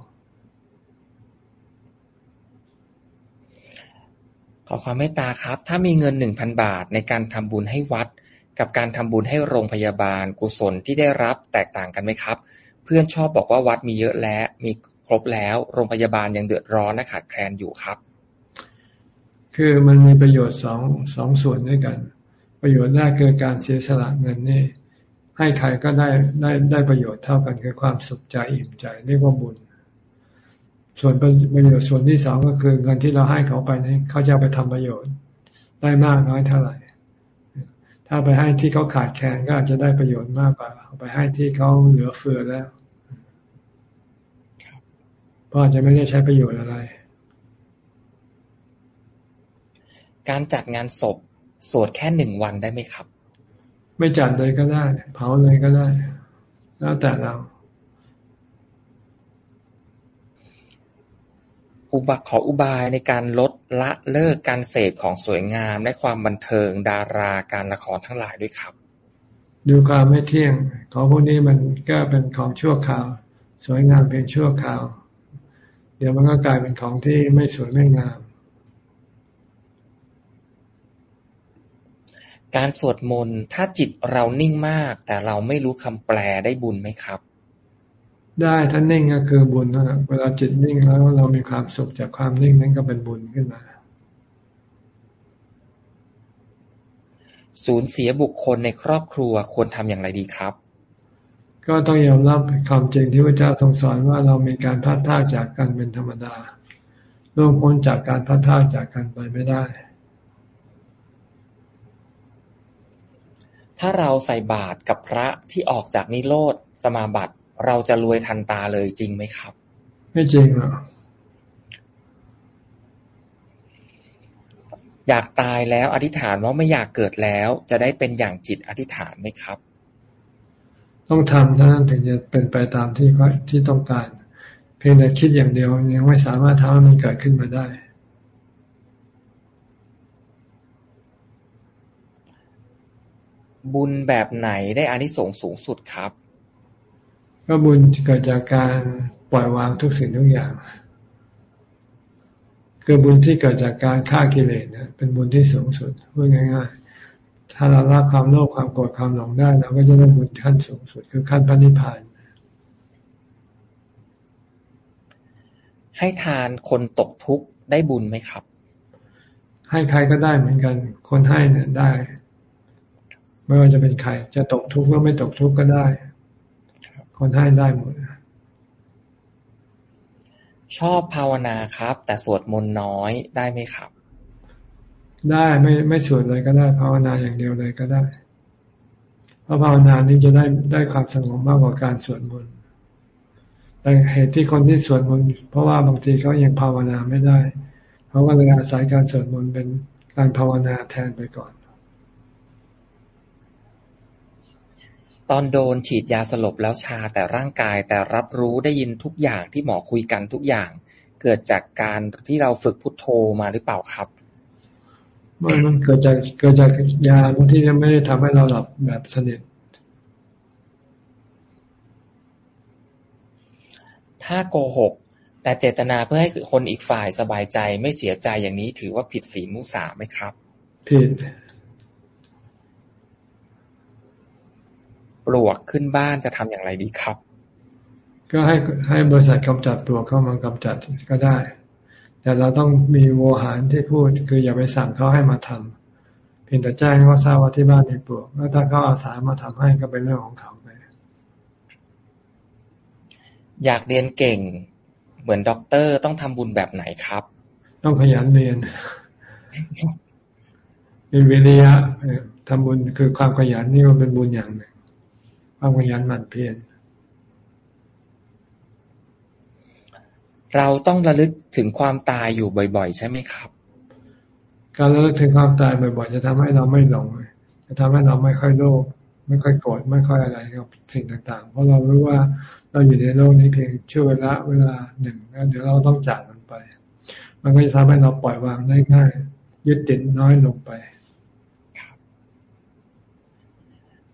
ขอความเมตตาครับ ถ้ามีเงินหนึ่งพันบาทในการทำบุญให้วัด กับการทำบุญให้โรงพยาบาลกุศลที่ได้รับแตกต่างกันไหมครับ เพื่อนชอบบอกว่าวัดมีเยอะแล้วมีครบแล้ว โรงพยาบาลยังเดือดร้อนและขาดแคลนอยู่ครับ คือมันมีประโยชน์สองสองส่วนด้วยกัน ประโยชน์แรกคือการเสียสละเงินนี่ให้ใครก็ได้ได้ได้ประโยชน์เท่ากันคือความสุขใจอิ่มใจเรียกว่าบุญ ส่วนประโยชน์ส่วนที่สองก็คือเงินที่เราให้เขาไปนี้เขาจะไปทำประโยชน์ ได้มากน้อยเท่าไหร่ ถ้าไปให้ที่เขาขาดแคลนก็อาจจะได้ประโยชน์มากกว่าเอาไปให้ที่เขาเหลือเฟือแล้วเพราะอาจจะไม่ได้ใช้ประโยชน์อะไร การจัดงานศพสวดแค่หนึ่งวันได้ไหมครับ ไม่จัดเลยก็ได้ เผาเลยก็ได้ แล้วแต่เรา อุบขออุบายในการลดละเลิกการเสพของสวยงาม และความบันเทิงดาราการละครทั้งหลายด้วยครับ ดูความไม่เที่ยง ของพวกนี้มันก็เป็นของชั่วคราว สวยงามเพียงชั่วคราว เดี๋ยวมันก็กลายเป็นของที่ไม่สวยไม่งาม การสวดมนต์ถ้าจิตเรานิ่งมาก แต่เราไม่รู้คำแปลได้บุญไหมครับ ได้ถ้านิ่งก็คือบุญนะเวลาจิตนิ่งแล้วเรามีความสุขจากความนิ่งนั้นก็เป็นบุญขึ้นมาสูญเสียบุคคลในครอบครัวควรทำอย่างไรดีครับ ก็ต้องยอมรับความจริงที่พระเจ้าทรงสอนว่าเรามีการพัดพาจากกันเป็นธรรมดาล่วงพ้นจากการพัดพาจากกันไปไม่ได้ ถ้าเราใส่บาตรกับพระที่ออกจากนิโรธสมาบัติ เราจะรวยทันตาเลยจริงไหมครับ ไม่จริงหรอกอยากตายแล้วอธิษฐานว่าไม่อยากเกิดแล้ว จะได้เป็นอย่างจิตอธิษฐานไหมครับ ต้องทำเท่านั้นถึงจะเป็นไปตามที่ที่ต้องการ เพียงแต่คิดอย่างเดียวยังไม่สามารถทำให้มันเกิดขึ้นมาได้ บุญแบบไหนได้อานิสงส์สูงสุดครับ ก็บุญเกิดจากการปล่อยวางทุกสิ่งทุกอย่าง คือบุญที่เกิดจากการฆ่ากิเลสนะเป็นบุญที่สูงสุดพูดง่าย ๆ ถ้าเราละความโลภความโกรธความหลงได้เราก็จะได้บุญขั้นสูงสุด คือขั้นพระนิพพานให้ทานคนตกทุกข์ได้บุญไหมครับ ให้ใครก็ได้เหมือนกัน คนให้เนี่ยได้ ไม่ว่าจะเป็นใคร จะตกทุกข์หรือไม่ตกทุกข์ก็ได้ คนให้ได้หมด ชอบภาวนาครับ แต่สวดมนต์น้อยได้ไหมครับ ได้ไม่ไม่สวดเลยก็ได้ ภาวนาอย่างเดียวเลยก็ได้ เพราะภาวนานี้จะได้ได้ความสงบมากกว่าการสวดมนต์แต่เหตุที่คนที่สวดมนต์เพราะว่าบางทีเขายังภาวนาไม่ได้เขาก็เลยอาศัยการสวดมนต์เป็นการภาวนาแทนไปก่อน ตอนโดนฉีดยาสลบแล้วชาแต่ร่างกายแต่รับรู้ได้ยินทุกอย่างที่หมอคุยกันทุกอย่าง เกิดจากการที่เราฝึกพุทโธมาหรือเปล่าครับมันมันเกิดจากเกิดจากยาบางที่ไม่ได้ทำให้เราหลับแบบสนิทถ้าโกหก แต่เจตนาเพื่อให้คนอีกฝ่ายสบายใจไม่เสียใจอย่างนี้ถือว่าผิดศีลมุสาไหมครับ ผิด ปลวกขึ้นบ้านจะทำอย่างไรดีครับ ก็ให้ให้บริษัทกำจัดปลวกเข้ามากำจัดก็ได้ แต่เราต้องมีโวหารที่พูดคืออย่าไปสั่งเขาให้มาทำเพียงแต่แจ้งว่าทราบว่าที่บ้านมีปลวกแล้วถ้าเขาอาสามาทำให้ก็เป็นเรื่องของเขาไปอยากเรียนเก่ง เหมือนด็อกเตอร์ต้องทำบุญแบบไหนครับ ต้องขยันเรียนมีวิริยะทำบุญคือความขยันนี่มันเป็นบุญอย่างหนึ่ง ความขยันหมั่นเพียรเราต้องระลึกถึงความตายอยู่บ่อย ๆ ใช่ไหมครับ การระลึกถึงความตายบ่อย ๆ จะทำให้เราไม่หลงจะทำให้เราไม่ค่อยโลภไม่ค่อยโกรธไม่ค่อยอะไรกับสิ่งต่าง ๆ เพราะเรารู้ว่าเราอยู่ในโลกนี้เพียงชั่วเวลาเวลาหนึ่งแล้วเดี๋ยวเราต้องจากมันไป มันก็จะทำให้เราปล่อยวางได้ง่ายยึดติดน้อยลงไป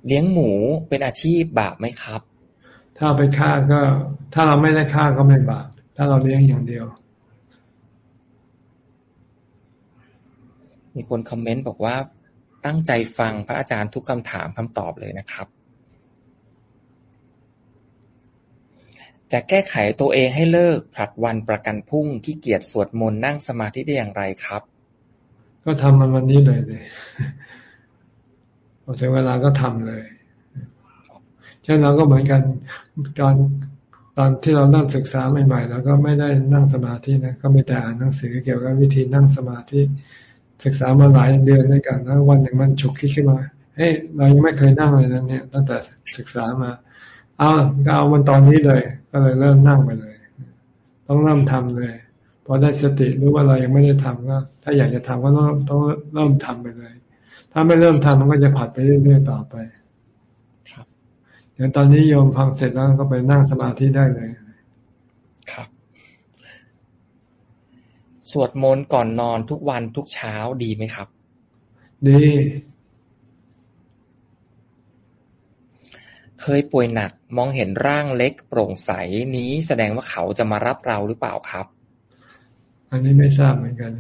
เลี้ยงหมูเป็นอาชีพบาปไหมครับ ถ้าไปฆ่าก็ ถ้าเราไม่ได้ฆ่าก็ไม่บาป ถ้าเราเลี้ยงอย่างเดียว มีคนคอมเมนต์บอกว่าตั้งใจฟังพระอาจารย์ทุกคำถามคำตอบเลยนะครับ จะแก้ไขตัวเองให้เลิกผลัดวันประกันพุ่งที่เกียจสวดมนต์นั่งสมาธิได้อย่างไรครับ ก็ทำมันวันนี้เลยเลยพ อถึงเวลาก็ทำเลยเช่นเราก็เหมือนกันตอนตอนที่เราเริ่มศึกษาใหม่ๆเราก็ไม่ได้นั่งสมาธินะก็ไมีแต่อ่านหนังสือเกี่ยวกับวิธีนั่งสมาธิ ศึกษามาหลายเดือนด้วยกันแล้ววันหนึ่งมันฉุกคิดขึ้นมาเฮ้ยเรายังไม่เคยนั่งเลยนะเนี่ย ตั้งแต่ศึกษามา เอาก็เอามันตอนนี้เลย ก็เลยเริ่มนั่งไปเลย ต้องเริ่มทำเลยพอได้สติรู้ว่าเรายังไม่ได้ทำก็ ถ้าอยากจะทำก็ต้องต้องเริ่มทำไปเลย ถ้าไม่เริ่มทำมันก็จะผัดไปเรื่อยๆต่อไปอย่างตอนนี้โยมฟังเสร็จแล้วก็ไปนั่งสมาธิได้เลย ครับ สวดมนต์ก่อนนอนทุกวันทุกเช้าดีไหมครับ ดี เคยป่วยหนักมองเห็นร่างเล็กโปร่งใสนี้แสดงว่าเขาจะมารับเราหรือเปล่าครับ อันนี้ไม่ทราบเหมือนกัน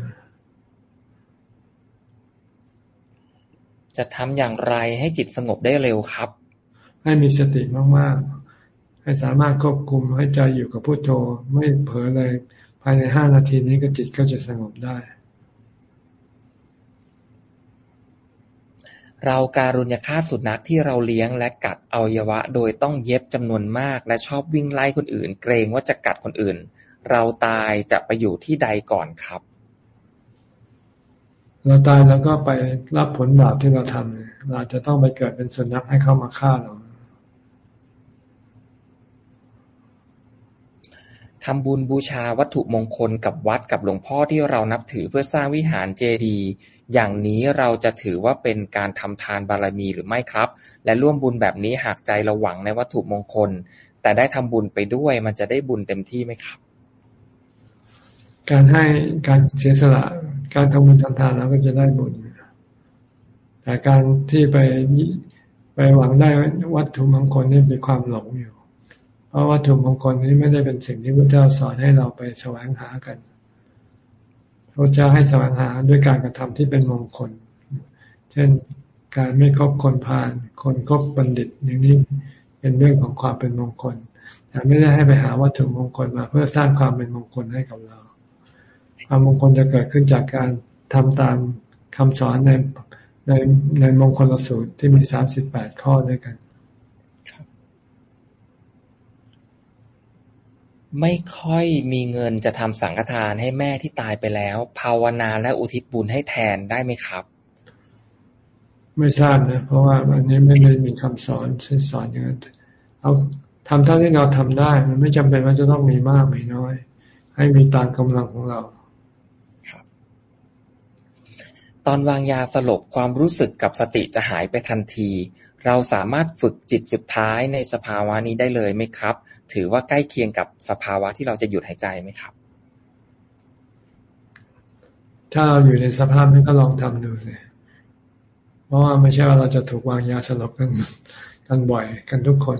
จะทำอย่างไรให้จิตสงบได้เร็วครับ ให้มีสติมากๆ ให้สามารถควบคุมให้ใจอยู่กับพุโทโธ ไม่เผลอเลย ภายในห้านาทีนี้ก็จิตก็จะสงบได้ เราการุญยฆาตสุนัขที่เราเลี้ยงและกัดอวัยวะ โดยต้องเย็บจำนวนมาก และชอบวิ่งไล่คนอื่น เกรงว่าจะกัดคนอื่น เราตายจะไปอยู่ที่ใดก่อนครับ เราตายแล้วก็ไปรับผลบาปที่เราทำเราจะต้องไปเกิดเป็นสุนัขให้เข้ามาฆ่าเราทำบุญบูชาวัตถุมงคลกับวัดกับหลวงพ่อที่เรานับถือเพื่อสร้างวิหารเจดีย์อย่างนี้เราจะถือว่าเป็นการทำทานบารมีหรือไม่ครับ และร่วมบุญแบบนี้หากใจเราหวังในวัตถุมงคล แต่ได้ทำบุญไปด้วยมันจะได้บุญเต็มที่ไหมครับ การให้การเสียสละ การทำบุญทำทานเราก็จะได้บุญแต่การที่ไปไปหวังได้วัตถุมงคลนี่เป็นความหลงอยู่ เพราะวัตถุมงคลนี้ไม่ได้เป็นสิ่งที่พระเจ้าสอนให้เราไปแสวงหากันพระเจ้าให้แสวงหาด้วยการกระทำที่เป็นมงคล เช่นการไม่คบคนพาลคนคบบัณฑิตอย่างนี้เป็นเรื่องของความเป็นมงคล แต่ไม่ได้ให้ไปหาวัตถุมงคลมาเพื่อสร้างความเป็นมงคลให้กับเรา ความมงคลจะเกิดขึ้นจากการทำตามคำสอนในในในมงคลสูตรที่มีสามสิบแปดข้อด้วยกันไม่ค่อยมีเงินจะทำสังฆทานให้แม่ที่ตายไปแล้ว ภาวนาและอุทิศบุญให้แทนได้ไหมครับไไม่ทราบนะ เพราะว่าอันนี้ไม่ได้มีคำสอนสอนอย่างนั้นเอาทำเท่าที่เราทำได้ มันไม่จำเป็นว่าจะต้องมีมากมีน้อย ให้มีตามกำลังของเราครับ ต อนวางยาสลบความรู้สึกกับสติจะหายไปทันที เราสามารถฝึกจิตสุดท้ายในสภาวะนี้ได้เลยไหมครับ ถือว่าใกล้เคียงกับสภาวะที่เราจะหยุดหายใจไหมครับ ถ้าเราอยู่ในสภาพนี้ก็ลองทำดูสิเพราะว่าไม่ใช่ว่าเราจะถูกวางยาสลบกันกันบ่อยกันทุกคน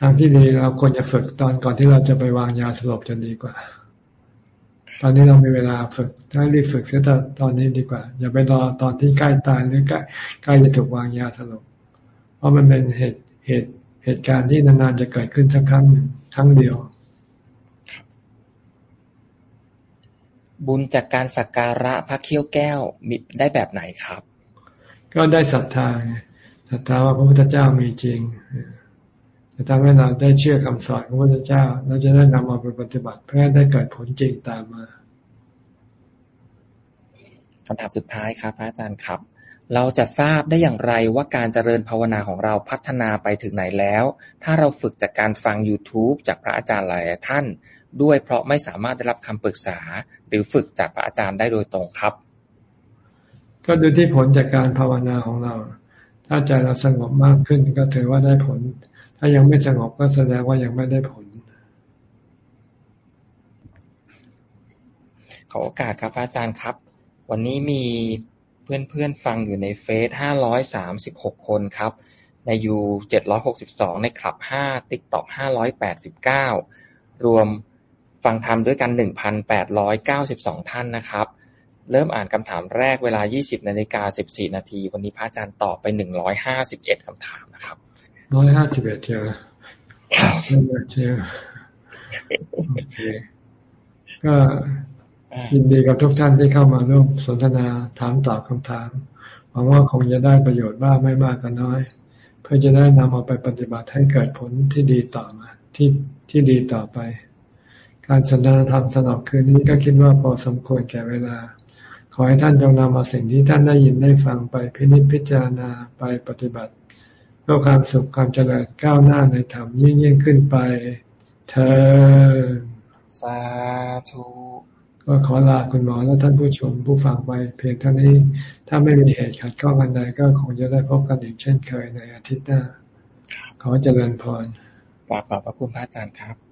ทางที่ดีเราควรจะฝึกตอนก่อนที่เราจะไปวางยาสลบจะดีกว่า ตอนนี้เรามีเวลาฝึกถ้ารีบฝึกเสียแต่ตอนนี้ดีกว่า อย่าไปรอตอนที่ใกล้ตายหรือใกล้ใกล้จะถูกวางยาสลบเพราะมันเป็นเหตุเหตุเหตุการณ์ที่นานๆจะเกิดขึ้นสักครั้งครั้งเดียว บุญจากการสักการะพระเขี้ยวแก้วมีได้แบบไหนครับ ก็ได้ศรัทธาศรัทธาว่าพระพุทธเจ้ามีจริง จะทำให้เราได้เชื่อคำสอนของพระพุทธเจ้าเราจะได้นำมาไปปฏิบัติเพื่อให้ได้เกิดผลจริงตามมาคำถามสุดท้ายครับพระอาจารย์ครับ เราจะทราบได้อย่างไรว่าการเจริญภาวนาของเราพัฒนาไปถึงไหนแล้ว ถ้าเราฝึกจากการฟัง YouTube จากพระอาจารย์หลายท่าน ด้วยเพราะไม่สามารถได้รับคำปรึกษา หรือฝึกจากพระอาจารย์ได้โดยตรงครับ ก็ดูที่ผลจากการภาวนาของเรา ถ้าใจเราสงบมากขึ้นก็ถือว่าได้ผล ถ้ายังไม่สงบก็แสดงว่ายังไม่ได้ผล ขอโอกาสครับอาจารย์ครับ วันนี้มีเพื่อนๆฟังอยู่ในเฟซห้าร้อยสามสิบหกคนครับ ในยูเจ็ดร้อยหกสิบสองในคลับห้าติ๊กต็อกห้าร้อยแปดสิบเก้ารวมฟังธรรมด้วยกันหนึ่งพันแปดร้อยเก้าสิบสองท่านนะครับ เริ่มอ่านคำถามแรกเวลายี่สิบนาฬิกาสิบสี่นาที วันนี้พระอาจารย์ตอบไปหนึ่งร้อยห้าสิบเอ็ดคำถามนะครับ ร้อยห้าสิบเอ็ดเจอครับเจอโอเคก็ยินดีกับทุกท่านที่เข้ามาร่วมสนทนาถามตอบคำถามหวังว่าคงจะได้ประโยชน์บ้างไม่มากก็น้อย เพื่อจะได้นำเอาไปปฏิบัติให้เกิดผลที่ดีต่อมาที่ที่ดีต่อไป การสนทนาธรรมสนอกคืนนี้ก็คิดว่าพอสมควรแก่เวลา ขอให้ท่านจงนำเอาสิ่งที่ท่านได้ยินได้ฟังไปพินิจพิจารณาไปปฏิบัติ พื่อความสุขความเจริญก้าวหน้าในธรรมยิ่งยิ่งขึ้นไป เธอสาธุก็ขอลาคุณหมอและท่านผู้ชมผู้ฟังไปเพียงเท่านี้ ถ้าไม่มีเหตุขัดข้องกันใดก็คงจะได้พบกันอีกเช่นเคยในอาทิตย์หน้า ขอเจริญพรกราบขอบพระคุณพระอาจารย์ครับ